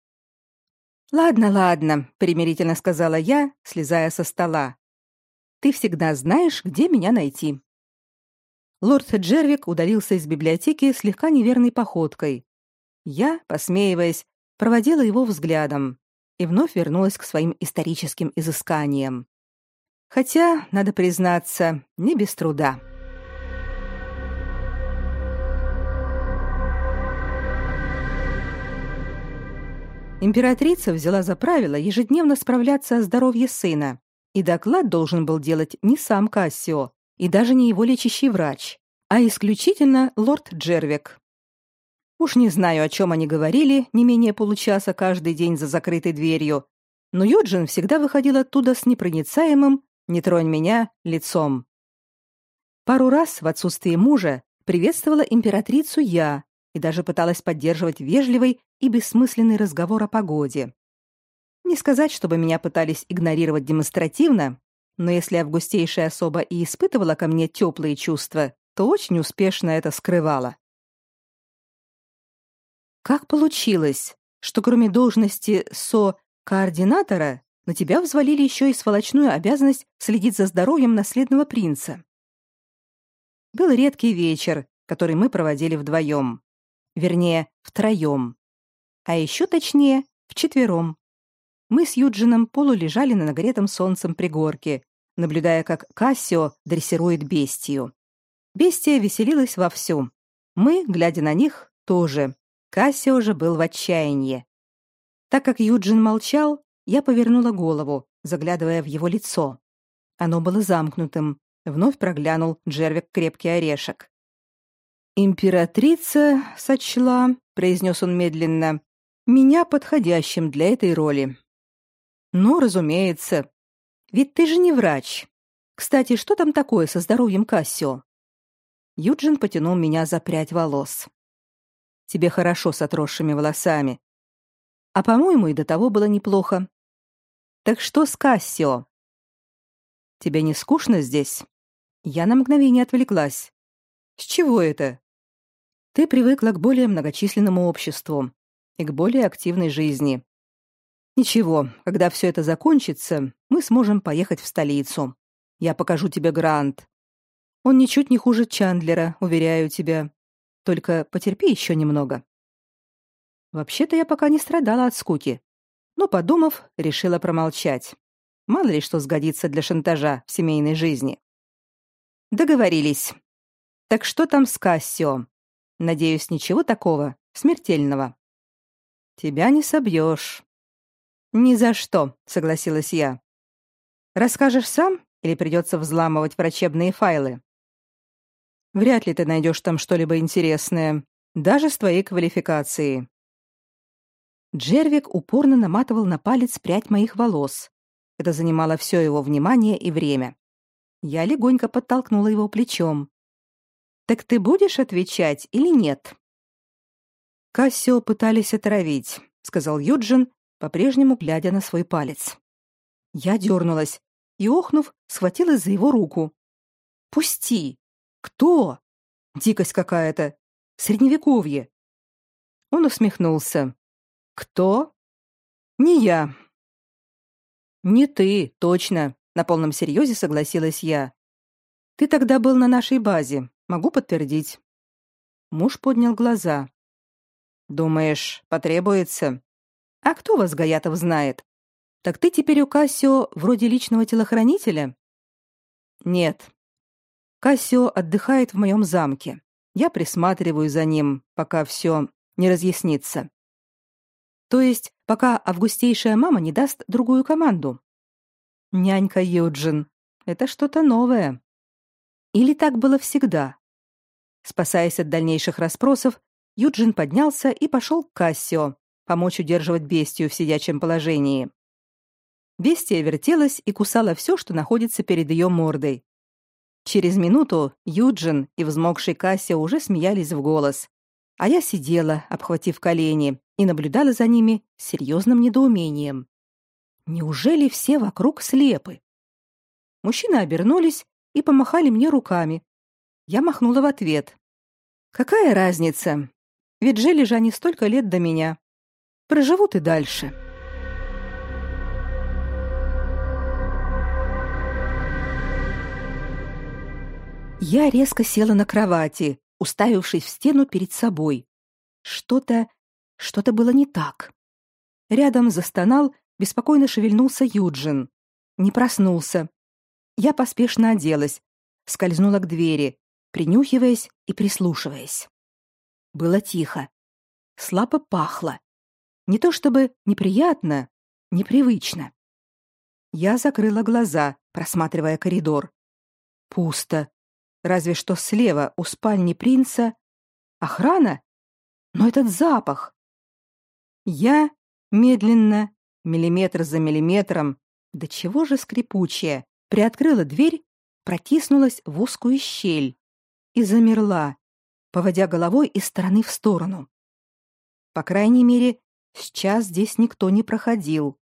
Speaker 1: Ладно, ладно, примирительно сказала я, слезая со стола. Ты всегда знаешь, где меня найти. Лорд Джервик удалился из библиотеки слегка неверной походкой. Я, посмеиваясь, проводила его взглядом и вновь вернулась к своим историческим изысканиям. Хотя, надо признаться, не без труда. Императрица взяла за правило ежедневно справляться о здоровье сына, и доклад должен был делать не сам Кассио, и даже не его лечащий врач, а исключительно лорд Джервик. Уж не знаю, о чем они говорили не менее получаса каждый день за закрытой дверью, но Юджин всегда выходил оттуда с непроницаемым «не тронь меня» лицом. Пару раз в отсутствие мужа приветствовала императрицу я и даже пыталась поддерживать вежливый и бессмысленный разговор о погоде. Не сказать, чтобы меня пытались игнорировать демонстративно, но если августейшая особа и испытывала ко мне теплые чувства, то очень успешно это скрывала. Как получилось, что кроме должности со-координатора на тебя взвалили еще и сволочную обязанность следить за здоровьем наследного принца? Был редкий вечер, который мы проводили вдвоем. Вернее, втроем а еще точнее, вчетвером. Мы с Юджином полулежали на нагретом солнцем пригорке, наблюдая, как Кассио дрессирует бестию. Бестия веселилась вовсю. Мы, глядя на них, тоже. Кассио же был в отчаянии. Так как Юджин молчал, я повернула голову, заглядывая в его лицо. Оно было замкнутым. Вновь проглянул Джервик крепкий орешек. «Императрица сочла», — произнес он медленно, меня подходящим для этой роли. Ну, разумеется. Ведь ты же не врач. Кстати, что там такое со здоровьем Кассио? Юджин потянул меня за прядь волос. Тебе хорошо с отросшими волосами. А по-моему, и до того было неплохо. Так что с Кассио? Тебе не скучно здесь? Я на мгновение отвлеклась. С чего это? Ты привыкла к более многочисленному обществу, и к более активной жизни. Ничего, когда все это закончится, мы сможем поехать в столицу. Я покажу тебе Грант. Он ничуть не хуже Чандлера, уверяю тебя. Только потерпи еще немного. Вообще-то я пока не страдала от скуки, но, подумав, решила промолчать. Мало ли что сгодится для шантажа в семейной жизни. Договорились. Так что там с Кассио? Надеюсь, ничего такого смертельного. Тебя не собьешь». «Ни за что», — согласилась я. «Расскажешь сам или придется взламывать врачебные файлы? Вряд ли ты найдешь там что-либо интересное, даже с твоей квалификацией. Джервик упорно наматывал на палец прядь моих волос. Это занимало все его внимание и время. Я легонько подтолкнула его плечом. Так ты будешь отвечать или нет? Кассио пытались отравить, сказал Юджин, по-прежнему глядя на свой палец. Я дернулась и, охнув, схватилась за его руку. «Пусти! Кто? Дикость какая-то! Средневековье!» Он усмехнулся. «Кто? Не я». «Не ты, точно», — на полном серьезе согласилась я. «Ты тогда был на нашей базе, могу подтвердить». Муж поднял глаза. «Думаешь, потребуется?» «А кто вас, Гаятов, знает? Так ты теперь у Кассио вроде личного телохранителя? Нет. Кассио отдыхает в моем замке. Я присматриваю за ним, пока все не разъяснится. То есть, пока августейшая мама не даст другую команду. Нянька Юджин. Это что-то новое. Или так было всегда? Спасаясь от дальнейших расспросов, Юджин поднялся и пошел к Кассио, помочь удерживать бестию в сидячем положении. Бестия вертелась и кусала все, что находится перед ее мордой. Через минуту Юджин и взмокший Кася уже смеялись в голос, а я сидела, обхватив колени, и наблюдала за ними с серьезным недоумением. Неужели все вокруг слепы? Мужчины обернулись и помахали мне руками. Я махнула в ответ. Какая разница? Ведь жили же они столько лет до меня. Проживут и дальше. Я резко села на кровати, уставившись в стену перед собой. Что-то, что-то было не так. Рядом застонал, беспокойно шевельнулся Юджин. Не проснулся. Я поспешно оделась, скользнула к двери, принюхиваясь и прислушиваясь. Было тихо. Слабо пахло. Не то чтобы неприятно, непривычно. Я закрыла глаза, просматривая коридор. Пусто разве что слева у спальни принца охрана, но этот запах. Я медленно, миллиметр за миллиметром, до чего же скрипучая, приоткрыла дверь, протиснулась в узкую щель и замерла, поводя головой из стороны в сторону. По крайней мере, сейчас здесь никто не проходил.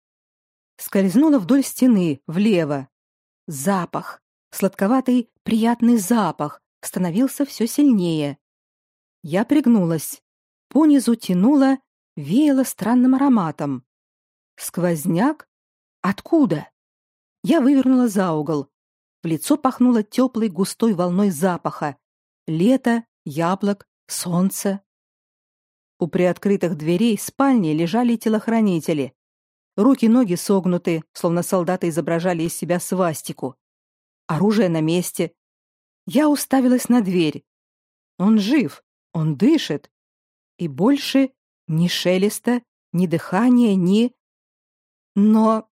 Speaker 1: Скользнула вдоль стены влево. Запах сладковатый, приятный запах становился все сильнее. Я пригнулась. По низу тянуло, веяло странным ароматом. Сквозняк? Откуда? Я вывернула за угол. В лицо пахнуло теплой густой волной запаха. Лето, яблок, солнце. У приоткрытых дверей спальни лежали телохранители. Руки-ноги согнуты, словно солдаты изображали из себя свастику оружие на месте. Я уставилась на дверь. Он жив, он дышит. И больше ни шелеста, ни дыхания, ни... Но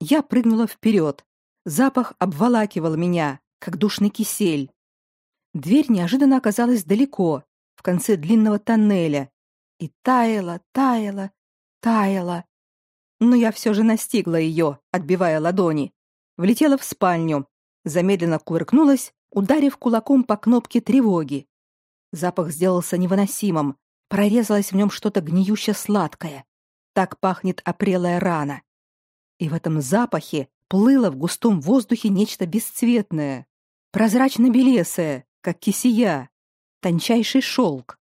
Speaker 1: я прыгнула вперед. Запах обволакивал меня, как душный кисель. Дверь неожиданно оказалась далеко, в конце длинного тоннеля, и таяла, таяла, таяла. Но я все же настигла ее, отбивая ладони. Влетела в спальню, замедленно кувыркнулась, ударив кулаком по кнопке тревоги. Запах сделался невыносимым, прорезалось в нем что-то гниюще-сладкое. Так пахнет опрелая рана. И в этом запахе плыло в густом воздухе нечто бесцветное, прозрачно-белесое, как кисия, тончайший шелк.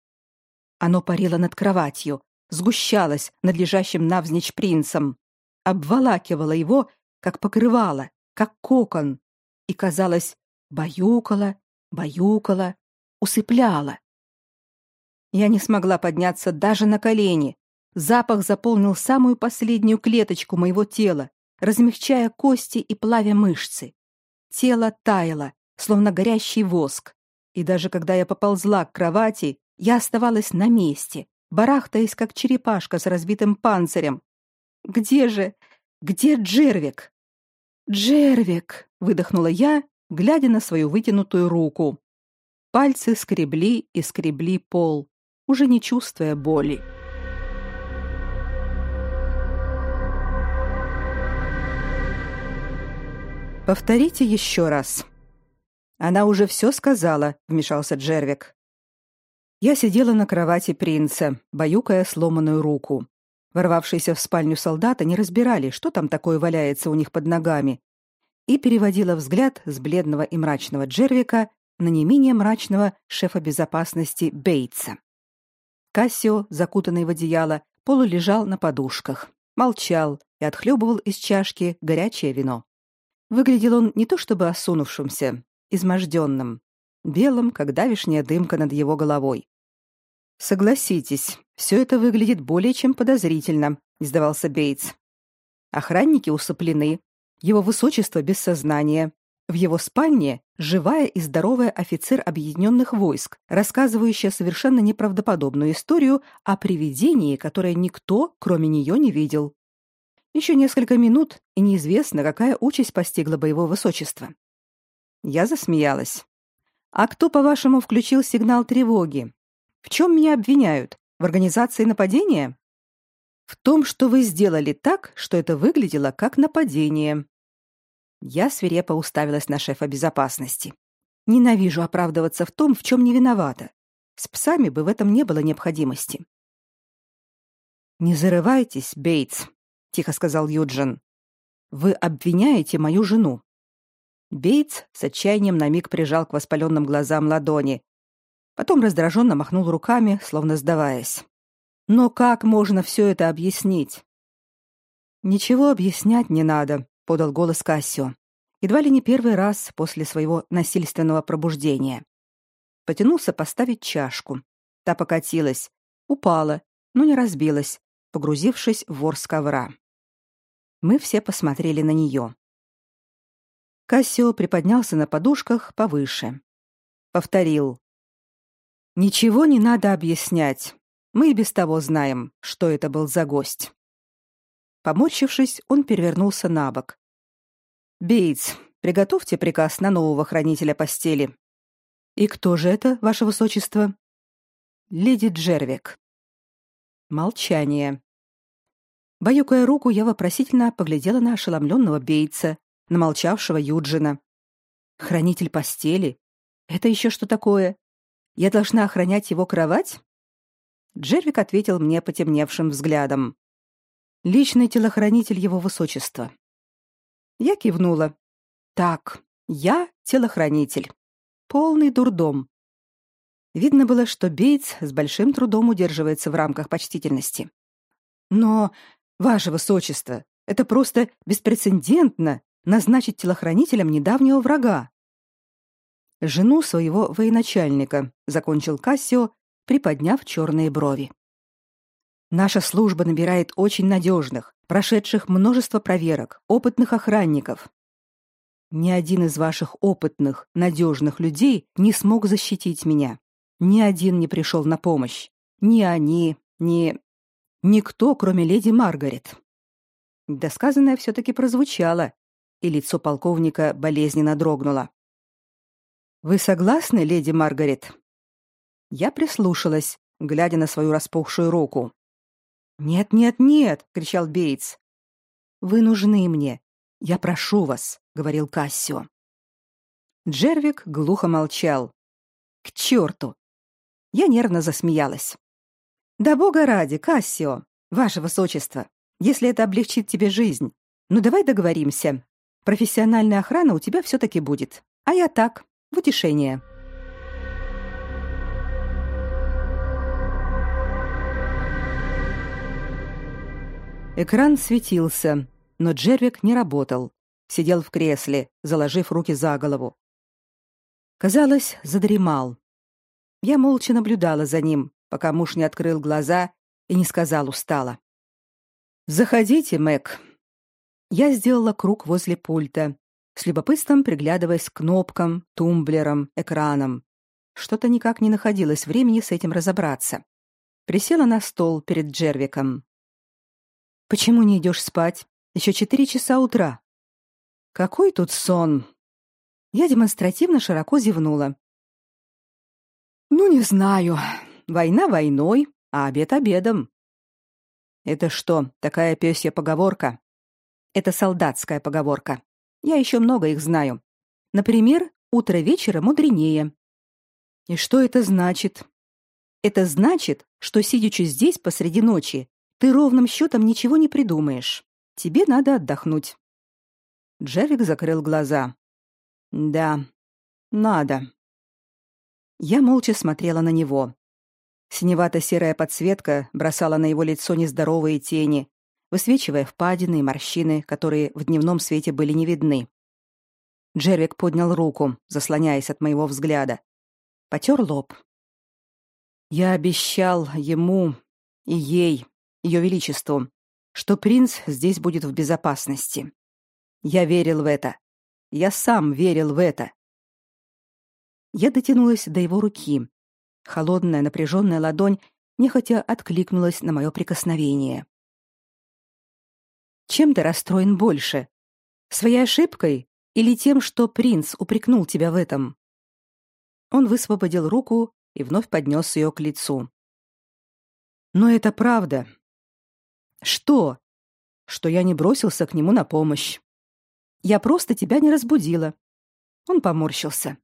Speaker 1: Оно парило над кроватью, сгущалось над лежащим навзничь принцем, обволакивало его, как покрывало, как кокон, и, казалось, баюкала, баюкала, усыпляла. Я не смогла подняться даже на колени. Запах заполнил самую последнюю клеточку моего тела, размягчая кости и плавя мышцы. Тело таяло, словно горящий воск. И даже когда я поползла к кровати, я оставалась на месте, барахтаясь, как черепашка с разбитым панцирем. Где же? Где Джервик? Джервик, выдохнула я, глядя на свою вытянутую руку. Пальцы скребли и скребли пол, уже не чувствуя боли. Повторите еще раз. Она уже все сказала, вмешался Джервик. Я сидела на кровати принца, баюкая сломанную руку. Ворвавшиеся в спальню солдата не разбирали, что там такое валяется у них под ногами, и переводила взгляд с бледного и мрачного Джервика на не менее мрачного шефа безопасности Бейтса. Кассио, закутанный в одеяло, полулежал на подушках, молчал и отхлебывал из чашки горячее вино. Выглядел он не то чтобы осунувшимся, изможденным, белым, как давишняя дымка над его головой. Согласитесь, все это выглядит более чем подозрительно, издавался Бейтс. Охранники усыплены, его высочество без сознания. В его спальне живая и здоровая офицер объединенных войск, рассказывающая совершенно неправдоподобную историю о привидении, которое никто, кроме нее, не видел. Еще несколько минут, и неизвестно, какая участь постигла бы его высочество. Я засмеялась. А кто, по-вашему, включил сигнал тревоги? В чем меня обвиняют? В организации нападения? В том, что вы сделали так, что это выглядело как нападение. Я свирепо уставилась на шефа безопасности. Ненавижу оправдываться в том, в чем не виновата. С псами бы в этом не было необходимости. Не зарывайтесь, Бейтс, тихо сказал Юджин. Вы обвиняете мою жену. Бейтс с отчаянием на миг прижал к воспаленным глазам ладони, Потом раздраженно махнул руками, словно сдаваясь. Но как можно все это объяснить? Ничего объяснять не надо, подал голос Кассио. Едва ли не первый раз после своего насильственного пробуждения. Потянулся поставить чашку. Та покатилась, упала, но не разбилась, погрузившись в ворс ковра. Мы все посмотрели на нее. Кассио приподнялся на подушках повыше. Повторил. Ничего не надо объяснять. Мы и без того знаем, что это был за гость. Поморщившись, он перевернулся на бок. Бейтс, приготовьте приказ на нового хранителя постели. И кто же это, ваше высочество? Леди Джервик. Молчание. Баюкая руку, я вопросительно поглядела на ошеломленного Бейтса, на молчавшего Юджина. Хранитель постели? Это еще что такое? Я должна охранять его кровать? Джервик ответил мне потемневшим взглядом. Личный телохранитель его высочества. Я кивнула. Так, я телохранитель. Полный дурдом. Видно было, что Бейтс с большим трудом удерживается в рамках почтительности. Но, ваше высочество, это просто беспрецедентно назначить телохранителем недавнего врага жену своего военачальника, закончил Кассио, приподняв черные брови. Наша служба набирает очень надежных, прошедших множество проверок, опытных охранников. Ни один из ваших опытных, надежных людей не смог защитить меня. Ни один не пришел на помощь. Ни они, ни никто, кроме леди Маргарет. Досказанное все-таки прозвучало, и лицо полковника болезненно дрогнуло. Вы согласны, леди Маргарет? Я прислушалась, глядя на свою распухшую руку. Нет, нет, нет, кричал Бейтс. Вы нужны мне. Я прошу вас, говорил Кассио. Джервик глухо молчал. К черту! Я нервно засмеялась. Да бога ради, Кассио, ваше высочество, если это облегчит тебе жизнь. Ну давай договоримся. Профессиональная охрана у тебя все таки будет. А я так, в утешение. Экран светился, но Джервик не работал. Сидел в кресле, заложив руки за голову. Казалось, задремал. Я молча наблюдала за ним, пока муж не открыл глаза и не сказал устало: "Заходите, Мэг". Я сделала круг возле пульта, с любопытством приглядываясь к кнопкам, тумблерам, экранам. Что-то никак не находилось времени с этим разобраться. Присела на стол перед Джервиком. Почему не идешь спать? Еще четыре часа утра. Какой тут сон? Я демонстративно широко зевнула. Ну, не знаю. Война войной, а обед обедом. Это что, такая пёсья поговорка? Это солдатская поговорка. Я еще много их знаю. Например, утро вечера мудренее. И что это значит? Это значит, что сидячи здесь посреди ночи, ты ровным счетом ничего не придумаешь. Тебе надо отдохнуть. Джервик закрыл глаза. Да, надо. Я молча смотрела на него. Синевато-серая подсветка бросала на его лицо нездоровые тени, высвечивая впадины и морщины, которые в дневном свете были не видны. Джервик поднял руку, заслоняясь от моего взгляда. Потер лоб. Я обещал ему и ей, ее величеству, что принц здесь будет в безопасности. Я верил в это. Я сам верил в это. Я дотянулась до его руки. Холодная, напряженная ладонь нехотя откликнулась на мое прикосновение. Чем ты расстроен больше? Своей ошибкой или тем, что принц упрекнул тебя в этом? Он высвободил руку и вновь поднес ее к лицу. Но это правда. Что? Что я не бросился к нему на помощь. Я просто тебя не разбудила. Он поморщился.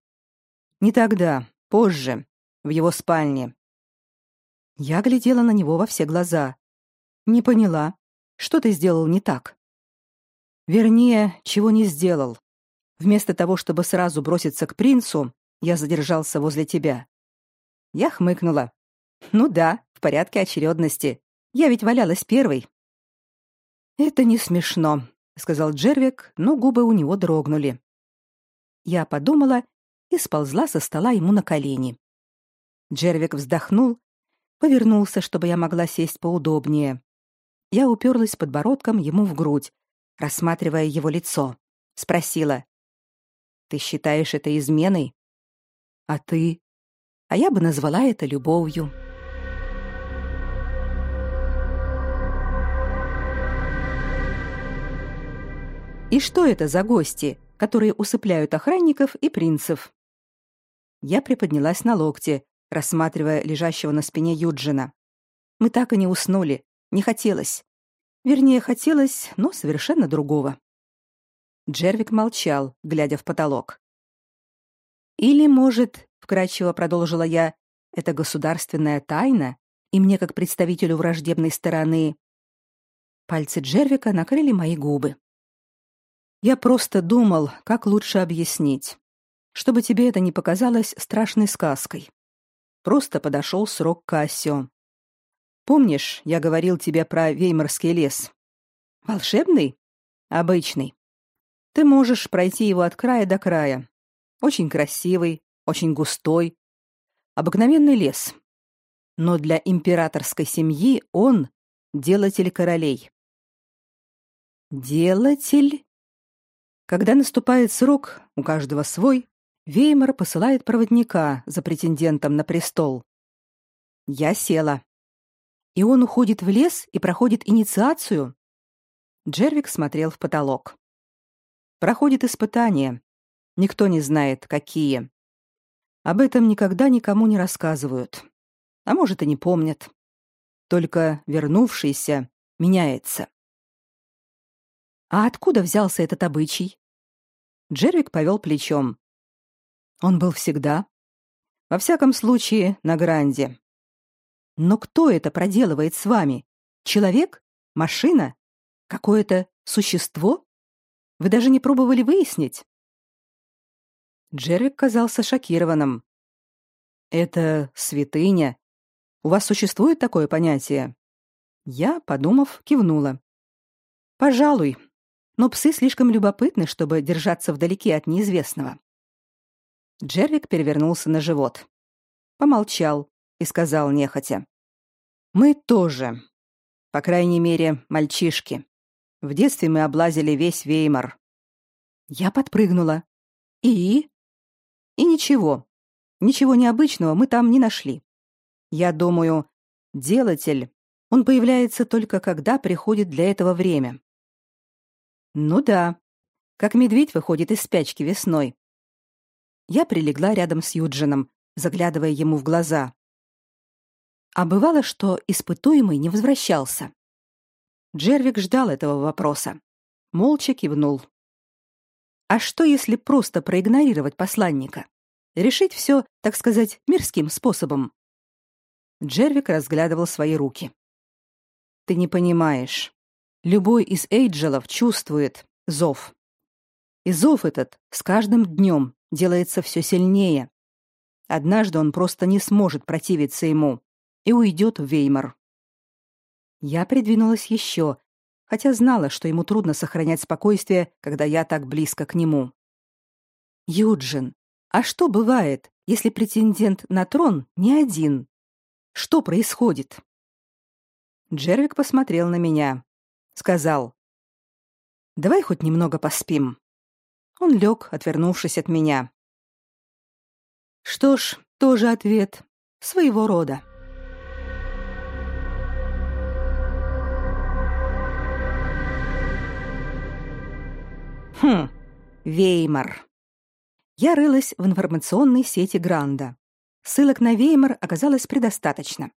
Speaker 1: Не тогда, позже, в его спальне. Я глядела на него во все глаза. Не поняла, что ты сделал не так. Вернее, чего не сделал. Вместо того, чтобы сразу броситься к принцу, я задержался возле тебя. Я хмыкнула. Ну да, в порядке очередности. Я ведь валялась первой. Это не смешно, сказал Джервик, но губы у него дрогнули. Я подумала и сползла со стола ему на колени. Джервик вздохнул, повернулся, чтобы я могла сесть поудобнее. Я уперлась подбородком ему в грудь, рассматривая его лицо. Спросила: "Ты считаешь это изменой? А ты?" а я бы назвала это любовью. И что это за гости, которые усыпляют охранников и принцев? Я приподнялась на локте, рассматривая лежащего на спине Юджина. Мы так и не уснули, не хотелось. Вернее, хотелось, но совершенно другого. Джервик молчал, глядя в потолок. Или, может, вкрадчиво продолжила я, это государственная тайна, и мне как представителю враждебной стороны пальцы Джервика накрыли мои губы. Я просто думал, как лучше объяснить, чтобы тебе это не показалось страшной сказкой. Просто подошел срок Кассио. Помнишь, я говорил тебе про Веймарский лес? Волшебный? Обычный. Ты можешь пройти его от края до края. Очень красивый, очень густой, обыкновенный лес. Но для императорской семьи он делатель королей. Делатель? Когда наступает срок, у каждого свой, Веймар посылает проводника за претендентом на престол. Я села. И он уходит в лес и проходит инициацию. Джервик смотрел в потолок. Проходит испытания. Никто не знает, какие. Об этом никогда никому не рассказывают. А может, и не помнят. Только вернувшийся меняется. А откуда взялся этот обычай? Джервик повел плечом. Он был всегда. Во всяком случае, на гранде. Но кто это проделывает с вами? Человек? Машина? Какое-то существо? Вы даже не пробовали выяснить? Джерик казался шокированным. Это святыня. У вас существует такое понятие? Я, подумав, кивнула. Пожалуй, но псы слишком любопытны, чтобы держаться вдалеке от неизвестного. Джервик перевернулся на живот. Помолчал и сказал нехотя: "Мы тоже. По крайней мере, мальчишки. В детстве мы облазили весь Веймар". Я подпрыгнула. "И?" И ничего. Ничего необычного мы там не нашли. Я думаю, делатель, он появляется только когда приходит для этого время. Ну да. как медведь выходит из спячки весной. Я прилегла рядом с Юджином, заглядывая ему в глаза. А бывало, что испытуемый не возвращался. Джервик ждал этого вопроса. Молча кивнул. А что, если просто проигнорировать посланника? Решить все, так сказать, мирским способом? Джервик разглядывал свои руки. Ты не понимаешь. Любой из Эйджелов чувствует зов. И зов этот с каждым днем делается все сильнее. Однажды он просто не сможет противиться ему и уйдет в Веймар. Я придвинулась еще, хотя знала, что ему трудно сохранять спокойствие, когда я так близко к нему. Юджин, а что бывает, если претендент на трон не один? Что происходит? Джервик посмотрел на меня, сказал: "Давай хоть немного поспим". Он лег, отвернувшись от меня. Что ж, тоже ответ своего рода. Хм, Веймар. Я рылась в информационной сети Гранда. Ссылок на Веймар оказалось предостаточно.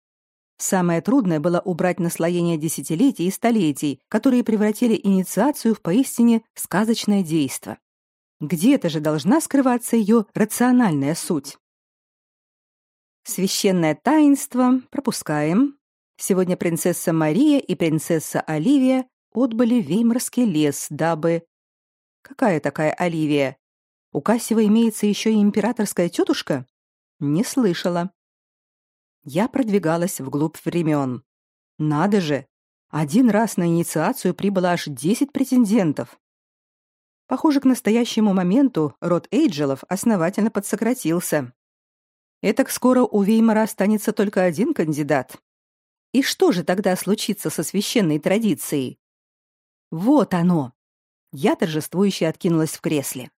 Speaker 1: Самое трудное было убрать наслоение десятилетий и столетий, которые превратили инициацию в поистине сказочное действо. Где-то же должна скрываться ее рациональная суть. Священное таинство пропускаем. Сегодня принцесса Мария и принцесса Оливия отбыли в Веймарский лес, дабы Какая такая Оливия? У Кассиева имеется еще и императорская тетушка? Не слышала. Я продвигалась вглубь времен. Надо же, один раз на инициацию прибыло аж десять претендентов. Похоже, к настоящему моменту род Эйджелов основательно подсократился. Этак скоро у Веймара останется только один кандидат. И что же тогда случится со священной традицией? Вот оно. Я торжествующе откинулась в кресле.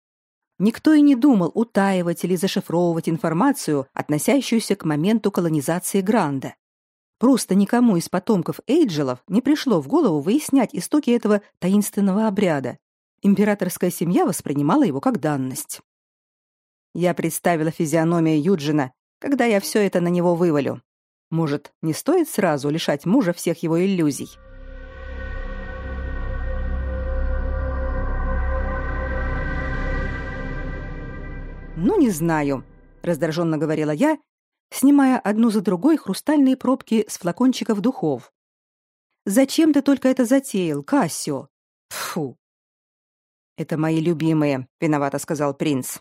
Speaker 1: Никто и не думал утаивать или зашифровывать информацию, относящуюся к моменту колонизации Гранда. Просто никому из потомков Эйджелов не пришло в голову выяснять истоки этого таинственного обряда. Императорская семья воспринимала его как данность. Я представила физиономию Юджина, когда я все это на него вывалю. Может, не стоит сразу лишать мужа всех его иллюзий? Ну, не знаю, раздраженно говорила я, снимая одну за другой хрустальные пробки с флакончиков духов. Зачем ты только это затеял, Кассио? Фу. Это мои любимые, виновато сказал принц.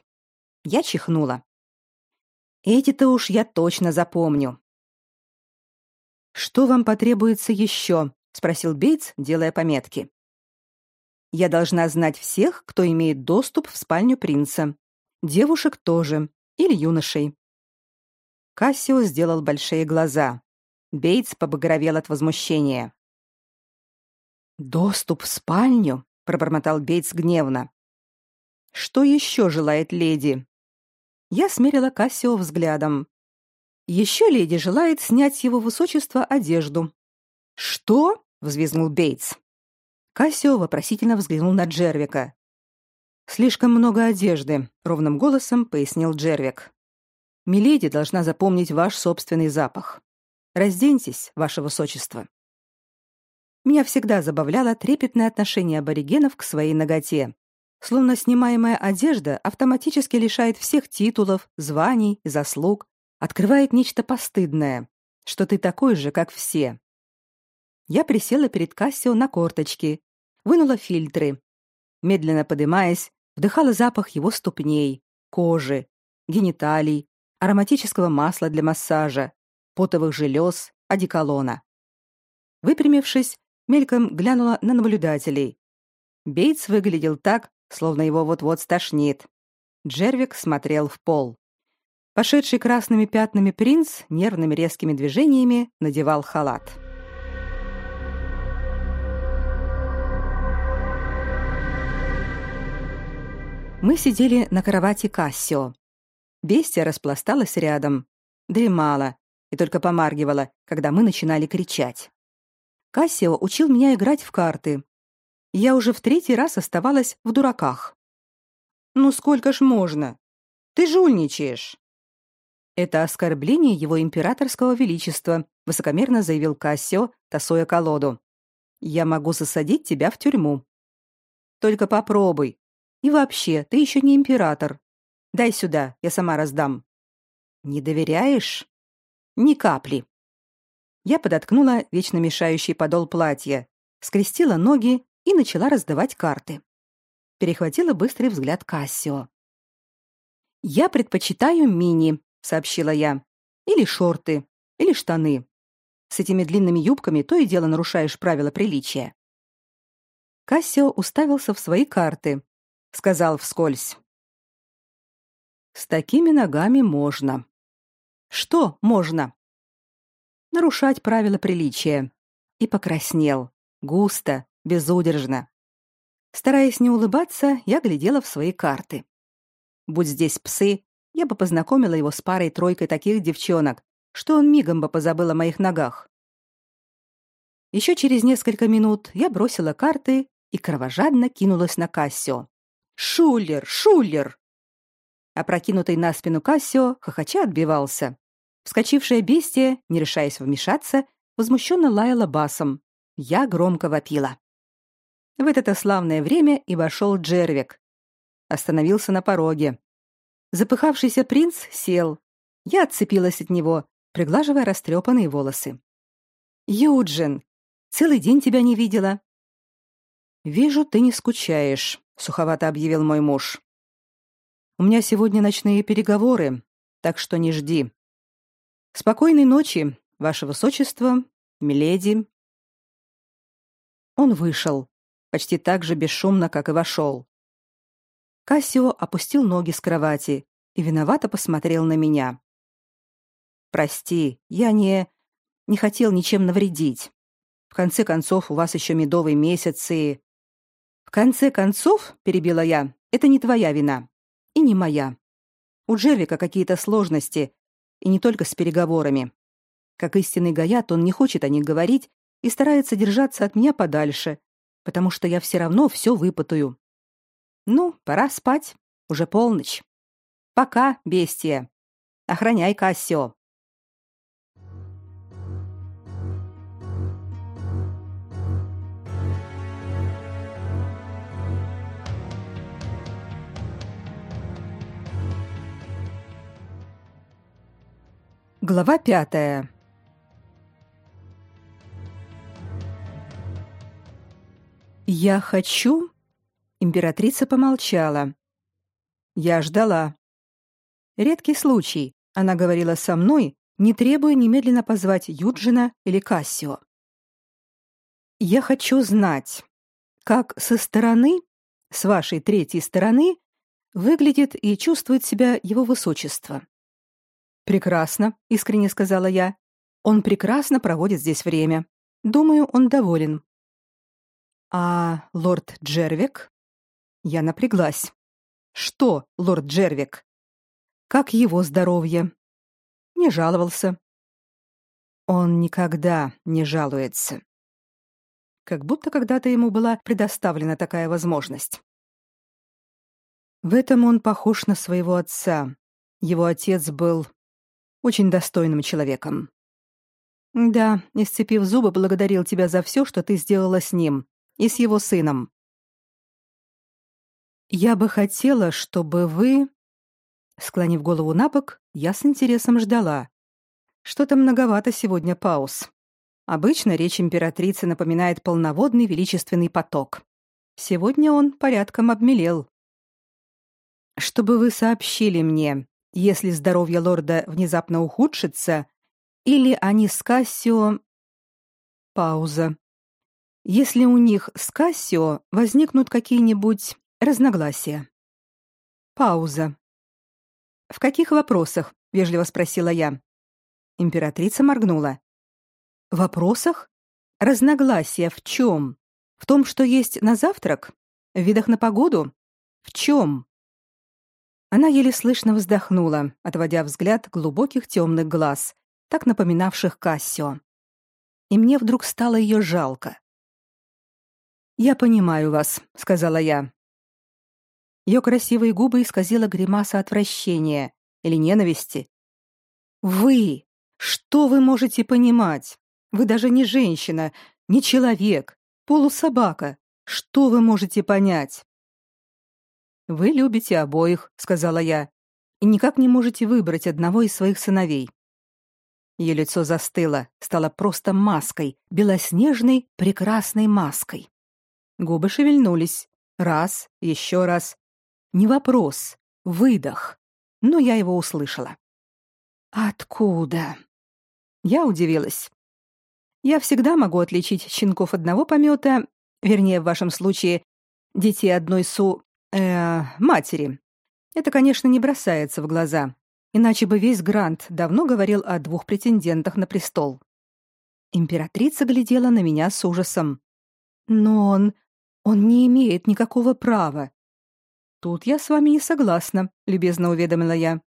Speaker 1: Я чихнула. Эти-то уж я точно запомню. Что вам потребуется еще? спросил Бейтс, делая пометки. Я должна знать всех, кто имеет доступ в спальню принца, Девушек тоже. Или юношей. Кассио сделал большие глаза. Бейтс побагровел от возмущения. «Доступ в спальню?» — пробормотал Бейтс гневно. «Что еще желает леди?» Я смерила Кассио взглядом. «Еще леди желает снять его высочество одежду». «Что?» — взвизгнул Бейтс. Кассио вопросительно взглянул на Джервика. Слишком много одежды, ровным голосом пояснил Джервик. Миледи должна запомнить ваш собственный запах. Разденьтесь, ваше высочество. Меня всегда забавляло трепетное отношение аборигенов к своей наготе. Словно снимаемая одежда автоматически лишает всех титулов, званий и заслуг, открывает нечто постыдное, что ты такой же, как все. Я присела перед Кассио на корточки, вынула фильтры. Медленно поднимаясь, вдыхала запах его ступней, кожи, гениталий, ароматического масла для массажа, потовых желез, одеколона. Выпрямившись, мельком глянула на наблюдателей. Бейтс выглядел так, словно его вот-вот стошнит. Джервик смотрел в пол. Пошедший красными пятнами принц нервными резкими движениями надевал халат. Мы сидели на кровати Кассио. Бестия распласталась рядом, дремала и только помаргивала, когда мы начинали кричать. Кассио учил меня играть в карты. Я уже в третий раз оставалась в дураках. Ну сколько ж можно? Ты жульничаешь. Это оскорбление его императорского величества, высокомерно заявил Кассио, тасуя колоду. Я могу засадить тебя в тюрьму. Только попробуй. И вообще, ты еще не император. Дай сюда, я сама раздам. Не доверяешь? Ни капли. Я подоткнула вечно мешающий подол платья, скрестила ноги и начала раздавать карты. Перехватила быстрый взгляд Кассио. Я предпочитаю мини, сообщила я. Или шорты, или штаны. С этими длинными юбками то и дело нарушаешь правила приличия. Кассио уставился в свои карты, сказал вскользь: С такими ногами можно. Что можно? Нарушать правила приличия. И покраснел, густо, безудержно. Стараясь не улыбаться, я глядела в свои карты. Будь здесь псы, я бы познакомила его с парой-тройкой таких девчонок, что он мигом бы позабыл о моих ногах. Еще через несколько минут я бросила карты и кровожадно кинулась на Кассио. «Шулер! Шулер!» Опрокинутый на спину Кассио хохоча отбивался. Вскочившее бестие, не решаясь вмешаться, возмущенно лаяло басом. Я громко вопила. В это славное время и вошел Джервик. Остановился на пороге. Запыхавшийся принц сел. Я отцепилась от него, приглаживая растрепанные волосы. «Юджин, целый день тебя не видела». «Вижу, ты не скучаешь», — суховато объявил мой муж. «У меня сегодня ночные переговоры, так что не жди. Спокойной ночи, ваше высочество, миледи». Он вышел, почти так же бесшумно, как и вошел. Кассио опустил ноги с кровати и виновато посмотрел на меня. Прости, я не не хотел ничем навредить. В конце концов, у вас еще медовый месяц и Конце концов, перебила я. Это не твоя вина и не моя. У Джервика какие-то сложности, и не только с переговорами. Как истинный гаят, он не хочет о них говорить и старается держаться от меня подальше, потому что я все равно все выпытаю. Ну, пора спать. Уже полночь. Пока, бестия. Охраняй Кассио. Глава пятая. Я хочу. Императрица помолчала. Я ждала. Редкий случай. Она говорила со мной, не требуя немедленно позвать Юджина или Кассио. Я хочу знать, как со стороны, с вашей третьей стороны, выглядит и чувствует себя его высочество. Прекрасно, искренне сказала я. Он прекрасно проводит здесь время. Думаю, он доволен. А лорд Джервик? Я напряглась. Что, лорд Джервик? Как его здоровье? Не жаловался. Он никогда не жалуется. Как будто когда-то ему была предоставлена такая возможность. В этом он похож на своего отца. Его отец был очень достойным человеком. Да, исцепив зубы, благодарил тебя за все, что ты сделала с ним и с его сыном. Я бы хотела, чтобы вы, склонив голову набок, я с интересом ждала. Что-то многовато сегодня пауз. Обычно речь императрицы напоминает полноводный величественный поток. Сегодня он порядком обмелел. Чтобы вы сообщили мне, если здоровье лорда внезапно ухудшится, или они с Кассио Пауза. Если у них с Кассио возникнут какие-нибудь разногласия. Пауза. В каких вопросах? вежливо спросила я. Императрица моргнула. Вопросах? Разногласия в чем? В том, что есть на завтрак? В видах на погоду? В чем? Она еле слышно вздохнула, отводя взгляд глубоких темных глаз, так напоминавших Кассио. И мне вдруг стало ее жалко. Я понимаю вас, сказала я. Ее красивые губы исказила гримаса отвращения или ненависти. Вы, что вы можете понимать? Вы даже не женщина, не человек, полусобака. Что вы можете понять? Вы любите обоих, сказала я, и никак не можете выбрать одного из своих сыновей. Ее лицо застыло, стало просто маской, белоснежной, прекрасной маской. Губы шевельнулись. Раз, еще раз. Не вопрос, выдох. Но я его услышала. Откуда? Я удивилась. Я всегда могу отличить щенков одного помета, вернее, в вашем случае, детей одной су... э матери. Это, конечно, не бросается в глаза. Иначе бы весь Грант давно говорил о двух претендентах на престол. Императрица глядела на меня с ужасом. Но он... он не имеет никакого права. Тут я с вами не согласна, любезно уведомила я.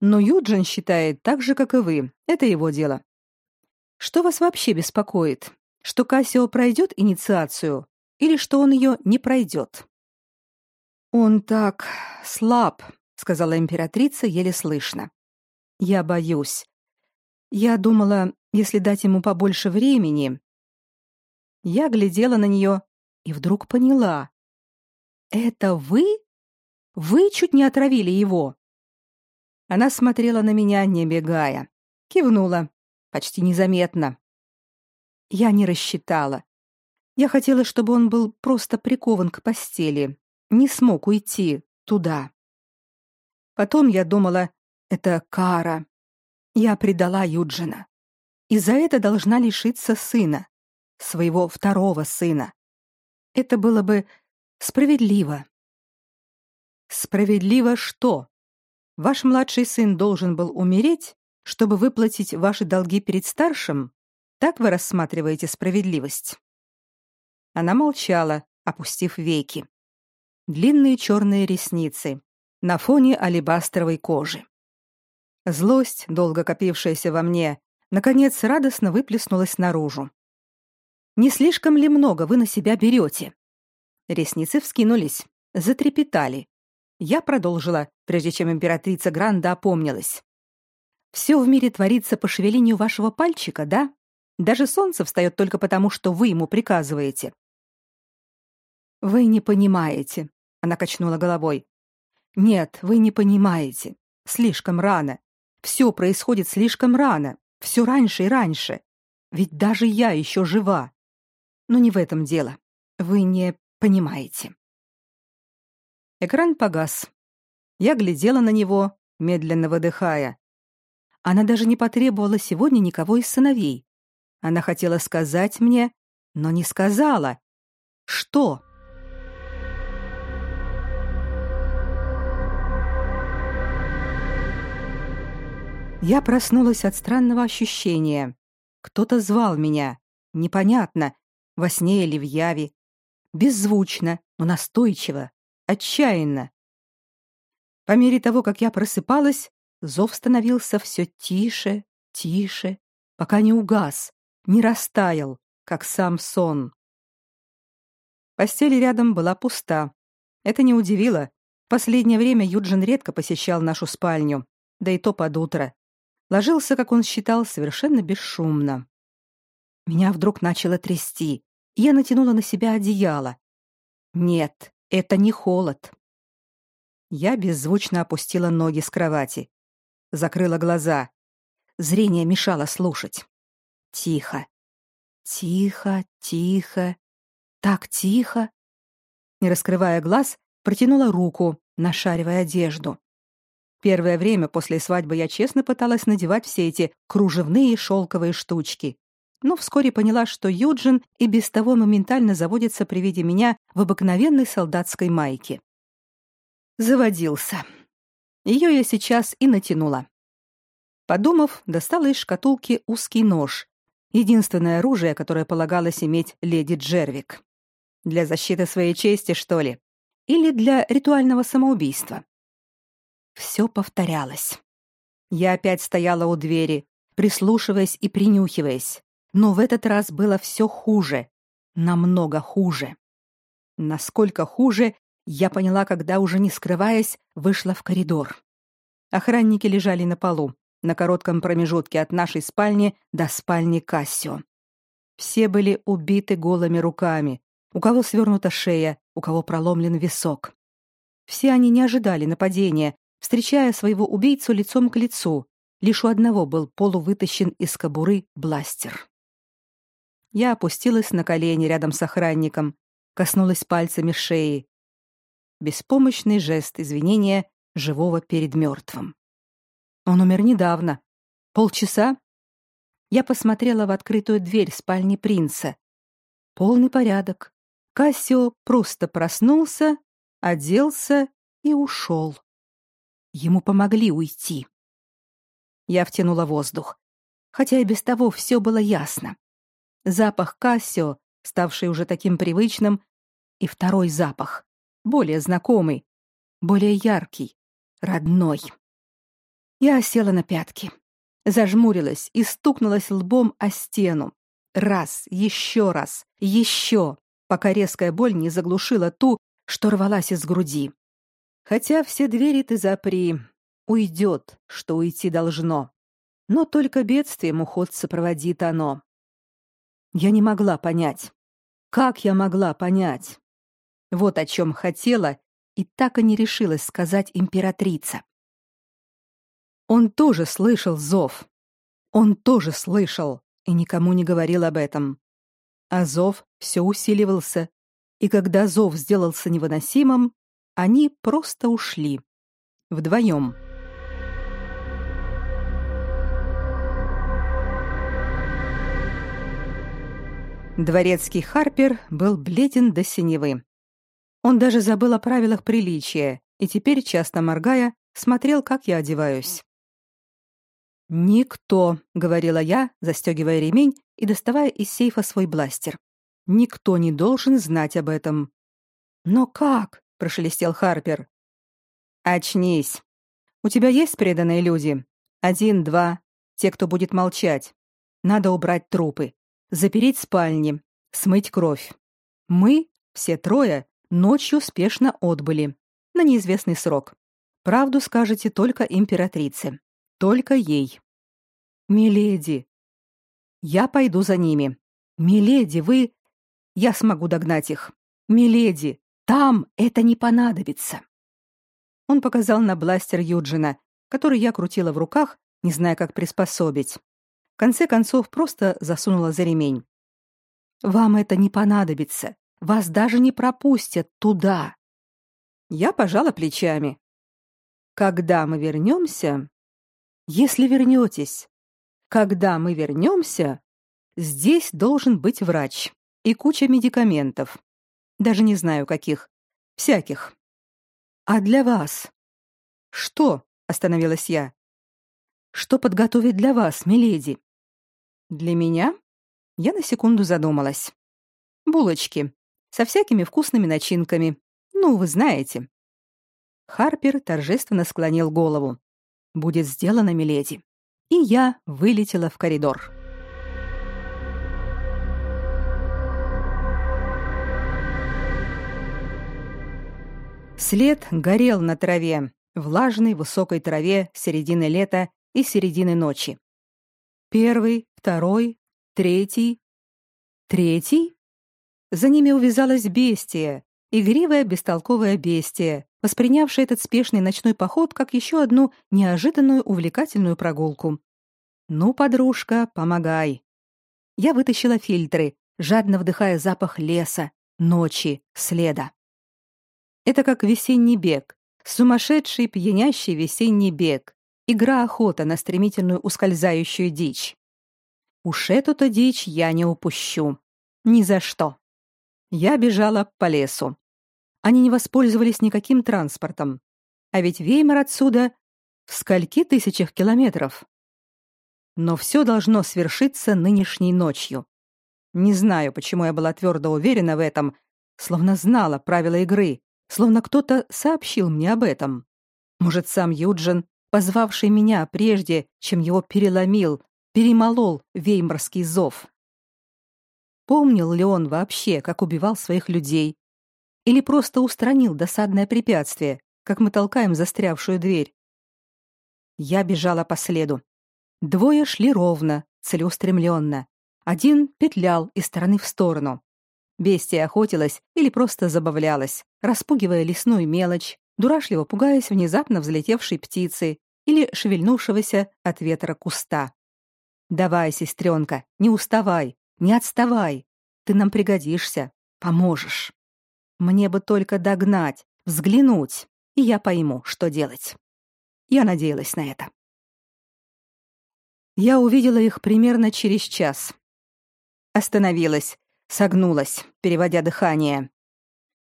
Speaker 1: Но Юджин считает так же, как и вы. Это его дело. Что вас вообще беспокоит? Что Кассио пройдет инициацию или что он ее не пройдет? Он так слаб, сказала императрица еле слышно. Я боюсь. Я думала, если дать ему побольше времени. Я глядела на нее и вдруг поняла. Это вы? Вы чуть не отравили его. Она смотрела на меня, не бегая, кивнула, почти незаметно. Я не рассчитала. Я хотела, чтобы он был просто прикован к постели, не смог уйти туда. Потом я думала, это кара. Я предала Юджина. И за это должна лишиться сына, своего второго сына. Это было бы справедливо. Справедливо что? Ваш младший сын должен был умереть, чтобы выплатить ваши долги перед старшим? Так вы рассматриваете справедливость? Она молчала, опустив веки. Длинные черные ресницы, на фоне алебастровой кожи. Злость, долго копившаяся во мне, наконец радостно выплеснулась наружу. Не слишком ли много вы на себя берете? Ресницы вскинулись, затрепетали. Я продолжила, прежде чем императрица Гранда опомнилась. Все в мире творится по шевелению вашего пальчика, да? Даже солнце встает только потому, что вы ему приказываете. Вы не понимаете, она качнула головой. Нет, вы не понимаете. Слишком рано. Все происходит слишком рано. Все раньше и раньше. Ведь даже я еще жива. Но не в этом дело. Вы не понимаете. Экран погас. Я глядела на него, медленно выдыхая. Она даже не потребовала сегодня никого из сыновей. Она хотела сказать мне, но не сказала. Что? Я проснулась от странного ощущения. Кто-то звал меня. Непонятно, во сне или в яве. Беззвучно, но настойчиво, отчаянно. По мере того, как я просыпалась, зов становился все тише, тише, пока не угас, не растаял, как сам сон. Постель рядом была пуста. Это не удивило. В последнее время Юджин редко посещал нашу спальню, да и то под утро ложился, как он считал, совершенно бесшумно. Меня вдруг начало трясти, и я натянула на себя одеяло. Нет, это не холод. Я беззвучно опустила ноги с кровати, закрыла глаза. Зрение мешало слушать. Тихо. Тихо, тихо. Так тихо. Не раскрывая глаз, протянула руку, нашаривая одежду. Первое время после свадьбы я честно пыталась надевать все эти кружевные шелковые штучки. Но вскоре поняла, что Юджин и без того моментально заводится при виде меня в обыкновенной солдатской майке. Заводился. Ее я сейчас и натянула. Подумав, достала из шкатулки узкий нож, единственное оружие, которое полагалось иметь леди Джервик. Для защиты своей чести, что ли? Или для ритуального самоубийства? Все повторялось. Я опять стояла у двери, прислушиваясь и принюхиваясь. Но в этот раз было все хуже. Намного хуже. Насколько хуже, я поняла, когда уже не скрываясь, вышла в коридор. Охранники лежали на полу, на коротком промежутке от нашей спальни до спальни Кассио. Все были убиты голыми руками, у кого свернута шея, у кого проломлен висок. Все они не ожидали нападения, встречая своего убийцу лицом к лицу. Лишь у одного был полувытащен из кобуры бластер. Я опустилась на колени рядом с охранником, коснулась пальцами шеи. Беспомощный жест извинения живого перед мертвым. Он умер недавно. Полчаса? Я посмотрела в открытую дверь спальни принца. Полный порядок. Кассио просто проснулся, оделся и ушел. Ему помогли уйти. Я втянула воздух, хотя и без того все было ясно. Запах Кассио, ставший уже таким привычным, и второй запах, более знакомый, более яркий, родной. Я села на пятки, зажмурилась и стукнулась лбом о стену. Раз, еще раз, еще, пока резкая боль не заглушила ту, что рвалась из груди. Хотя все двери ты запри, уйдет, что уйти должно. Но только бедствием уход сопроводит оно. Я не могла понять. Как я могла понять? Вот о чем хотела и так и не решилась сказать императрица. Он тоже слышал зов. Он тоже слышал и никому не говорил об этом. А зов все усиливался, и когда зов сделался невыносимым, они просто ушли. Вдвоем. Дворецкий Харпер был бледен до синевы. Он даже забыл о правилах приличия и теперь, часто моргая, смотрел, как я одеваюсь. «Никто», — говорила я, застегивая ремень и доставая из сейфа свой бластер. «Никто не должен знать об этом». «Но как?» — прошелестел Харпер. «Очнись. У тебя есть преданные люди? Один, два. Те, кто будет молчать. Надо убрать трупы, запереть спальни, смыть кровь. Мы, все трое, ночью спешно отбыли. На неизвестный срок. Правду скажете только императрице. Только ей. Миледи. Я пойду за ними. Миледи, вы... Я смогу догнать их. Миледи, там это не понадобится. Он показал на бластер Юджина, который я крутила в руках, не зная, как приспособить. В конце концов, просто засунула за ремень. Вам это не понадобится. Вас даже не пропустят туда. Я пожала плечами. Когда мы вернемся, если вернетесь, когда мы вернемся, здесь должен быть врач и куча медикаментов. Даже не знаю каких. Всяких. А для вас? Что? Остановилась я. Что подготовить для вас, миледи? Для меня? Я на секунду задумалась. Булочки со всякими вкусными начинками. Ну, вы знаете. Харпер торжественно склонил голову. Будет сделано, миледи. И я вылетела в коридор. След горел на траве, влажной высокой траве середины лета и середины ночи. Первый, второй, третий, третий. За ними увязалась бестия, игривое бестолковое бестие, воспринявшая этот спешный ночной поход как еще одну неожиданную увлекательную прогулку. «Ну, подружка, помогай!» Я вытащила фильтры, жадно вдыхая запах леса, ночи, следа. Это как весенний бег, сумасшедший пьянящий весенний бег, игра охота на стремительную ускользающую дичь. Уж эту-то дичь я не упущу. Ни за что. Я бежала по лесу, они не воспользовались никаким транспортом. А ведь Веймар отсюда в скольки тысячах километров. Но все должно свершиться нынешней ночью. Не знаю, почему я была твердо уверена в этом, словно знала правила игры, словно кто-то сообщил мне об этом. Может, сам Юджин, позвавший меня прежде, чем его переломил, перемолол веймарский зов. Помнил ли он вообще, как убивал своих людей, или просто устранил досадное препятствие, как мы толкаем застрявшую дверь. Я бежала по следу. Двое шли ровно, целеустремленно. Один петлял из стороны в сторону. Бестия охотилась или просто забавлялась, распугивая лесную мелочь, дурашливо пугаясь внезапно взлетевшей птицы или шевельнувшегося от ветра куста. «Давай, сестренка, не уставай, не отставай. Ты нам пригодишься, поможешь. Мне бы только догнать, взглянуть, и я пойму, что делать». Я надеялась на это. Я увидела их примерно через час. Остановилась, согнулась, переводя дыхание.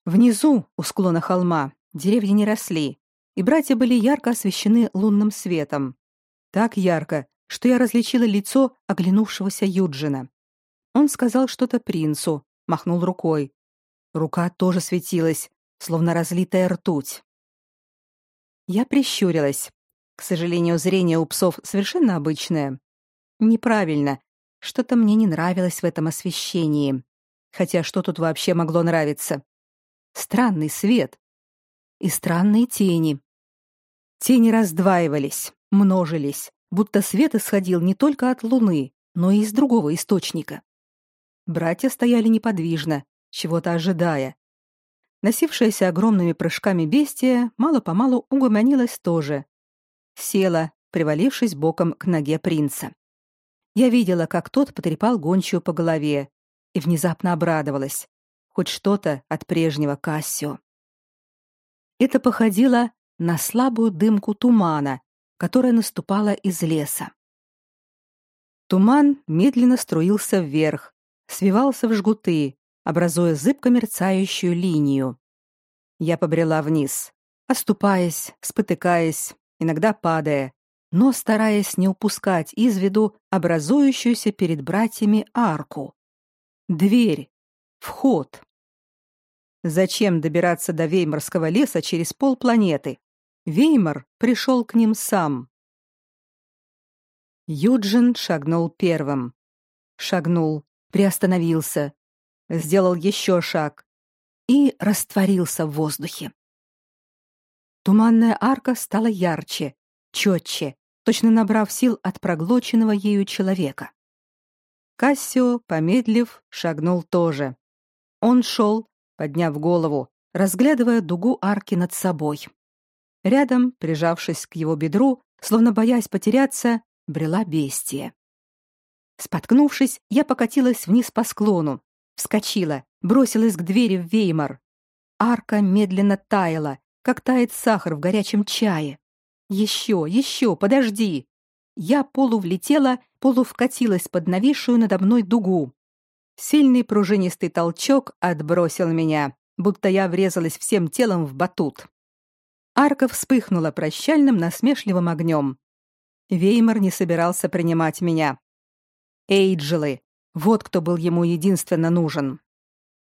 Speaker 1: Внизу, у склона холма, деревья не росли, и братья были ярко освещены лунным светом. Так ярко, что я различила лицо оглянувшегося Юджина. Он сказал что-то принцу, махнул рукой. Рука тоже светилась, словно разлитая ртуть. Я прищурилась. К сожалению, зрение у псов совершенно обычное. Неправильно. Что-то мне не нравилось в этом освещении. Хотя что тут вообще могло нравиться? Странный свет. И странные тени. Тени раздваивались, множились, будто свет исходил не только от луны, но и из другого источника. Братья стояли неподвижно, чего-то ожидая. Носившаяся огромными прыжками бестия мало-помалу угомонилась тоже. Села, привалившись боком к ноге принца. Я видела, как тот потрепал гончую по голове, и внезапно обрадовалась. Хоть что-то от прежнего Кассио. Это походило на слабую дымку тумана, которая наступала из леса. Туман медленно струился вверх, свивался в жгуты, образуя зыбко мерцающую линию. Я побрела вниз, оступаясь, спотыкаясь, иногда падая, но стараясь не упускать из виду образующуюся перед братьями арку. Дверь. Вход. Зачем добираться до Веймарского леса через полпланеты? Веймар пришел к ним сам. Юджин шагнул первым. Шагнул, приостановился, сделал еще шаг и растворился в воздухе. Туманная арка стала ярче, четче, точно набрав сил от проглоченного ею человека. Кассио, помедлив, шагнул тоже. Он шел, подняв голову, разглядывая дугу арки над собой. Рядом, прижавшись к его бедру, словно боясь потеряться, брела бестия. Споткнувшись, я покатилась вниз по склону, вскочила, бросилась к двери в Веймар. Арка медленно таяла, как тает сахар в горячем чае. Еще, еще, подожди. Я полу влетела, полу вкатилась под нависшую надо мной дугу. Сильный пружинистый толчок отбросил меня, будто я врезалась всем телом в батут. Арка вспыхнула прощальным насмешливым огнем. Веймар не собирался принимать меня. Эйджелы, вот кто был ему единственно нужен.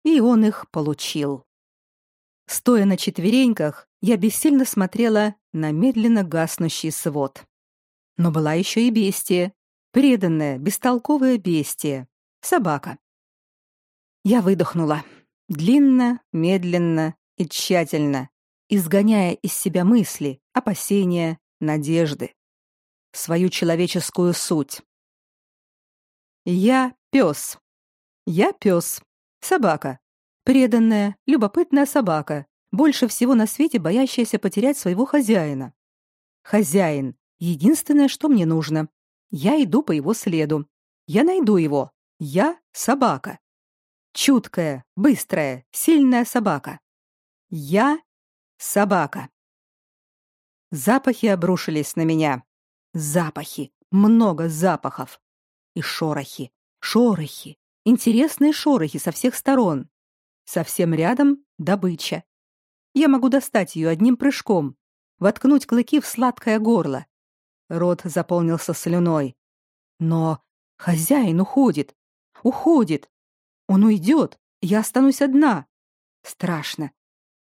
Speaker 1: И он их получил. Стоя на четвереньках, я бессильно смотрела на медленно гаснущий свод. Но была еще и бестия, преданная, бестолковая бестия, собака. Я выдохнула, длинно, медленно и тщательно, изгоняя из себя мысли, опасения, надежды, свою человеческую суть. Я пес. Я пес. Собака. Преданная, любопытная собака, больше всего на свете боящаяся потерять своего хозяина. Хозяин — единственное, что мне нужно. Я иду по его следу. Я найду его. Я — собака. Чуткая, быстрая, сильная собака. Я — собака. Запахи обрушились на меня. Запахи. Много запахов. И шорохи. Шорохи. Интересные шорохи со всех сторон. Совсем рядом добыча. Я могу достать ее одним прыжком, воткнуть клыки в сладкое горло. Рот заполнился слюной. Но хозяин уходит. Уходит. Он уйдет. Я останусь одна. Страшно.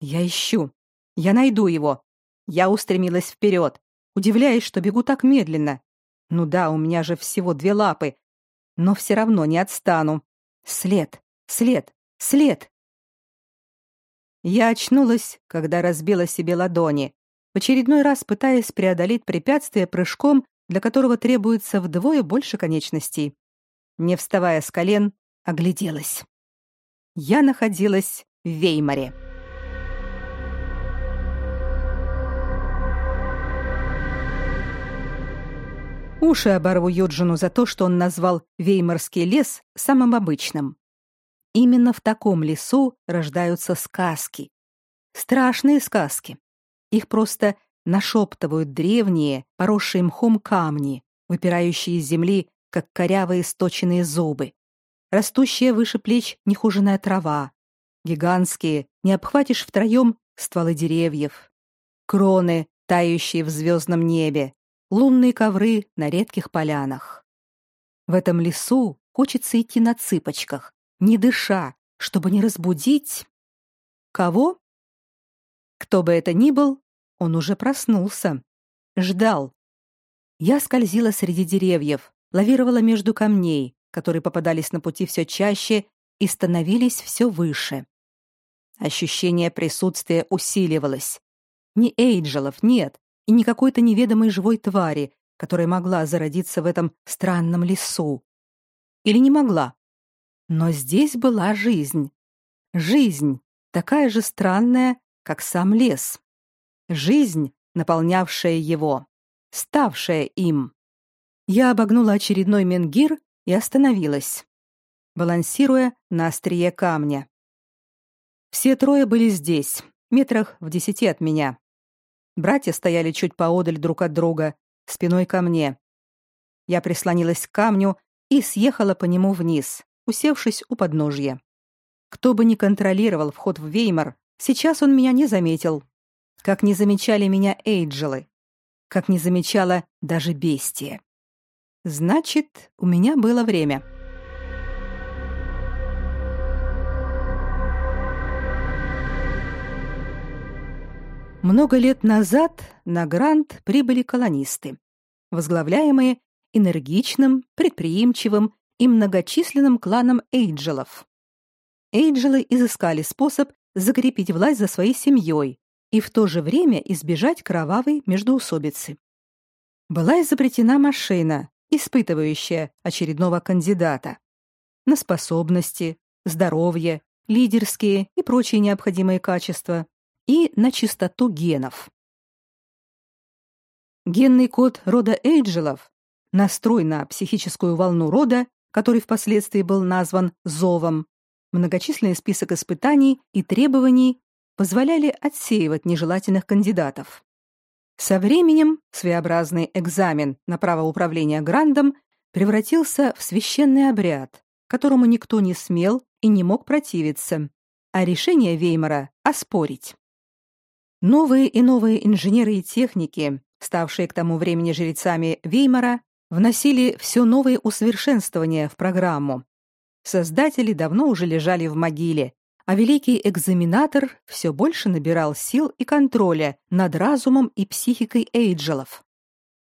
Speaker 1: Я ищу. Я найду его. Я устремилась вперед, удивляясь, что бегу так медленно. Ну да, у меня же всего две лапы. Но все равно не отстану. След, след, след. Я очнулась, когда разбила себе ладони, в очередной раз пытаясь преодолеть препятствие прыжком, для которого требуется вдвое больше конечностей. Не вставая с колен, огляделась. Я находилась в Веймаре. Уши оборву Юджину за то, что он назвал Веймарский лес самым обычным. Именно в таком лесу рождаются сказки. Страшные сказки. Их просто нашептывают древние, поросшие мхом камни, выпирающие из земли, как корявые сточенные зубы. Растущая выше плеч нехоженая трава. Гигантские, не обхватишь втроем, стволы деревьев. Кроны, тающие в звездном небе, лунные ковры на редких полянах. В этом лесу хочется идти на цыпочках, не дыша, чтобы не разбудить кого? Кто бы это ни был, он уже проснулся, ждал. Я скользила среди деревьев, лавировала между камней, которые попадались на пути все чаще и становились все выше. Ощущение присутствия усиливалось. Не Эйджелов, нет, и не какой-то неведомой живой твари, которая могла зародиться в этом странном лесу. Или не могла. Но здесь была жизнь. Жизнь, такая же странная, как сам лес. Жизнь, наполнявшая его, ставшая им. Я обогнула очередной менгир и остановилась, балансируя на острие камня. Все трое были здесь, метрах в десяти от меня. Братья стояли чуть поодаль друг от друга, спиной ко мне. Я прислонилась к камню и съехала по нему вниз, усевшись у подножья. Кто бы ни контролировал вход в Веймар, сейчас он меня не заметил. Как не замечали меня Эйджелы. Как не замечала даже бестия. Значит, у меня было время. Много лет назад на Грант прибыли колонисты, возглавляемые энергичным, предприимчивым и многочисленным кланом Эйджелов. Эйджелы изыскали способ закрепить власть за своей семьей и в то же время избежать кровавой междоусобицы. Была изобретена машина, испытывающая очередного кандидата на способности, здоровье, лидерские и прочие необходимые качества, и на чистоту генов. Генный код рода Эйджелов, настрой на психическую волну рода, который впоследствии был назван зовом, многочисленный список испытаний и требований позволяли отсеивать нежелательных кандидатов. Со временем своеобразный экзамен на право управления грандом превратился в священный обряд, которому никто не смел и не мог противиться, а решение Веймара оспорить. Новые и новые инженеры и техники, ставшие к тому времени жрецами Веймара, вносили все новые усовершенствования в программу. Создатели давно уже лежали в могиле, а великий экзаменатор все больше набирал сил и контроля над разумом и психикой Эйджелов.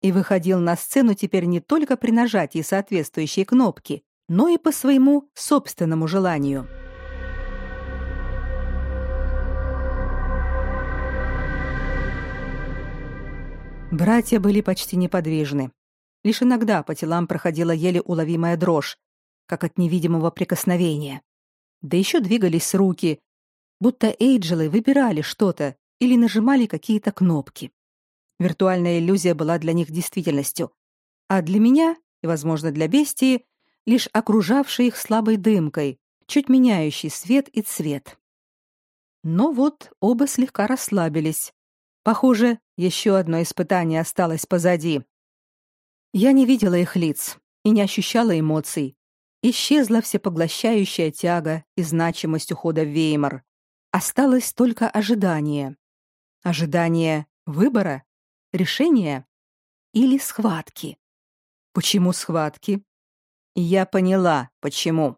Speaker 1: И выходил на сцену теперь не только при нажатии соответствующей кнопки, но и по своему собственному желанию. Братья были почти неподвижны. Лишь иногда по телам проходила еле уловимая дрожь, как от невидимого прикосновения. Да еще двигались руки, будто эйджелы выбирали что-то или нажимали какие-то кнопки. Виртуальная иллюзия была для них действительностью, а для меня, и, возможно, для бестии, лишь окружавшей их слабой дымкой, чуть меняющей свет и цвет. Но вот оба слегка расслабились, Похоже, еще одно испытание осталось позади. Я не видела их лиц и не ощущала эмоций. Исчезла всепоглощающая тяга и значимость ухода в Веймар. Осталось только ожидание. Ожидание выбора, решения или схватки. Почему схватки? Я поняла, почему.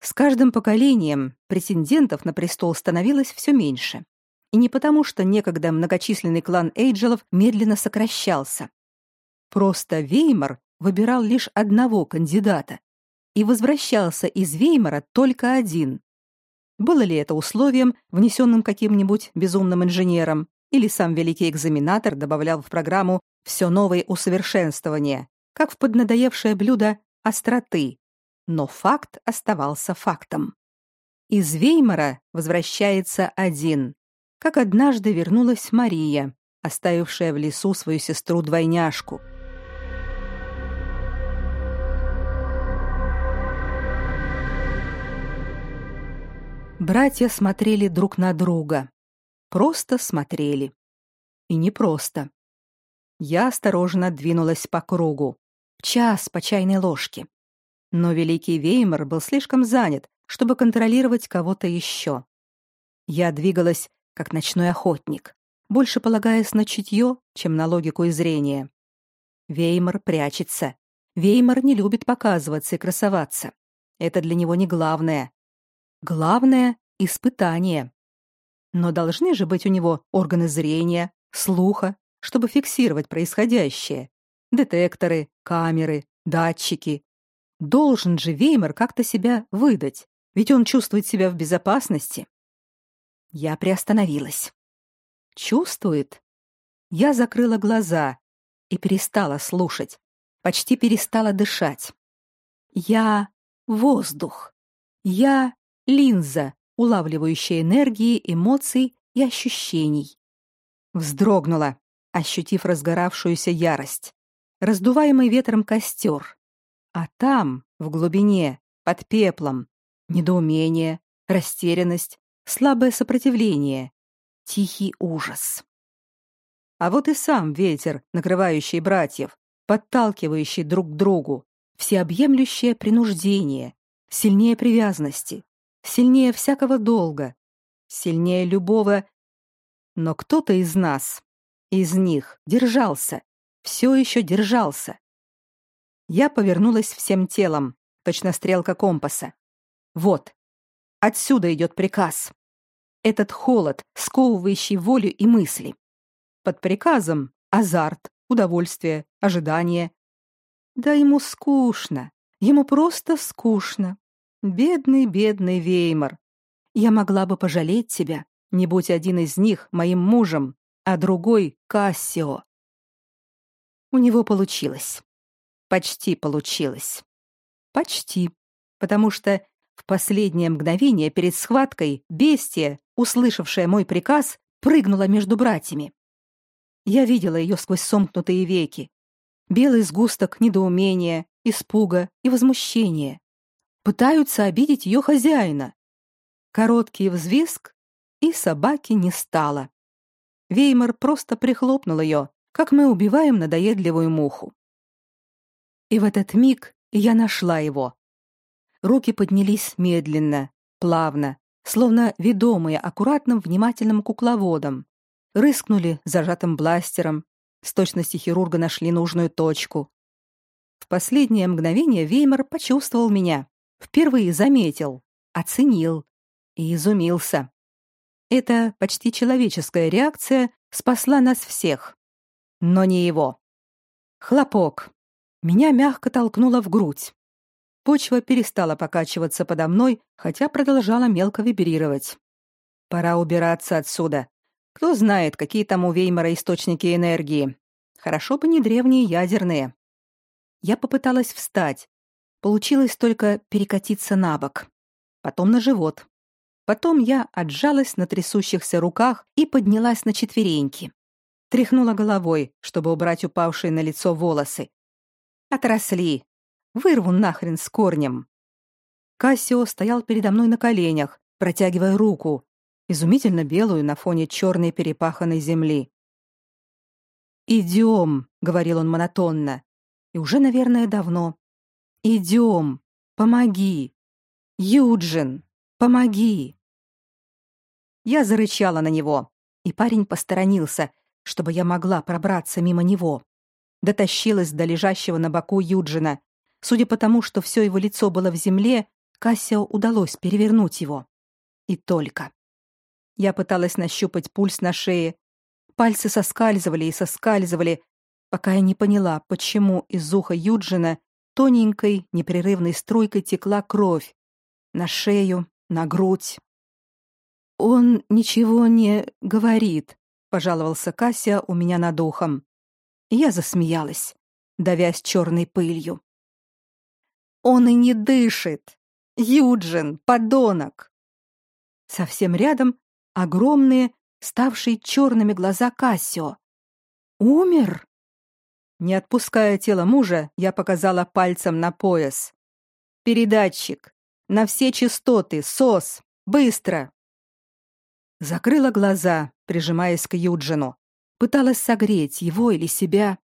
Speaker 1: С каждым поколением претендентов на престол становилось все меньше. И не потому, что некогда многочисленный клан Эйджелов медленно сокращался. Просто Веймар выбирал лишь одного кандидата, и возвращался из Веймара только один. Было ли это условием, внесенным каким-нибудь безумным инженером, или сам великий экзаменатор добавлял в программу все новые усовершенствования, как в поднадоевшее блюдо остроты. Но факт оставался фактом. Из Веймара возвращается один, как однажды вернулась Мария, оставившая в лесу свою сестру-двойняшку. Братья смотрели друг на друга. Просто смотрели. И не просто. Я осторожно двинулась по кругу. Час по чайной ложке. Но великий Веймар был слишком занят, чтобы контролировать кого-то еще. Я двигалась, как ночной охотник, больше полагаясь на чутье, чем на логику и зрение. Веймар прячется. Веймар не любит показываться и красоваться. Это для него не главное. Главное — испытание. Но должны же быть у него органы зрения, слуха, чтобы фиксировать происходящее. Детекторы, камеры, датчики. Должен же Веймар как-то себя выдать, ведь он чувствует себя в безопасности. Я приостановилась. Чувствует? Я закрыла глаза и перестала слушать, почти перестала дышать. Я воздух. Я линза, улавливающая энергии, эмоций и ощущений. Вздрогнула, ощутив разгоравшуюся ярость. Раздуваемый ветром костер. А там, в глубине, под пеплом, недоумение, растерянность, слабое сопротивление, тихий ужас. А вот и сам ветер, накрывающий братьев, подталкивающий друг к другу, всеобъемлющее принуждение, сильнее привязанности, сильнее всякого долга, сильнее любого. Но кто-то из нас, из них, держался, все еще держался. Я повернулась всем телом, точно стрелка компаса. Вот, отсюда идет приказ. Этот холод, сковывающий волю и мысли. Под приказом азарт, удовольствие, ожидание. Да ему скучно, ему просто скучно. Бедный, бедный Веймар. Я могла бы пожалеть тебя, не будь один из них моим мужем, а другой — Кассио. У него получилось. Почти получилось. Почти. Потому что в последнее мгновение перед схваткой бестия, услышавшая мой приказ, прыгнула между братьями. Я видела ее сквозь сомкнутые веки. Белый сгусток недоумения, испуга и возмущения пытаются обидеть ее хозяина. Короткий взвизг, и собаки не стало. Веймар просто прихлопнул ее, как мы убиваем надоедливую муху. И в этот миг я нашла его. Руки поднялись медленно, плавно, словно ведомые аккуратным внимательным кукловодом. Рыскнули зажатым бластером, с точностью хирурга нашли нужную точку. В последнее мгновение Веймар почувствовал меня, Впервые заметил, оценил и изумился. Эта почти человеческая реакция спасла нас всех. Но не его. Хлопок. Меня мягко толкнуло в грудь. Почва перестала покачиваться подо мной, хотя продолжала мелко вибрировать. Пора убираться отсюда. Кто знает, какие там у Веймара источники энергии. Хорошо бы не древние ядерные. Я попыталась встать, Получилось только перекатиться на бок, потом на живот. Потом я отжалась на трясущихся руках и поднялась на четвереньки. Тряхнула головой, чтобы убрать упавшие на лицо волосы. Отросли. Вырву нахрен с корнем. Кассио стоял передо мной на коленях, протягивая руку, изумительно белую на фоне черной перепаханной земли. «Идем», — говорил он монотонно, и уже, наверное, давно. Идем, помоги. Юджин, помоги. Я зарычала на него, и парень посторонился, чтобы я могла пробраться мимо него. Дотащилась до лежащего на боку Юджина. Судя по тому, что все его лицо было в земле, Кассио удалось перевернуть его. И только. Я пыталась нащупать пульс на шее. Пальцы соскальзывали и соскальзывали, пока я не поняла, почему из уха Юджина Тоненькой, непрерывной струйкой текла кровь. На шею, на грудь, Он ничего не говорит, пожаловался Кася у меня над ухом. Я засмеялась, давясь черной пылью. Он и не дышит. Юджин, подонок. Совсем рядом огромные, ставшие черными глаза Кассио. Умер? Не отпуская тело мужа, я показала пальцем на пояс. Передатчик. На все частоты. СОС. Быстро. Закрыла глаза, прижимаясь к Юджину. Пыталась согреть его или себя.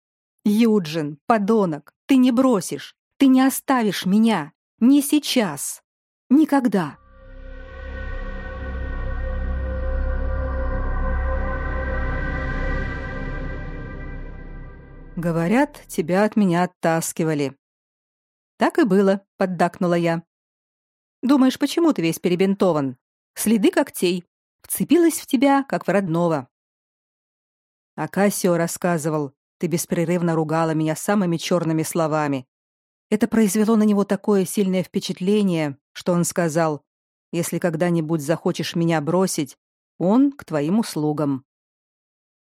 Speaker 1: Юджин, подонок, ты не бросишь. Ты не оставишь меня. Не сейчас. Никогда. Говорят, тебя от меня оттаскивали. Так и было, поддакнула я. Думаешь, почему ты весь перебинтован? Следы когтей. Вцепилась в тебя, как в родного. Акасио рассказывал, ты беспрерывно ругала меня самыми черными словами. Это произвело на него такое сильное впечатление, что он сказал, если когда-нибудь захочешь меня бросить, он к твоим услугам.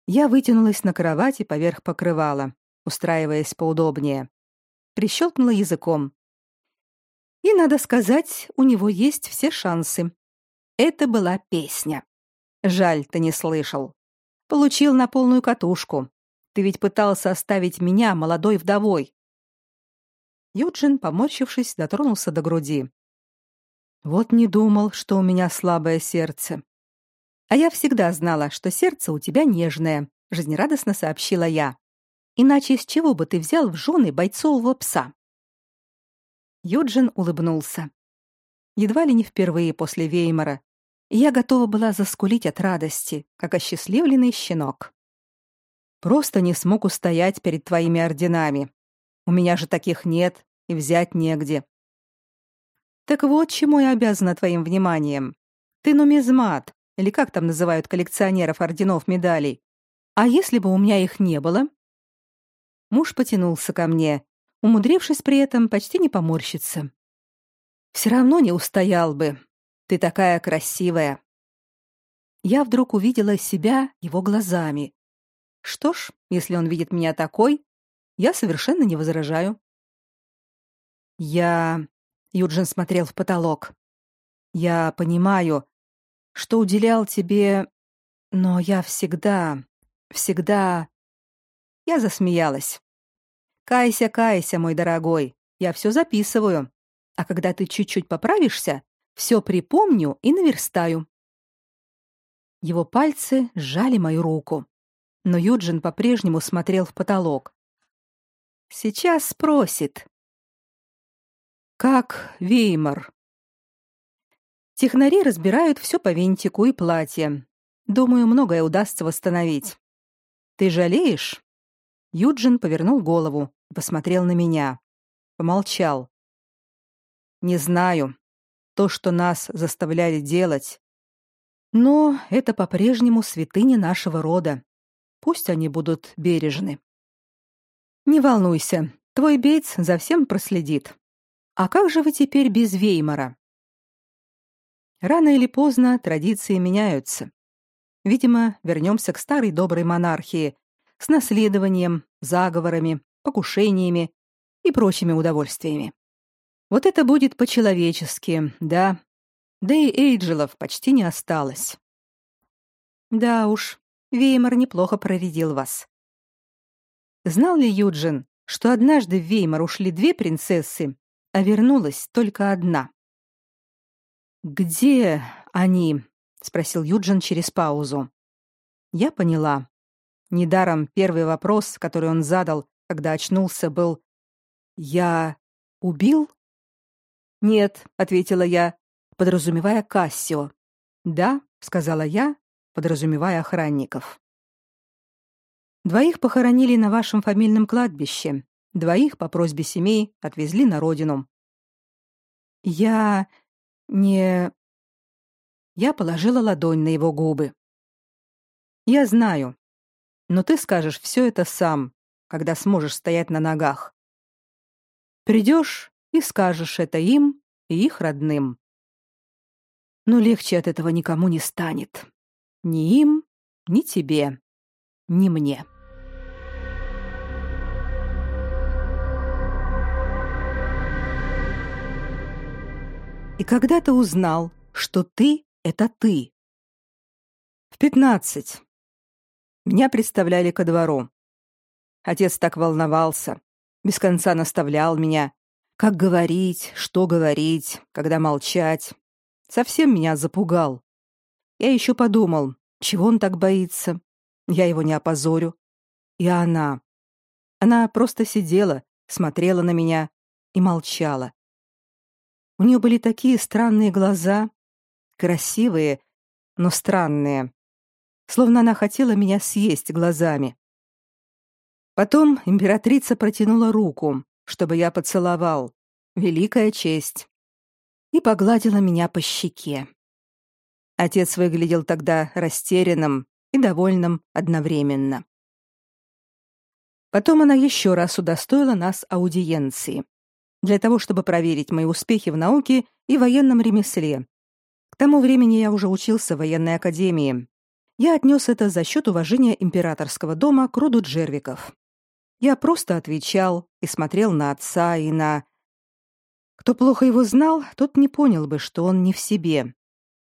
Speaker 1: Я вытянулась на кровати поверх покрывала, устраиваясь поудобнее. Прищелкнула языком. И, надо сказать, у него есть все шансы. Это была песня. Жаль, ты не слышал. Получил на полную катушку. Ты ведь пытался оставить меня молодой вдовой. Юджин, поморщившись, дотронулся до груди. Вот не думал, что у меня слабое сердце. А я всегда знала, что сердце у тебя нежное, жизнерадостно сообщила я. Иначе из чего бы ты взял в жены бойцового пса? Юджин улыбнулся. Едва ли не впервые после Веймара. Я готова была заскулить от радости, как осчастливленный щенок. Просто не смог устоять перед твоими орденами. У меня же таких нет и взять негде. Так вот, чему я обязана твоим вниманием. Ты нумизмат, или как там называют коллекционеров орденов медалей. А если бы у меня их не было? Муж потянулся ко мне, умудрившись при этом почти не поморщиться. Все равно не устоял бы. Ты такая красивая. Я вдруг увидела себя его глазами. Что ж, если он видит меня такой, я совершенно не возражаю. Я Юджин смотрел в потолок. Я понимаю, что уделял тебе, но я всегда, всегда Я засмеялась. Кайся, кайся, мой дорогой. Я все записываю. А когда ты чуть-чуть поправишься, все припомню и наверстаю. Его пальцы сжали мою руку, но Юджин по-прежнему смотрел в потолок. Сейчас спросит. Как Веймар? Технари разбирают все по винтику и платье. Думаю, многое удастся восстановить. Ты жалеешь? Юджин повернул голову и посмотрел на меня. Помолчал. Не знаю. То, что нас заставляли делать. Но это по-прежнему святыни нашего рода. Пусть они будут бережны. Не волнуйся, твой бейц за всем проследит. А как же вы теперь без Веймара? Рано или поздно традиции меняются. Видимо, вернемся к старой доброй монархии с наследованием, заговорами, покушениями и прочими удовольствиями. Вот это будет по-человечески, да. Да и Эйджелов почти не осталось. Да уж, Веймар неплохо проредил вас. Знал ли Юджин, что однажды в Веймар ушли две принцессы, а вернулась только одна? Где они? спросил Юджин через паузу. Я поняла. Недаром первый вопрос, который он задал, когда очнулся, был: "Я убил?" «Нет», — ответила я, подразумевая Кассио. «Да», — сказала я, подразумевая охранников. «Двоих похоронили на вашем фамильном кладбище, двоих по просьбе семей отвезли на родину». «Я не...» Я положила ладонь на его губы. «Я знаю, но ты скажешь все это сам, когда сможешь стоять на ногах. Придешь и скажешь это им и их родным. Но легче от этого никому не станет. Ни им, ни тебе, ни мне. И когда ты узнал, что ты — это ты? В пятнадцать. Меня представляли ко двору. Отец так волновался, без конца наставлял меня, как говорить, что говорить, когда молчать. Совсем меня запугал. Я еще подумал, чего он так боится? Я его не опозорю. И она. Она просто сидела, смотрела на меня и молчала. У нее были такие странные глаза, красивые, но странные. Словно она хотела меня съесть глазами. Потом императрица протянула руку, чтобы я поцеловал. Великая честь. И погладила меня по щеке. Отец выглядел тогда растерянным и довольным одновременно. Потом она еще раз удостоила нас аудиенции для того, чтобы проверить мои успехи в науке и военном ремесле. К тому времени я уже учился в военной академии. Я отнес это за счет уважения императорского дома к роду Джервиков. Я просто отвечал и смотрел на отца и на... Кто плохо его знал, тот не понял бы, что он не в себе.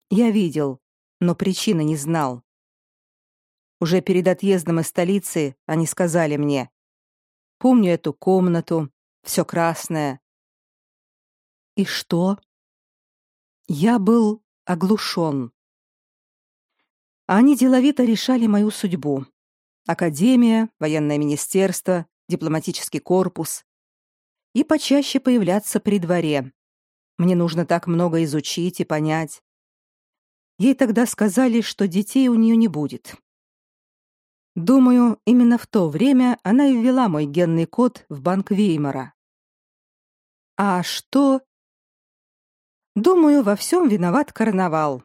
Speaker 1: Я видел, но причины не знал. Уже перед отъездом из столицы они сказали мне. Помню эту комнату, все красное. И что? Я был оглушен. Они деловито решали мою судьбу. Академия, военное министерство, дипломатический корпус. И почаще появляться при дворе. Мне нужно так много изучить и понять. Ей тогда сказали, что детей у нее не будет. Думаю, именно в то время она и ввела мой генный код в банк Веймара. А что? Думаю, во всем виноват карнавал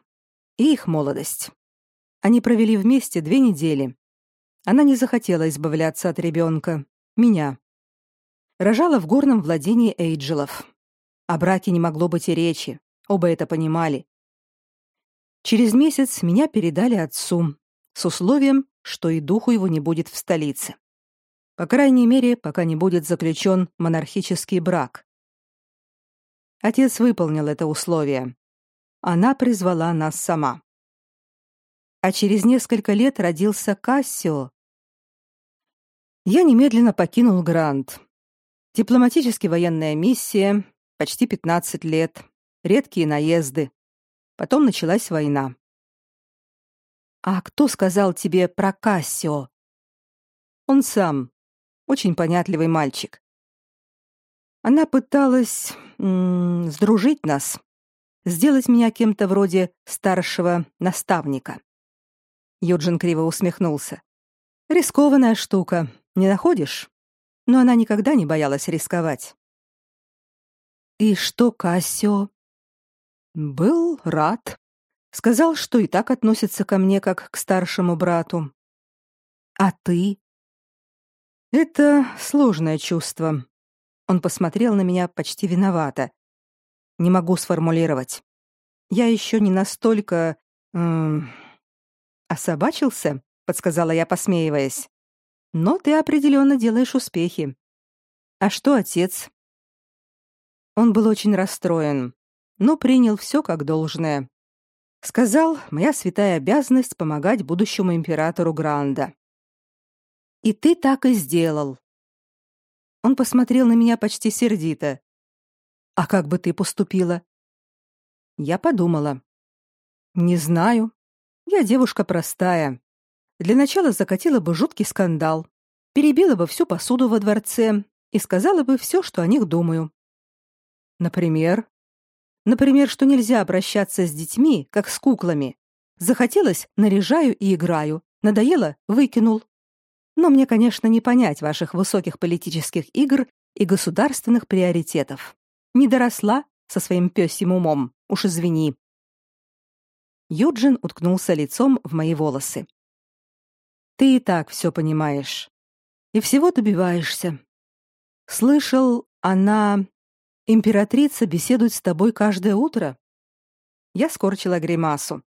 Speaker 1: и их молодость. Они провели вместе две недели. Она не захотела избавляться от ребенка, меня. Рожала в горном владении Эйджелов. О браке не могло быть и речи, оба это понимали. Через месяц меня передали отцу с условием, что и духу его не будет в столице. По крайней мере, пока не будет заключен монархический брак. Отец выполнил это условие. Она призвала нас сама. А через несколько лет родился Кассио. Я немедленно покинул Грант. Дипломатически военная миссия, почти 15 лет, редкие наезды. Потом началась война. А кто сказал тебе про Кассио? Он сам. Очень понятливый мальчик. Она пыталась сдружить нас, сделать меня кем-то вроде старшего наставника. Юджин криво усмехнулся. Рискованная штука, не находишь? Но она никогда не боялась рисковать. И что Кассио? Был рад. Сказал, что и так относится ко мне как к старшему брату. А ты? Это сложное чувство. Он посмотрел на меня почти виновато. Не могу сформулировать. Я еще не настолько эм, особачился, подсказала я, посмеиваясь. Но ты определенно делаешь успехи. А что отец? Он был очень расстроен, но принял все как должное. Сказал, моя святая обязанность помогать будущему императору Гранда. И ты так и сделал. Он посмотрел на меня почти сердито. А как бы ты поступила? Я подумала. Не знаю. Я девушка простая. Для начала закатила бы жуткий скандал, перебила бы всю посуду во дворце и сказала бы все, что о них думаю. Например, Например, что нельзя обращаться с детьми, как с куклами. Захотелось — наряжаю и играю. Надоело — выкинул. Но мне, конечно, не понять ваших высоких политических игр и государственных приоритетов. Не доросла со своим пёсьим умом, уж извини. Юджин уткнулся лицом в мои волосы. Ты и так все понимаешь. И всего добиваешься. Слышал, она Императрица беседует с тобой каждое утро? Я скорчила гримасу.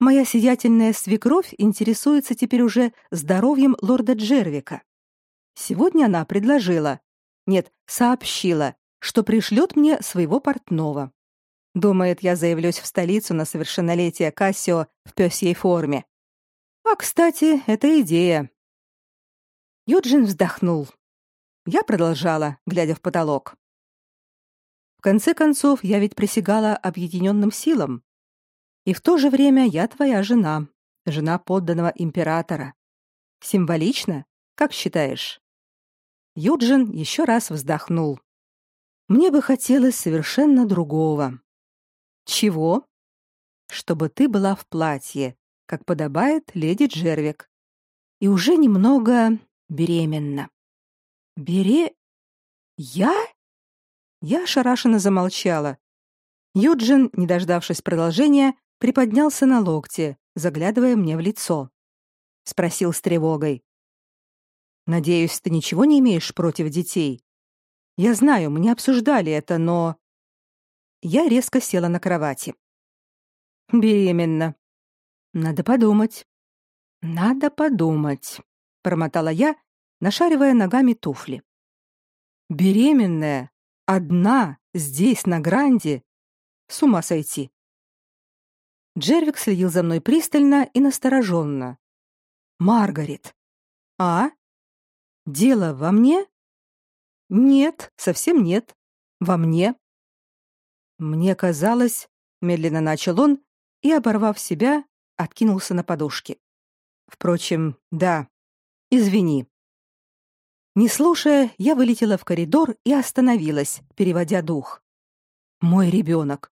Speaker 1: Моя сиятельная свекровь интересуется теперь уже здоровьем лорда Джервика. Сегодня она предложила, нет, сообщила, что пришлет мне своего портного. Думает, я заявлюсь в столицу на совершеннолетие Кассио в пёсьей форме. А, кстати, это идея. Юджин вздохнул. Я продолжала, глядя в потолок. В конце концов, я ведь присягала объединенным силам. И в то же время я твоя жена, жена подданного императора. Символично, как считаешь? Юджин еще раз вздохнул. Мне бы хотелось совершенно другого. Чего? Чтобы ты была в платье, как подобает леди Джервик. И уже немного беременна. Бере... Я? Я ошарашенно замолчала. Юджин, не дождавшись продолжения, приподнялся на локте, заглядывая мне в лицо. Спросил с тревогой. «Надеюсь, ты ничего не имеешь против детей? Я знаю, мы не обсуждали это, но...» Я резко села на кровати. «Беременна. Надо подумать. Надо подумать», — промотала я, нашаривая ногами туфли. «Беременная? Одна? Здесь, на Гранде? С ума сойти!» Джервик следил за мной пристально и настороженно. «Маргарет!» «А? Дело во мне?» «Нет, совсем нет. Во мне». «Мне казалось...» — медленно начал он и, оборвав себя, откинулся на подушке. «Впрочем, да. Извини». Не слушая, я вылетела в коридор и остановилась, переводя дух. Мой ребенок.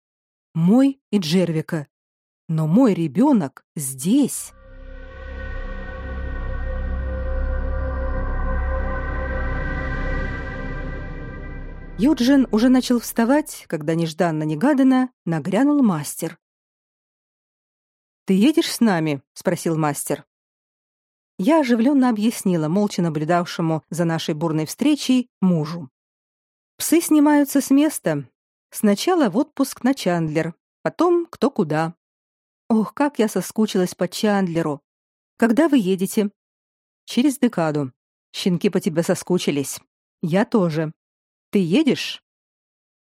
Speaker 1: Мой и Джервика. Но мой ребенок здесь. Юджин уже начал вставать, когда нежданно-негаданно нагрянул мастер. «Ты едешь с нами?» — спросил мастер. Я оживленно объяснила молча наблюдавшему за нашей бурной встречей мужу. Псы снимаются с места. Сначала в отпуск на Чандлер, потом кто куда. Ох, как я соскучилась по Чандлеру. Когда вы едете? Через декаду. Щенки по тебе соскучились. Я тоже. Ты едешь?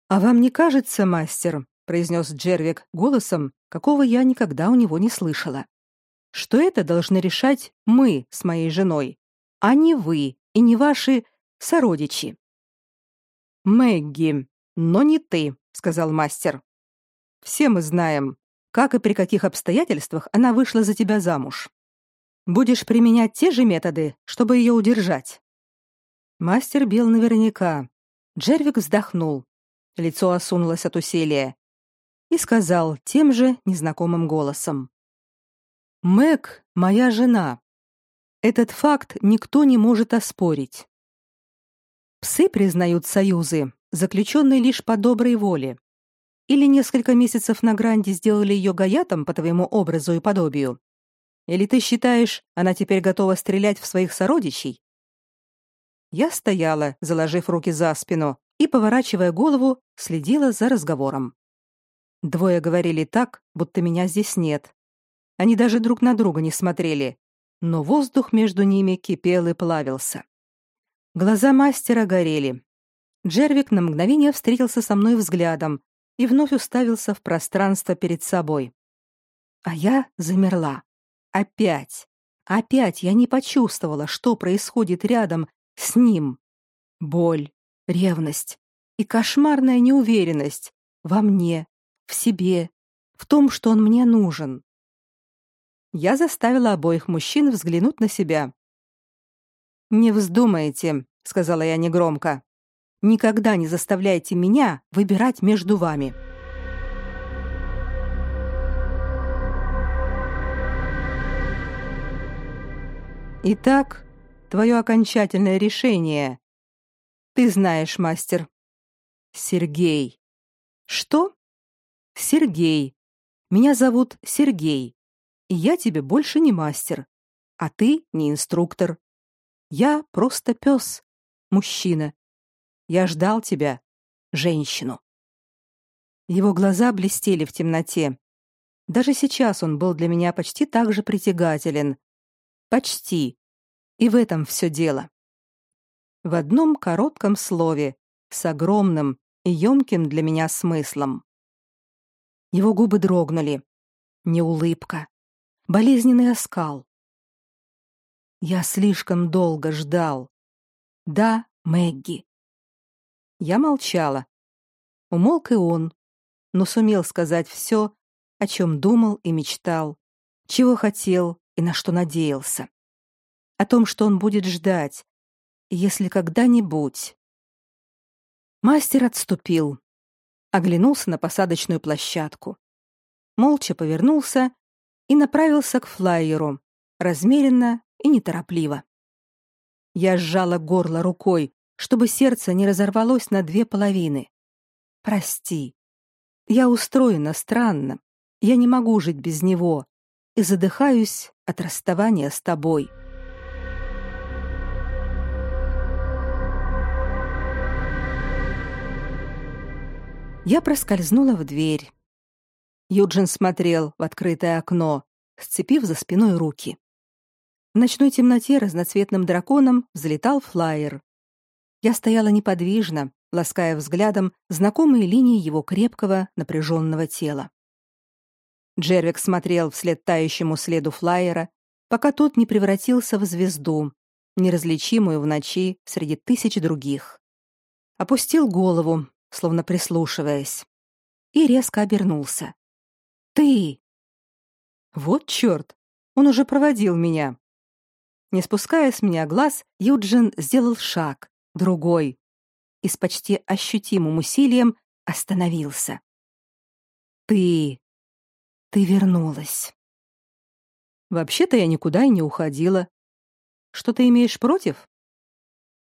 Speaker 1: А вам не кажется, мастер, произнес Джервик голосом, какого я никогда у него не слышала, что это должны решать мы с моей женой, а не вы и не ваши сородичи. Мэгги, но не ты, сказал мастер. Все мы знаем, как и при каких обстоятельствах она вышла за тебя замуж. Будешь применять те же методы, чтобы ее удержать. Мастер бил наверняка. Джервик вздохнул. Лицо осунулось от усилия и сказал тем же незнакомым голосом: Мэг моя жена. Этот факт никто не может оспорить. Псы признают союзы, заключенные лишь по доброй воле. Или несколько месяцев на гранде сделали ее гаятом по твоему образу и подобию? Или ты считаешь, она теперь готова стрелять в своих сородичей? Я стояла, заложив руки за спину, и, поворачивая голову, следила за разговором. Двое говорили так, будто меня здесь нет, они даже друг на друга не смотрели, но воздух между ними кипел и плавился. Глаза мастера горели. Джервик на мгновение встретился со мной взглядом и вновь уставился в пространство перед собой. А я замерла. Опять. Опять я не почувствовала, что происходит рядом с ним. Боль, ревность и кошмарная неуверенность во мне, в себе, в том, что он мне нужен я заставила обоих мужчин взглянуть на себя. «Не вздумайте», — сказала я негромко. «Никогда не заставляйте меня выбирать между вами». Итак, твое окончательное решение. Ты знаешь, мастер. Сергей. Что? Сергей. Меня зовут Сергей и я тебе больше не мастер, а ты не инструктор. Я просто пес, мужчина. Я ждал тебя, женщину. Его глаза блестели в темноте. Даже сейчас он был для меня почти так же притягателен. Почти. И в этом все дело. В одном коротком слове, с огромным и емким для меня смыслом. Его губы дрогнули. Не улыбка. Болезненный оскал. Я слишком долго ждал. Да, Мэгги. Я молчала. Умолк и он, но сумел сказать все, о чем думал и мечтал, чего хотел и на что надеялся. О том, что он будет ждать, если когда-нибудь. Мастер отступил, оглянулся на посадочную площадку, молча повернулся и направился к флайеру, размеренно и неторопливо. Я сжала горло рукой, чтобы сердце не разорвалось на две половины. Прости. Я устроена странно. Я не могу жить без него и задыхаюсь от расставания с тобой. Я проскользнула в дверь. Юджин смотрел в открытое окно, сцепив за спиной руки. В ночной темноте разноцветным драконом взлетал флаер. Я стояла неподвижно, лаская взглядом знакомые линии его крепкого, напряженного тела. Джервик смотрел вслед тающему следу флаера, пока тот не превратился в звезду, неразличимую в ночи среди тысяч других. Опустил голову, словно прислушиваясь, и резко обернулся. «Ты!» «Вот черт! Он уже проводил меня!» Не спуская с меня глаз, Юджин сделал шаг, другой, и с почти ощутимым усилием остановился. «Ты... ты вернулась». «Вообще-то я никуда и не уходила. Что ты имеешь против?»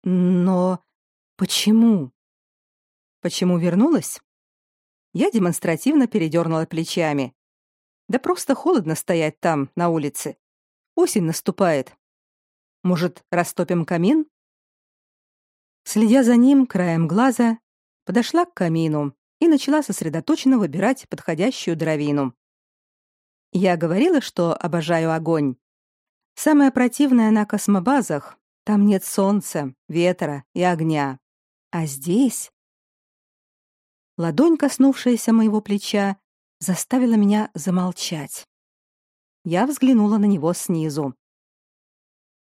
Speaker 1: «Но... почему?» «Почему вернулась?» Я демонстративно передернула плечами. «Да просто холодно стоять там, на улице. Осень наступает, может, растопим камин? Следя за ним краем глаза, подошла к камину и начала сосредоточенно выбирать подходящую дровину. Я говорила, что обожаю огонь. Самое противное на космобазах там нет солнца, ветра и огня. А здесь ладонь, коснувшаяся моего плеча, заставила меня замолчать. Я взглянула на него снизу.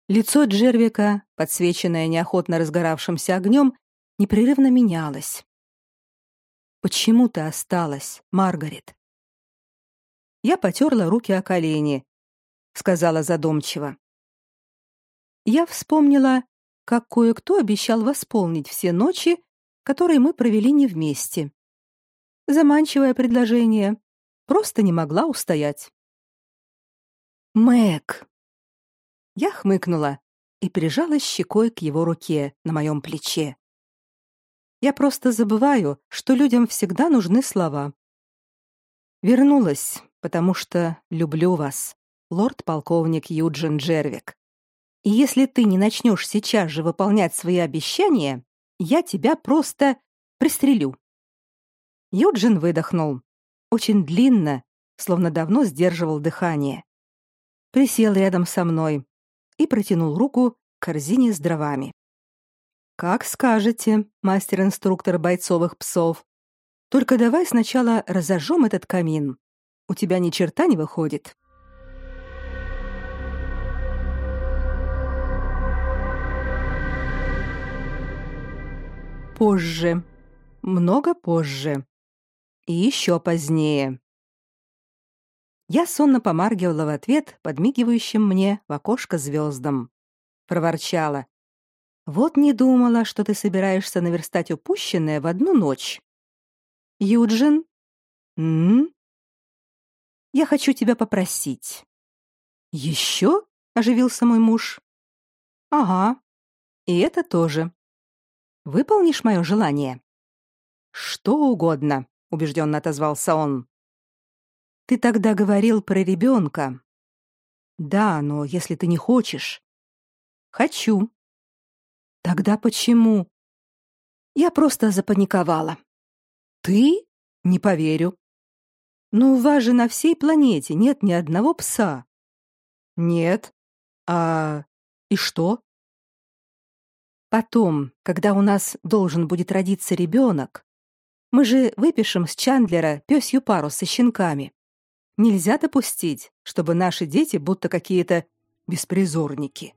Speaker 1: Лицо Джервика, подсвеченное неохотно разгоравшимся огнем, непрерывно менялось. Почему ты осталась, Маргарет? Я потерла руки о колени, сказала задумчиво. Я вспомнила, как кое-кто обещал восполнить все ночи, которые мы провели не вместе. Заманчивое предложение, просто не могла устоять. Мэг, я хмыкнула и прижалась щекой к его руке на моем плече. Я просто забываю, что людям всегда нужны слова. Вернулась, потому что люблю вас, лорд-полковник Юджин Джервик. И если ты не начнешь сейчас же выполнять свои обещания, я тебя просто пристрелю. Юджин выдохнул, очень длинно, словно давно сдерживал дыхание. Присел рядом со мной, и протянул руку к корзине с дровами. Как скажете, мастер-инструктор бойцовых псов. Только давай сначала разожжем этот камин. У тебя ни черта не выходит. Позже. Много позже. И еще позднее. Я сонно помаргивала в ответ подмигивающим мне в окошко звездам. Проворчала. «Вот не думала, что ты собираешься наверстать упущенное в одну ночь. Юджин? М? Я хочу тебя попросить». «Еще?» — оживился мой муж. «Ага. И это тоже. Выполнишь мое желание?» «Что угодно», — убежденно отозвался он. Ты тогда говорил про ребенка. Да, но если ты не хочешь. Хочу. Тогда почему? Я просто запаниковала. Ты? Не поверю. Но у вас же на всей планете нет ни одного пса. Нет. А и что? Потом, когда у нас должен будет родиться ребенок, мы же выпишем с Чандлера пёсью пару со щенками. Нельзя допустить, чтобы наши дети будто какие-то беспризорники.